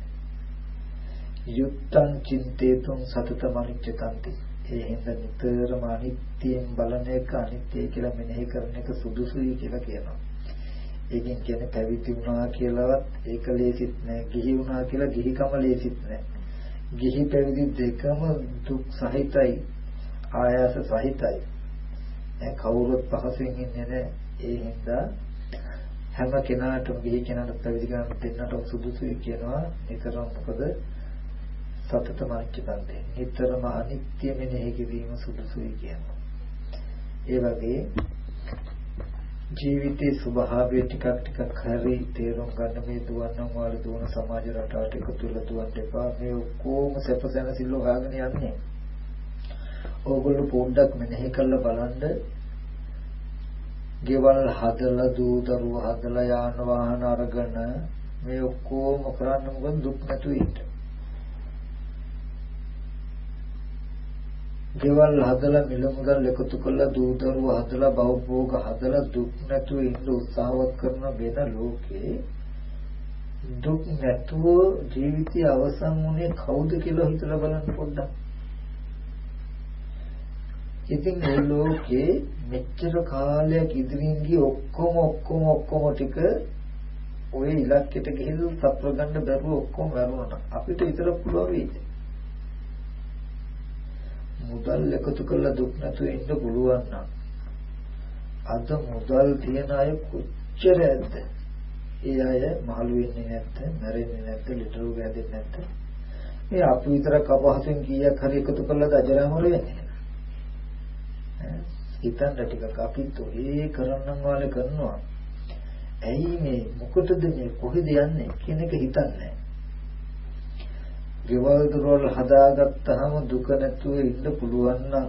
යුත්තං චින්තේතුං සතත මනිච්චතන්ති ඒ හින්දා නිතරම අනිත්‍යයෙන් බලන එක අනිත්‍ය කියලා මෙනෙහි කරන එක සුදුසුයි කියලා කියනවා. ඒකෙන් කියන්නේ පැවිදි වුණා කියලාවත් ඒක ලේසිත් නෑ. ගිහි වුණා කියලා ගිහිකම ලේසිත් නෑ. ගිහි පැවිදි දෙකම දුක් සහිතයි. ආයාස සහිතයි. ඒ කවුරුත් පහසෙන් ඉන්නේ නෑ. ඒ හින්දා හැම කෙනාටම ගිහි කෙනාට පැවිදි කරන්න දෙන්නට සුදුසුයි කියනවා. ඒතරම් මොකද සතත මාච්චකන්තේ නිතරම අනිත්‍ය මෙනෙහි කිරීම සුදුසුයි කියනවා. ඒ වගේ ජීවිතේ ස්වභාවය ටිකක් ටිකක් හරි තේරුම් ගන්න මේ දුවන්නම් වාල දුවන සමාජ රටාවට එකතු වෙලා දුවන්න එපා. මේ ඔක්කොම සැපසැනසෙල්ල හොයාගෙන යන්නේ. ඕගොල්ලෝ පොඩ්ඩක් මෙනෙහි කරලා බලන්න. ගෙවල් හදලා දූ දරුවෝ හදලා යාන වාහන අරගෙන මේ ඔක්කොම කරන්න මොකද දුක් නැතුව ඉන්න. ගෙවල් හදලා මිල මුදල් එකතු කරලා දූ දරුවෝ හදලා බහුභෝග හදලා දුක් නැතුව ඉන්න උත්සාහවත් කරන වෙන ලෝකේ දුක් නැතුව ජීවිතය අවසන් වුණේ කවුද කියලා හිතලා බලන්න පොඩ්ඩක්. ඉතින් මේ ලෝකේ මෙච්චර කාලයක් ඉදිරියෙන් ගිය ඔක්කොම ඔක්කොම ඔක්කොම ටික ඔය ඉලක්කයට ගිහින් සප්‍රගන්න බැරුව ඔක්කොම වැරුණා. අපිට විතර පුළුවන් වෙයිද? මුදල් එකතු කරලා දුක් නැතුව ඉන්න පුළුවන් නම් අද මුදල් තියන අය කොච්චර ඇද්ද? ඒ අය මහලු වෙන්නේ නැත්ද? මැරෙන්නේ නැත්ද? ලෙඩ රෝග හැදෙන්නේ නැත්ද? මේ අපි විතරක් අපහසුෙන් කීයක් හරි එකතු කරලාද අජරාමර වෙන්නේ? හිතන්න ටිකක් අපිත් ඒ කරන්නම් වාලේ කරනවා. ඇයි මේ මොකටද මේ කොහෙද යන්නේ කියන එක හිතන්නේ ගෙවල් දොරවල් හදාගත්තාම දුක නැතුව ඉන්න පුළුවන් නම්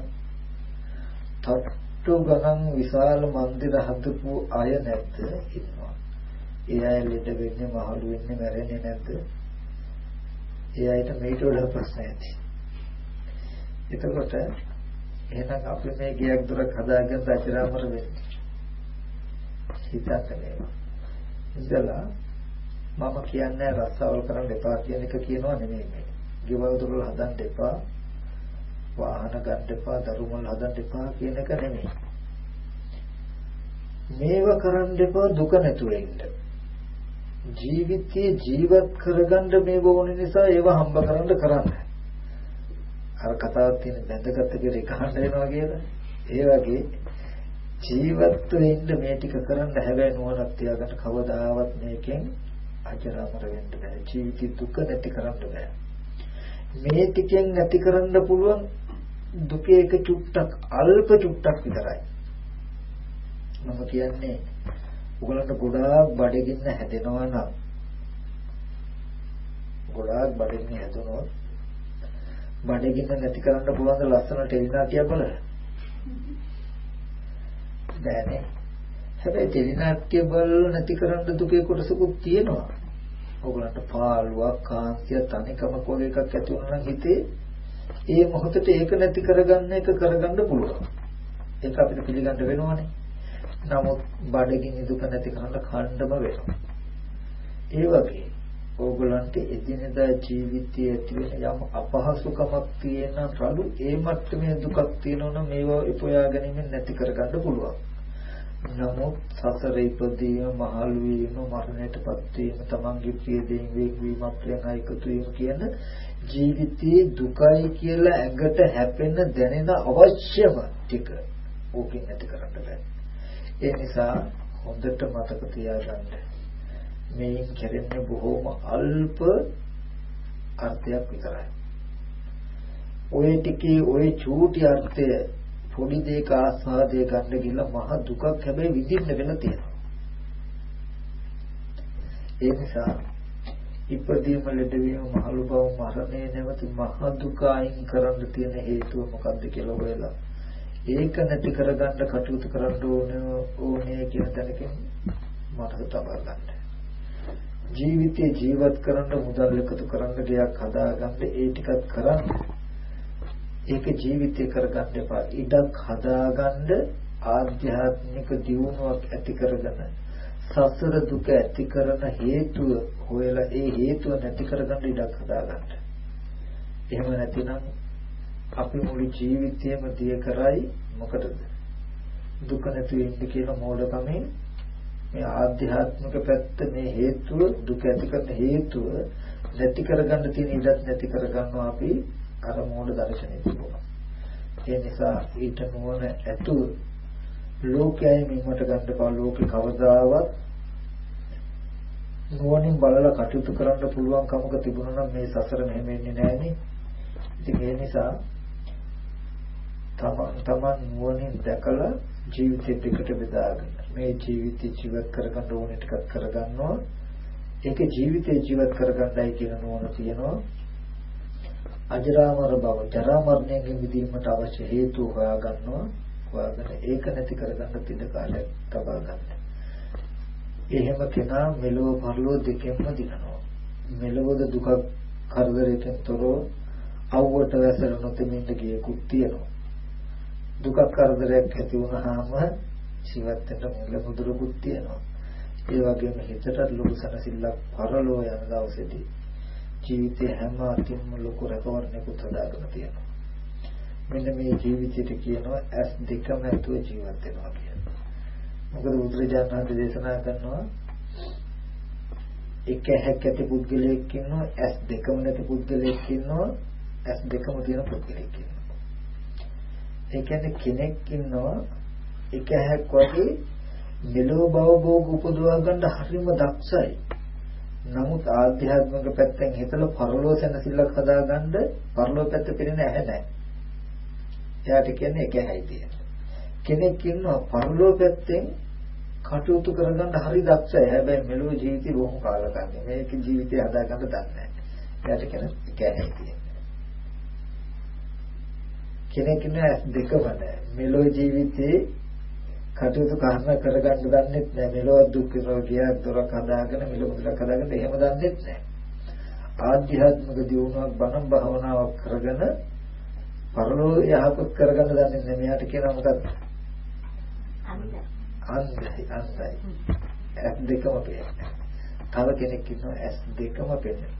තට්ටු ගණන් විශාල මන්දිර හදපු අය නැද්ද ඉන්නවා. ඒ අය ලෙඩ වෙන්නේ මහලු වෙන්නේ මැරෙන්නේ නැද්ද? ඒ අයට මේට වඩා ප්‍රශ්න ඇති. එතකොට එහෙනම් අපි මේ ගියක් දොරක් හදාගෙන අචරාමර වෙන්නේ. හිතන්නේ. ඉතලා මම කියන්නේ රස්සාවල් කරන්න එපා කියන එක කියනවා නෙමෙයි මේ. ගෙවල් දොරවල් හදන්න එපා. වාහන ගන්න එපා, දරුමල් හදන්න එපා කියන එක නෙමෙයි. මේව කරන්න එපා දුක නැතුව ඉන්න. ජීවිතේ ජීවත් කරගන්න මේව ඕන නිසා ඒව හම්බ කරන්න කරන්න. අර කතාවක් තියෙන බැඳගත්ත කියලා එක අහන්න වෙනවා කියලා. ඒ වගේ ජීවත් වෙන්න මේ ටික කරන්න හැබැයි නුවණක් තියාගන්න කවදාවත් මේකෙන් අජරාමර වෙන්න බෑ. ජීවිතේ දුක නැති කරන්න බෑ. මේ ටිකෙන් නැති කරන්න පුළුවන් දුකේ එක චුට්ටක් අල්ප චුට්ටක් විතරයි. මම කියන්නේ ඔයගලන්ට ගොඩාක් බඩගින්න හැදෙනවා නම් ගොඩාක් බඩගින්න හැදුනොත් බඩගින්න නැති කරන්න පුළුවන් ලස්සන ටෙලිනාට්‍යයක් බලන්න. බෑනේ. හැබැයි ටෙලිනාට්‍ය බල නැති කරන්න දුකේ කොටසකුත් තියෙනවා. ඔයගලන්ට පාළුවක් කාන්තිය තනිකමක් වගේ එකක් ඇති වුණා නම් හිතේ ඒ මොහොතේ ඒක නැති කරගන්න එක කරගන්න පුළුවන්. ඒක අපිට පිළිගන්න වෙනවනේ. නමුත් බඩගිනි දුක නැති කරන්න කණ්ඩම වෙනවා. ඒ වගේ ඕගලන්ට එදිනෙදා ජීවිතයේ ඇති වෙන යම් අපහසුකමක් තියෙන රළු ඒ මට්ටමේ දුකක් තියෙනවා නම් මේවා උපයා ගැනීමෙන් නැති කරගන්න පුළුවන්. නමුත් සසර ඉපදීම මහලු වීම මරණයටපත් වීම තමන්ගේ ප්‍රිය දේන් වේගවීමක් ප්‍රියන් එකතු වීම කියන ජීවිතයේ දුකයි කියලා ඇඟට හැපෙන දැනෙන අවශ්‍යම ටික ඕකෙන් ඇති කරන්න බෑ ඒ නිසා හොඳට මතක තියාගන්න මේ කෙරෙන්නේ බොහෝම අල්ප අර්ථයක් විතරයි ඔය ටිකේ ඔය චූටි අර්ථය පොඩි දෙයක ආස්වාදය ගන්න ගිහලා මහ දුකක් හැබැයි විඳින්න වෙන තියෙනවා. ඒ නිසා ඉපදීම ලෙඩවීම මහලු බව මරණය නැවති මහ දුක අයින් කරන්න තියෙන හේතුව මොකක්ද කියලා හොයලා ඒක නැති කරගන්න කටයුතු කරන්න ඕනේ ඕනේ කියන තැනකින් මනස තබා ගන්න. ජීවිතේ ජීවත් කරන්න මුදල් එකතු කරන්න දෙයක් හදාගන්න ඒ ටිකත් කරන්න ඒක ජීවිතේ කරගන්න එපා. ඉඩක් හදාගන්න ආධ්‍යාත්මික දියුණුවක් ඇති කරගන්න. සසර දුක ඇති කරන හේතුව හොයලා ඒ හේතුව නැති කරගන්න ඉඩක් හදාගන්න. එහෙම නැතිනම් අපි මුළු ජීවිතයම දිය කරයි මොකටද? දුක නැති වෙන්න කියලා මෝඩකමෙන් මේ ආධ්‍යාත්මික පැත්ත මේ හේතුව දුක ඇති කරන හේතුව නැති කරගන්න තියෙන ඉඩක් නැති කරගන්නවා අපි අර මූල දර්ශනය තිබුණා. ඒ නිසා ඊට නුවණ ඇතු ලෝකයයි මෙන්නට ගන්න බා ලෝකේ කවදාවත් නුවණින් බලලා කටයුතු කරන්න පුළුවන් කමක තිබුණා නම් මේ සසර මෙහෙම වෙන්නේ නැහනේ. ඉතින් ඒ නිසා තමන් තමන් නුවණින් දැකලා ජීවිතේ දෙකට බෙදාගෙන මේ ජීවිතය ජීවත් කරගන්න ඕන ටිකක් කරගන්නවා. ඒක ජීවිතේ ජීවත් කරගන්නයි කියන නුවණ තියෙනවා. අජරාමර බව ජරා මරණයෙන් මිදීමට අවශ්‍ය හේතු හොයා ගන්නවා හොයාගෙන ඒක නැති කරගන්න තින කාලයක් තබා ගන්න. එහෙම කෙනා මෙලොව පරලොව දෙකෙන්ම දිනනවා. මෙලොවද දුක කරදරයකින් තොරව අවුවට වැසෙන නොතෙමින්ද ගියකුත් තියෙනවා. දුක කරදරයක් ඇති වුණාම ජීවත් වෙන්න මුල මුදුරුකුත් තියෙනවා. ඒ වගේම හිතට ලොකු සනසිල්ලක් පරලෝ යන දවසේදී ජීවිතේ හැම අතින්ම ලොකු රැකවරණයකුත් හදාගෙන තියෙනවා. මෙන්න මේ ජීවිතයට කියනවා ඇස් දෙකම ඇතුව ජීවත් වෙනවා කියලා. මොකද බුදුරජාණන් වහන්සේ දේශනා කරනවා එක හැක් ඇති පුද්ගලයෙක් ඉන්නවා ඇස් දෙකම නැති පුද්ගලයෙක් ඉන්නවා ඇස් දෙකම තියෙන පුද්ගලයෙක් ඉන්නවා. ඒ කියන්නේ කෙනෙක් ඉන්නවා එක හැක් වගේ මෙලෝ භව භෝග උපදවා ගන්න හරිම දක්ෂයි. නමුත් ආධ්‍යාත්මික පැත්තෙන් හිතලා පරලෝ සැනසෙල්ලක් හදාගන්න පරලෝ පැත්ත පිරෙන ඇහැ නැහැ. එයාට කියන්නේ එක ඇහැයි තියෙන. කෙනෙක් ඉන්නවා පරලෝ පැත්තෙන් කටයුතු කරගන්න හරි දක්ෂයි. හැබැයි මෙලොව ජීවිතේ බොහොම කාලකන්ණි. මේක ජීවිතය හදාගන්න දන්නේ නැහැ. එයාට කියන එක ඇහැයි තියෙන. කෙනෙක් ඉන්නවා දෙකම නැහැ. මෙලොව ජීවිතේ කටයුතු කරන කරගන්න දන්නෙත් නැහැ. මෙලොව දුක් රෝගියා දොරක් හදාගෙන මෙලොව මුදලක් හදාගෙන එහෙම දන්නෙත් නැහැ. ආධ්‍යාත්මික දියුණුවක් බණ භාවනාවක් කරගෙන පරලෝ යහපත් කරගන්න දන්නේ නැහැ. මෙයාට කියනවා මොකද්ද? අන්ධයි අන්ධයි. ඇස් දෙකම පේන්නේ. තව කෙනෙක් ඉන්නවා ඇස් දෙකම පේන්නේ.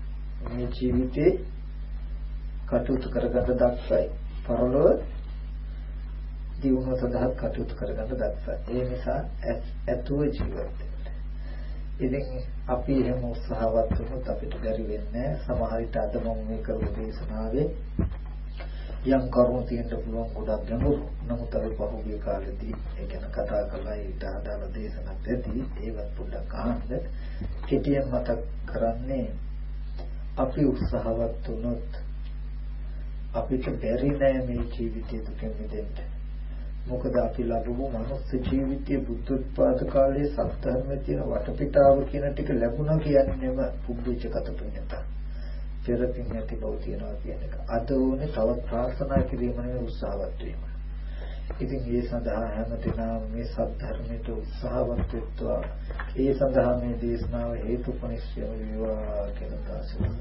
මේ ජීවිතේ කටයුතු කරගන්න දක්ෂයි. පරලෝ දියුණුව සඳහා කටයුතු කරගන්න දක්ෂයි. ඒ නිසා ඇතුව ජීවත් ඉතින් අපි එහෙම උත්සාහවත් වුණොත් අපිට බැරි වෙන්නේ සමහර විට අද මම මේ කරු දේශනාවේ යම් කරුණු තියෙන්න පුළුවන් ගොඩක් ගැඹුරු. නමුත් අපි පහුගිය කාලෙදී ඒ ගැන කතා කළා ඊට අදාළ දේශනක් ඇති. ඒවත් පොඩ්ඩක් අහන්න. කෙටියෙන් මතක් කරන්නේ අපි උත්සාහවත් වුණොත් අපිට බැරි නෑ මේ ජීවිතය දුකෙන් මිදෙන්න. මොකද අපි ලැබුණු මනුස්ස ජීවිතයේ බුද්ධ උත්පාද කාලයේ සත්‍යර්මයේ තියෙන වටපිටාව කියන ටික ලැබුණා කියන්නේම පුබ්බුච්ච කතපුඤ්ඤත. පෙරපින් ඇති බව තියනවා කියන එක. අද ඕනේ තවත් ප්‍රාර්ථනා කිරීම නෙවෙයි උත්සාහවත් වීම. ඉතින් ඒ සඳහා හැමදෙනාම මේ සත්‍යර්මයට උත්සාහවත් වෙත්වා. ඒ සඳහා මේ දේශනාව හේතුපනිශ්චය වේවා කියලා දාසකම්